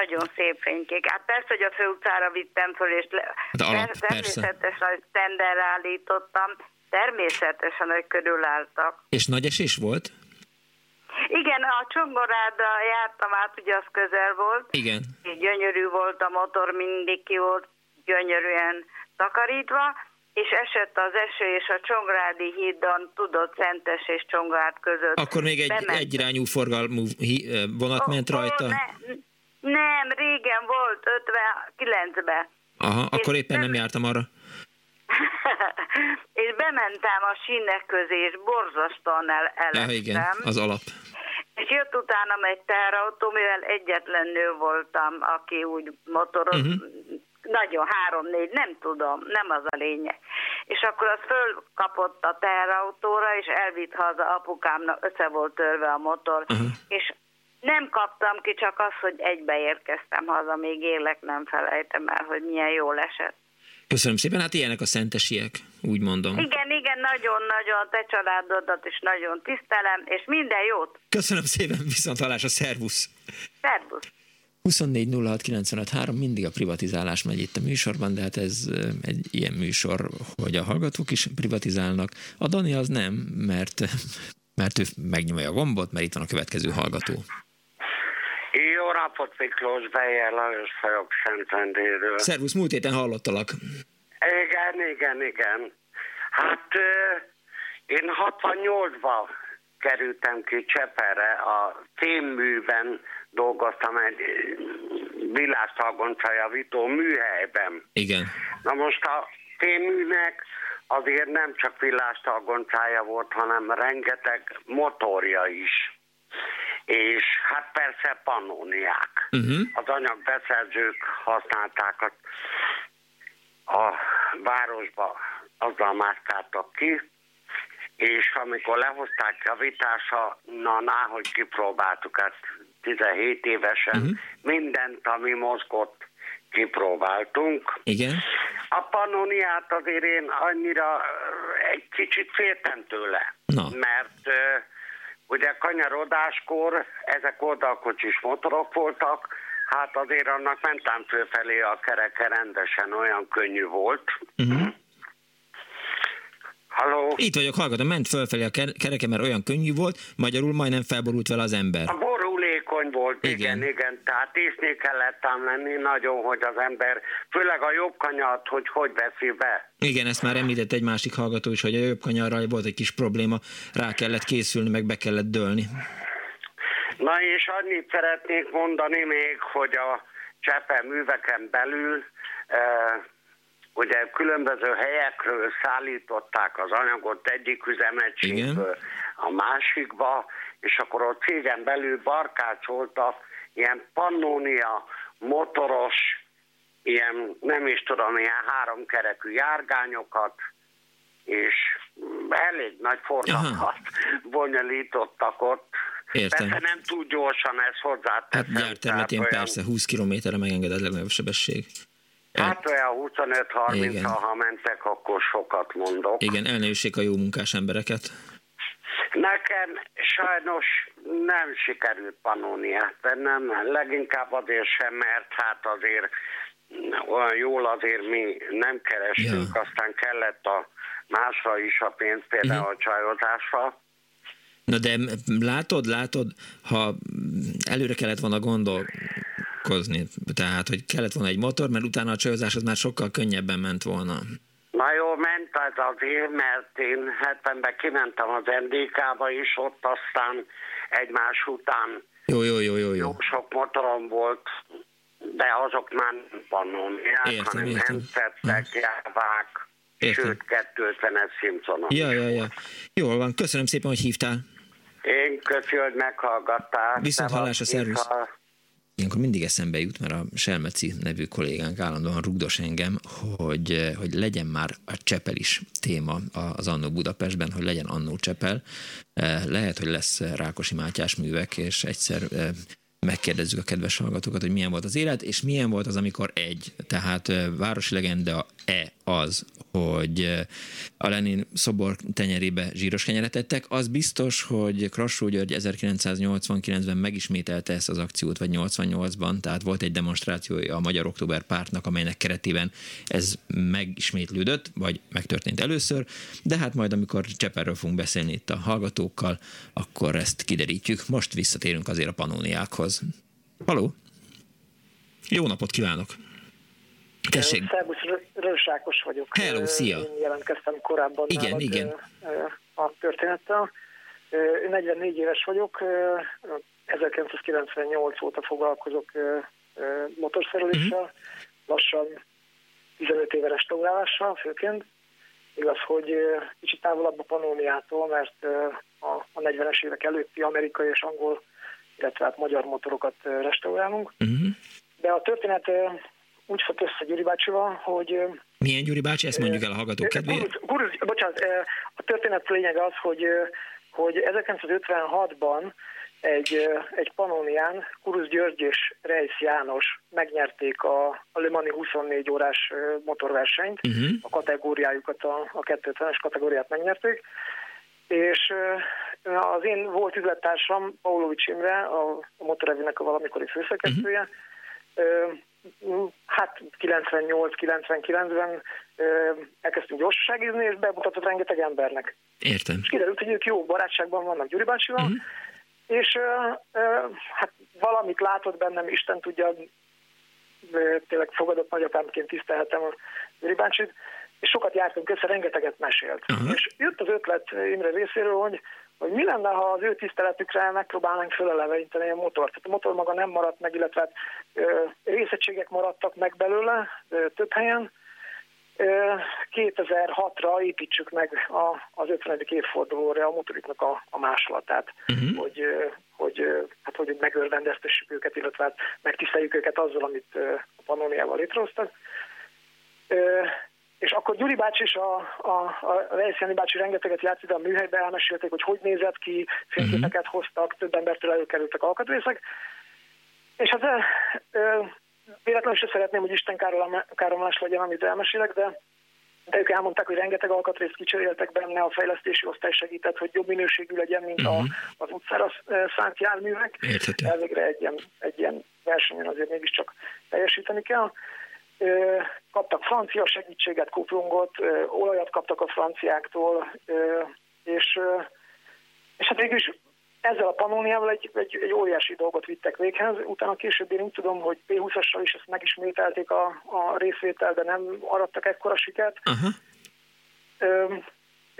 [SPEAKER 16] nagyon szép fénykék. Hát persze, hogy a főutcára vittem föl, és le,
[SPEAKER 1] De alap,
[SPEAKER 16] természetesen, hogy tenderre állítottam, természetesen, hogy körülálltak.
[SPEAKER 1] És nagy esés volt?
[SPEAKER 16] Igen, a Csongoráda jártam át, ugye az közel volt.
[SPEAKER 1] Igen.
[SPEAKER 16] Gyönyörű volt a motor, mindig ki volt gyönyörűen takarítva, és esett az eső, és a Csongrádi hídon tudott Szentes és Csongrád között.
[SPEAKER 1] Akkor még egy egyirányú forgalmú vonat ment rajta?
[SPEAKER 16] ne, nem, régen volt, 59-ben.
[SPEAKER 1] Aha, akkor éppen nem jártam arra.
[SPEAKER 16] és bementem a sínek közé, és borzasztóan el elestem. Ja, igen,
[SPEAKER 1] az alap.
[SPEAKER 16] És jött utánam egy teherautó, mivel egyetlen nő voltam, aki úgy motoroz, uh-huh nagyon három-négy, nem tudom, nem az a lényeg. És akkor az fölkapott a teherautóra, és elvitt haza apukámnak, össze volt törve a motor, uh-huh. és nem kaptam ki, csak az, hogy egybe érkeztem haza, még élek, nem felejtem el, hogy milyen jól esett.
[SPEAKER 1] Köszönöm szépen, hát ilyenek a szentesiek, úgy mondom.
[SPEAKER 16] Igen, igen, nagyon-nagyon te családodat is nagyon tisztelem, és minden jót.
[SPEAKER 1] Köszönöm szépen, viszont hallás a szervusz.
[SPEAKER 16] Szervusz.
[SPEAKER 1] 24 mindig a privatizálás megy itt a műsorban, de hát ez egy ilyen műsor, hogy a hallgatók is privatizálnak. A Dani az nem, mert, mert ő megnyomja a gombot, mert itt van a következő hallgató.
[SPEAKER 17] Jó napot, Miklós Bejer Lajos Fajok Szentendéről.
[SPEAKER 1] Szervusz, múlt héten hallottalak.
[SPEAKER 17] Igen, igen, igen. Hát én 68-ban kerültem ki Cseperre a témműben dolgoztam egy villásztalgoncajavító műhelyben.
[SPEAKER 1] Igen.
[SPEAKER 17] Na most a téműnek azért nem csak villásztalgoncája volt, hanem rengeteg motorja is. És hát persze pannóniák. Uh-huh. Az anyagbeszerzők használták a, a városba, azzal mászkáltak ki, és amikor lehozták javítása, na, na, hogy kipróbáltuk ezt 17 évesen, uh-huh. mindent, ami mozgott, kipróbáltunk.
[SPEAKER 1] Igen.
[SPEAKER 17] A panoniát azért én annyira egy kicsit féltem tőle,
[SPEAKER 1] Na.
[SPEAKER 17] mert uh, ugye kanyarodáskor ezek oldalkocsis motorok voltak, hát azért annak mentem fölfelé a kereke rendesen, olyan könnyű volt. Uh-huh. Halló?
[SPEAKER 1] Itt vagyok, hallgatom, ment fölfelé a kereke, mert olyan könnyű volt, magyarul majdnem felborult vele az ember.
[SPEAKER 17] A borulékony volt, igen, igen, igen. tehát észnél kellett ám lenni nagyon, hogy az ember, főleg a jobb kanyart, hogy hogy veszi be.
[SPEAKER 1] Igen, ezt már említett egy másik hallgató is, hogy a jobb kanyarral volt egy kis probléma, rá kellett készülni, meg be kellett dőlni.
[SPEAKER 17] Na és annyit szeretnék mondani még, hogy a Csepe műveken belül eh, ugye különböző helyekről szállították az anyagot egyik üzemegységből a másikba, és akkor a cégen belül barkácsoltak ilyen Pannonia motoros, ilyen nem is tudom, ilyen háromkerekű járgányokat, és elég nagy forgalmat bonyolítottak ott.
[SPEAKER 1] Értem.
[SPEAKER 17] Persze nem túl gyorsan ez hozzá.
[SPEAKER 1] Hát gyártermetén olyan... persze, 20 kilométerre megengedett legnagyobb sebesség.
[SPEAKER 17] Hát olyan 25-30, ha mentek, akkor sokat mondok.
[SPEAKER 1] Igen, elnőssék a jó munkás embereket.
[SPEAKER 17] Nekem sajnos nem sikerült panóniát tennem, leginkább azért sem, mert hát azért olyan jól azért mi nem kerestünk, ja. aztán kellett a másra is a pénz, például uh-huh. a csajozásra.
[SPEAKER 1] Na de látod, látod, ha előre kellett volna gondolkozni, tehát, hogy kellett volna egy motor, mert utána a csajozás az már sokkal könnyebben ment volna.
[SPEAKER 17] Na jó, ment az azért, mert én 70-ben kimentem az NDK-ba is, ott aztán egymás után
[SPEAKER 1] jó, jó, jó, jó, jó.
[SPEAKER 17] jó sok motorom volt, de azok már nem pannoniák, hanem értem. Hemszettek, jávák, Értem. sőt 250-es Simpsonok.
[SPEAKER 1] Ja, ja, ja. Jól van, köszönöm szépen, hogy hívtál.
[SPEAKER 17] Én köszönöm, hogy meghallgattál.
[SPEAKER 1] Viszont hallásra, szervusz. Ilyenkor mindig eszembe jut, mert a Selmeci nevű kollégánk állandóan rugdos engem, hogy, hogy legyen már a Csepel is téma az Annó Budapestben, hogy legyen Annó Csepel. Lehet, hogy lesz Rákosi Mátyás művek, és egyszer megkérdezzük a kedves hallgatókat, hogy milyen volt az élet, és milyen volt az, amikor egy, tehát városi legenda E az, hogy a Lenin szobor tenyerébe zsíros kenyeret tettek. Az biztos, hogy Krassó György 1989-ben megismételte ezt az akciót, vagy 88-ban, tehát volt egy demonstrációja a Magyar Október Pártnak, amelynek keretében ez megismétlődött, vagy megtörtént először, de hát majd amikor Cseperről fogunk beszélni itt a hallgatókkal, akkor ezt kiderítjük. Most visszatérünk azért a panóniákhoz. Haló! Jó napot kívánok! Tessék.
[SPEAKER 18] Szerbusz, Rösákos vagyok.
[SPEAKER 1] Hello, szia.
[SPEAKER 18] Én jelentkeztem korábban
[SPEAKER 1] igen, nálad, igen.
[SPEAKER 18] a történettel. 44 éves vagyok, 1998 óta foglalkozok motorszereléssel, uh-huh. lassan 15 éve restaurálással főként. Igaz, hogy kicsit távolabb a Panóniától, mert a 40-es évek előtti amerikai és angol, illetve hát magyar motorokat restaurálunk. Uh-huh. De a történet úgy fog össze Gyuri bácsival, hogy...
[SPEAKER 1] Milyen Gyuri bácsi? Ezt mondjuk el a hallgatók kedvéért.
[SPEAKER 18] Guruz, bocsánat, a történet lényeg az, hogy, hogy 1956-ban egy, egy Panonián Kurusz György és Reis János megnyerték a, a Le Mani 24 órás motorversenyt, uh-huh. a kategóriájukat, a, a 250-es kategóriát megnyerték, és az én volt üzlettársam, Paulovics Imre, a, motorevinek a valamikori főszerkesztője, uh-huh hát 98-99-ben elkezdtünk gyorsaságizni, és bemutatott rengeteg embernek.
[SPEAKER 1] Értem.
[SPEAKER 18] És kiderült, hogy ők jó barátságban vannak Gyuri bácsival, uh-huh. és hát valamit látott bennem, Isten tudja, tényleg fogadott nagyapámként tisztelhetem a Gyuri bácsit, és sokat jártunk össze, rengeteget mesélt. Uh-huh. És jött az ötlet Imre részéről, hogy hogy mi lenne, ha az ő tiszteletükre megpróbálnánk föleleveníteni a motort. Tehát a motor maga nem maradt meg, illetve hát, részegységek maradtak meg belőle több helyen. 2006-ra építsük meg a, az 50. évfordulóra a motoriknak a, a másolatát, uh-huh. hogy, hogy, hát, hogy megörvendeztessük őket, illetve hát megtiszteljük őket azzal, amit a Pannoniával létrehoztak. És akkor Gyuri bácsi és a, a, a Rejszjani bácsi rengeteget játszott, de a műhelybe elmesélték, hogy hogy nézett ki, fényképeket uh-huh. hoztak, több embertől előkerültek alkatrészek. És hát véletlenül sem szeretném, hogy Isten káromlás legyen, amit elmesélek, de de ők elmondták, hogy rengeteg alkatrészt kicseréltek benne, a fejlesztési osztály segített, hogy jobb minőségű legyen, mint uh-huh. a, mhm. az utcára szánt járművek. Elvégre egy ilyen, egy ilyen versenyen azért mégiscsak teljesíteni kell kaptak francia segítséget, kuplungot, olajat kaptak a franciáktól, és, és hát végül is ezzel a panóniával egy, egy, egy óriási dolgot vittek véghez. Utána később én úgy tudom, hogy P20-assal is ezt megismételték a, a részvétel, de nem arattak ekkora sikert. Uh-huh.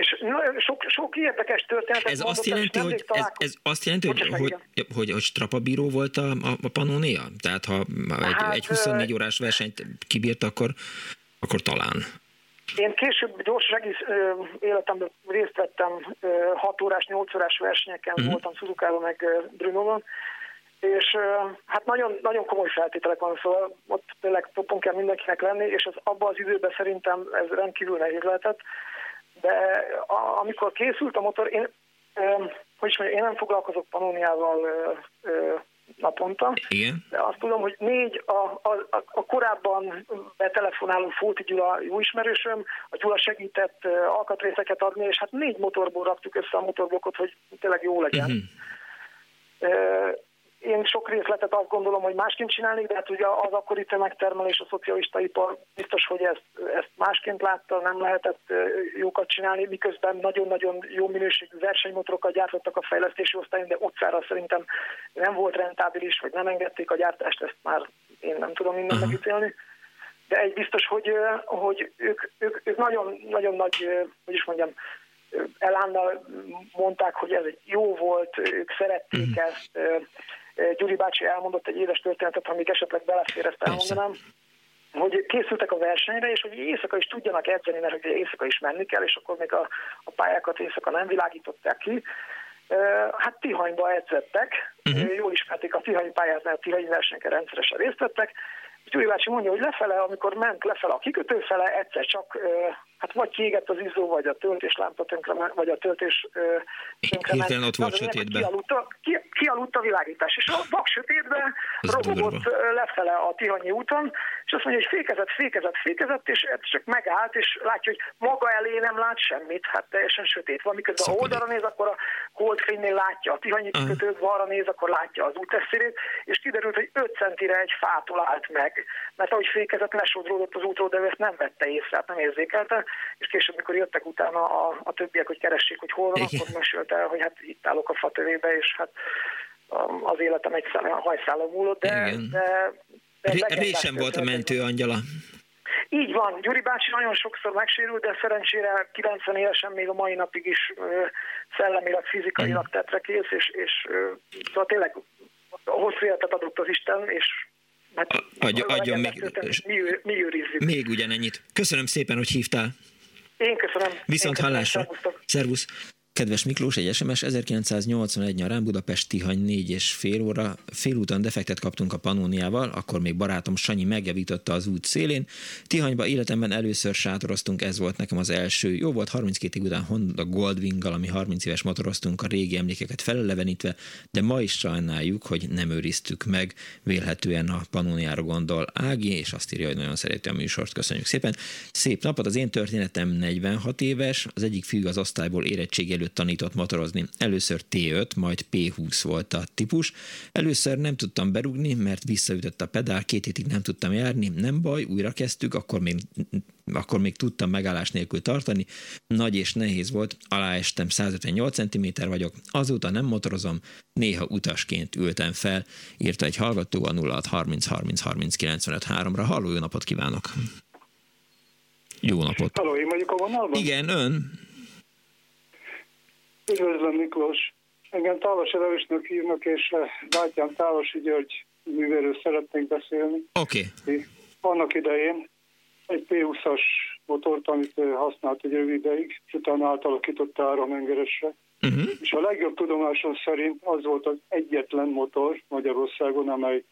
[SPEAKER 18] És sok, sok érdekes történet.
[SPEAKER 1] Ez azt jelenti, hogy, ez, ez azt jelenti, hogy, hogy, hogy, hogy strapabíró volt a, a Pannonia? Tehát ha egy, hát, egy 24 órás versenyt kibírt, akkor, akkor talán.
[SPEAKER 18] Én később gyors egész ö, életemben részt vettem 6 órás, 8 órás versenyeken, uh-huh. voltam Suzuka-ban meg Brunovon, és hát nagyon, nagyon komoly feltételek van, szóval ott tényleg topon kell mindenkinek lenni, és az abban az időben szerintem ez rendkívül nehéz lehetett. De a, amikor készült a motor, én, hogy is mondjam, én nem foglalkozok Panoniával naponta.
[SPEAKER 1] Igen.
[SPEAKER 18] De azt tudom, hogy négy a, a, a korábban betelefonáló Fóti Gyula jó ismerősöm, a Gyula segített alkatrészeket adni, és hát négy motorból raktuk össze a motorblokkot, hogy tényleg jó legyen. Uh-huh. Én sok részletet azt gondolom, hogy másként csinálni, de hát ugye az akkori tömegtermelés, a szocialista ipar biztos, hogy ezt, ezt másként látta, nem lehetett jókat csinálni, miközben nagyon-nagyon jó minőségű versenymotorokat gyártottak a fejlesztési osztályon, de utcára szerintem nem volt rentábilis, vagy nem engedték a gyártást, ezt már én nem tudom minden uh-huh. megítélni. De egy biztos, hogy, hogy ők, ők, ők nagyon, nagyon nagy, hogy is mondjam, elánnal mondták, hogy ez egy jó volt, ők szerették uh-huh. ezt, Gyuri bácsi elmondott egy édes történetet, ha még esetleg belefér, ezt elmondanám, hogy készültek a versenyre, és hogy éjszaka is tudjanak edzeni, mert ugye éjszaka is menni kell, és akkor még a, a pályákat éjszaka nem világították ki. Hát Tihanyba edzettek, uh-huh. jól ismerték a Tihanyi pályát, mert a Tihanyi versenyeken rendszeresen részt vettek. Gyuri bácsi mondja, hogy lefele, amikor ment lefele a kikötő fele, egyszer csak hát vagy kiégett az izzó, vagy a töltéslámpa tönkre, vagy a töltés
[SPEAKER 1] tönkre Hirtelen ott volt sötétben.
[SPEAKER 18] Kialudt, a, ki, kialudt a világítás, és a vak sötétben robogott lefele a Tihanyi úton, és azt mondja, hogy fékezett, fékezett, fékezett, és csak megállt, és látja, hogy maga elé nem lát semmit, hát teljesen sötét van, miközben Szakadék. oldalra néz, akkor a holdfénynél látja a Tihanyi kikötőt, balra néz, akkor látja az úteszérét, és kiderült, hogy 5 centire egy fától állt meg, mert ahogy fékezett, lesodródott az útról, de ő ezt nem vette észre, hát nem érzékelte, és később, mikor jöttek utána a, a többiek, hogy keressék, hogy hol van, Igen. akkor mesélte el, hogy hát itt állok a fatövébe, és hát az életem egy hajszála múlott, de, Igen. de,
[SPEAKER 1] de Résem volt a mentő angyala.
[SPEAKER 18] Így van, Gyuri bácsi nagyon sokszor megsérült, de szerencsére 90 évesen még a mai napig is szellemileg, fizikailag tetre kész, és, és szóval tényleg hosszú életet adott az Isten, és
[SPEAKER 1] Hát, Adja, adjon még,
[SPEAKER 18] mi, mi őrizzük.
[SPEAKER 1] Még ugyanennyit. Köszönöm szépen, hogy hívtál.
[SPEAKER 18] Én köszönöm.
[SPEAKER 1] Viszont Én hallásra. Szervusz. Kedves Miklós, egy SMS 1981 nyarán Budapest Tihany 4 és fél óra, félúton defektet kaptunk a Panóniával, akkor még barátom Sanyi megjavította az út szélén. Tihanyba életemben először sátoroztunk, ez volt nekem az első. Jó volt 32 év után Honda Goldwing-gal, ami 30 éves motoroztunk a régi emlékeket felelevenítve, de ma is sajnáljuk, hogy nem őriztük meg. Vélhetően a Panóniára gondol Ági, és azt írja, hogy nagyon szereti a műsort. Köszönjük szépen. Szép napot, az én történetem 46 éves, az egyik függ az osztályból érettségi előtt tanított motorozni. Először T5, majd P20 volt a típus. Először nem tudtam berugni, mert visszaütött a pedál, két hétig nem tudtam járni, nem baj, újra kezdtük, akkor még, akkor még tudtam megállás nélkül tartani. Nagy és nehéz volt, aláestem 158 cm vagyok, azóta nem motorozom, néha utasként ültem fel, írta egy hallgató a 0630 30 30 95 3-ra. Halló, jó napot kívánok! Jó napot!
[SPEAKER 19] Halló, én vagyok a vonalban?
[SPEAKER 1] Igen, ön.
[SPEAKER 19] Üdvözlöm Miklós! Engem Tálosi Levősnök hívnak, és eh, bátyám Tálosi György művéről szeretnénk beszélni.
[SPEAKER 1] Oké. Okay.
[SPEAKER 19] Annak idején egy P20-as motort, amit eh, használt egy rövid ideig, és utána átalakította áramengeresre. Uh-huh. És a legjobb tudomásom szerint az volt az egyetlen motor Magyarországon, amely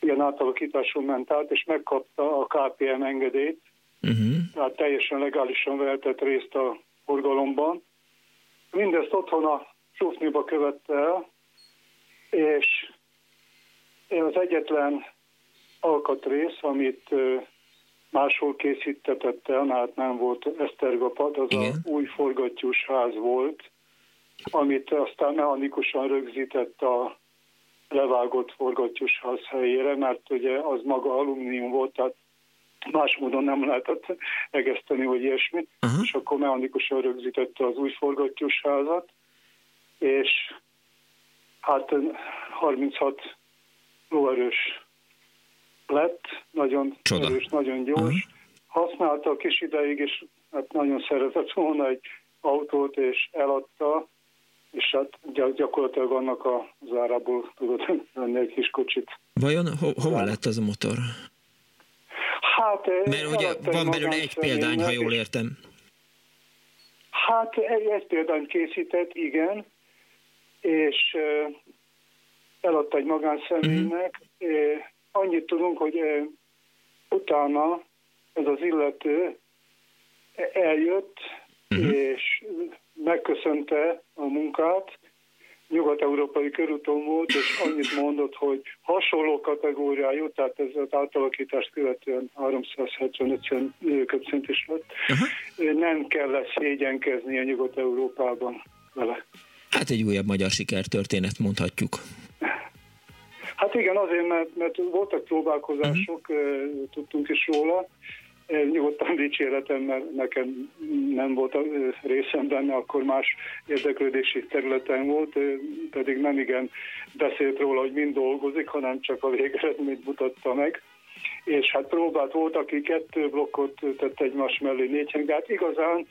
[SPEAKER 19] ilyen átalakításon ment át, és megkapta a KPM engedélyt, uh-huh. tehát teljesen legálisan vehetett részt a forgalomban. Mindezt otthon a Sufniba követte el, és én az egyetlen alkatrész, amit máshol készítetett el, hát nem volt Esztergapad, az Igen. a új forgattyús ház volt, amit aztán mechanikusan rögzített a levágott forgattyús ház helyére, mert ugye az maga alumínium volt, tehát más módon nem lehetett egeszteni, vagy ilyesmit, uh-huh. és akkor mechanikusan rögzítette az új forgattyús házat, és hát 36 lóerős lett, nagyon
[SPEAKER 1] Csoda.
[SPEAKER 19] erős, nagyon gyors. Uh-huh. Használta a kis ideig, és hát nagyon szeretett volna egy autót, és eladta, és hát gyakorlatilag annak a zárából tudott venni egy kis kocsit.
[SPEAKER 1] Vajon ho- hova lett ez a motor?
[SPEAKER 19] Hát,
[SPEAKER 1] Mert ugye van belőle egy példány, ha jól értem.
[SPEAKER 19] Hát egy, egy példányt készített, igen, és eladta egy magánszemélynek. Uh-huh. Annyit tudunk, hogy utána ez az illető eljött, uh-huh. és megköszönte a munkát, nyugat-európai körúton volt, és annyit mondott, hogy hasonló kategóriájú, tehát ez az átalakítást követően 375 köpcent is lett, uh-huh. nem kell szégyenkezni a Nyugat-Európában vele.
[SPEAKER 1] Hát egy újabb magyar sikertörténet mondhatjuk.
[SPEAKER 19] Hát igen, azért, mert, mert voltak próbálkozások, uh-huh. tudtunk is róla, nyugodtan dicséretem, mert nekem nem volt a részem benne, akkor más érdeklődési területen volt, pedig nem igen beszélt róla, hogy mind dolgozik, hanem csak a végeredményt mutatta meg és hát próbált, volt, aki kettő blokkot tett egymás mellé négy hengát. Igazán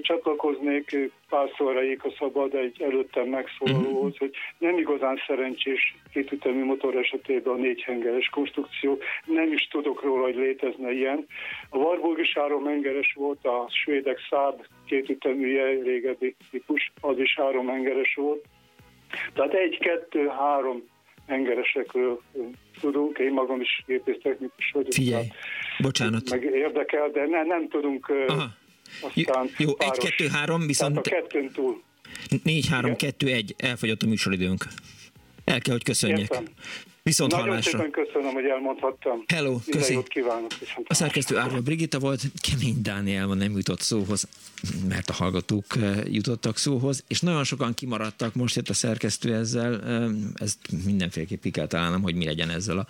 [SPEAKER 19] csatlakoznék párszóraik a szabad egy előttem megszólalóhoz, mhm. hogy nem igazán szerencsés kétütemű motor esetében a négyhengeres konstrukció. Nem is tudok róla, hogy létezne ilyen. A Warburg is három hengeres volt, a svédek Saab kétüteműje, régebbi típus, az is három hengeres volt. Tehát egy, kettő, három hengeresekről tudunk, én magam is gépésztechnikus vagyok.
[SPEAKER 1] Figyelj, bocsánat.
[SPEAKER 19] Meg érdekel, de ne, nem tudunk Aha. aztán
[SPEAKER 1] Jó, páros, egy, kettő, három, viszont...
[SPEAKER 19] A kettőn túl.
[SPEAKER 1] Négy, három, kettő, egy, elfogyott a műsoridőnk. El kell, hogy köszönjek. Értem. Viszont
[SPEAKER 19] Nagyon
[SPEAKER 1] hallásra.
[SPEAKER 19] szépen köszönöm, hogy elmondhattam.
[SPEAKER 1] Hello, köszi.
[SPEAKER 19] kívánok.
[SPEAKER 1] A szerkesztő Árva Brigitta volt, Kemény Dániel van, nem jutott szóhoz, mert a hallgatók eh, jutottak szóhoz, és nagyon sokan kimaradtak, most jött a szerkesztő ezzel, eh, ezt mindenféleképp kell találnom, hogy mi legyen ezzel a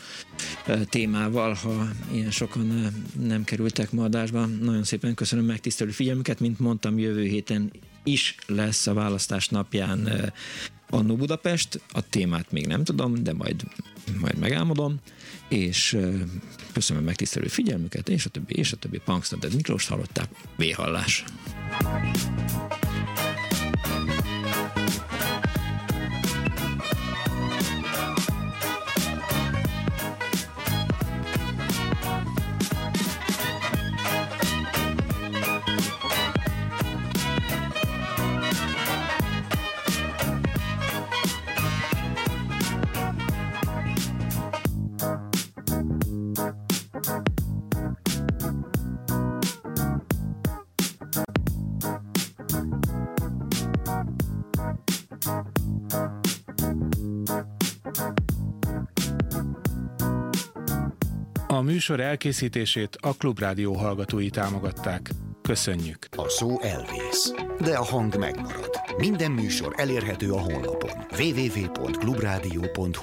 [SPEAKER 1] eh, témával, ha ilyen sokan nem kerültek ma adásba. Nagyon szépen köszönöm megtisztelő figyelmüket, mint mondtam, jövő héten is lesz a választás napján Annó Budapest, a témát még nem tudom, de majd, majd megálmodom, és köszönöm a megtisztelő figyelmüket, és a többi, és a többi Punksnodded Miklós hallották, V-hallás.
[SPEAKER 20] A műsor elkészítését a Klubrádió hallgatói támogatták. Köszönjük!
[SPEAKER 21] A szó elvész, de a hang megmarad. Minden műsor elérhető a honlapon www.klubradio.hu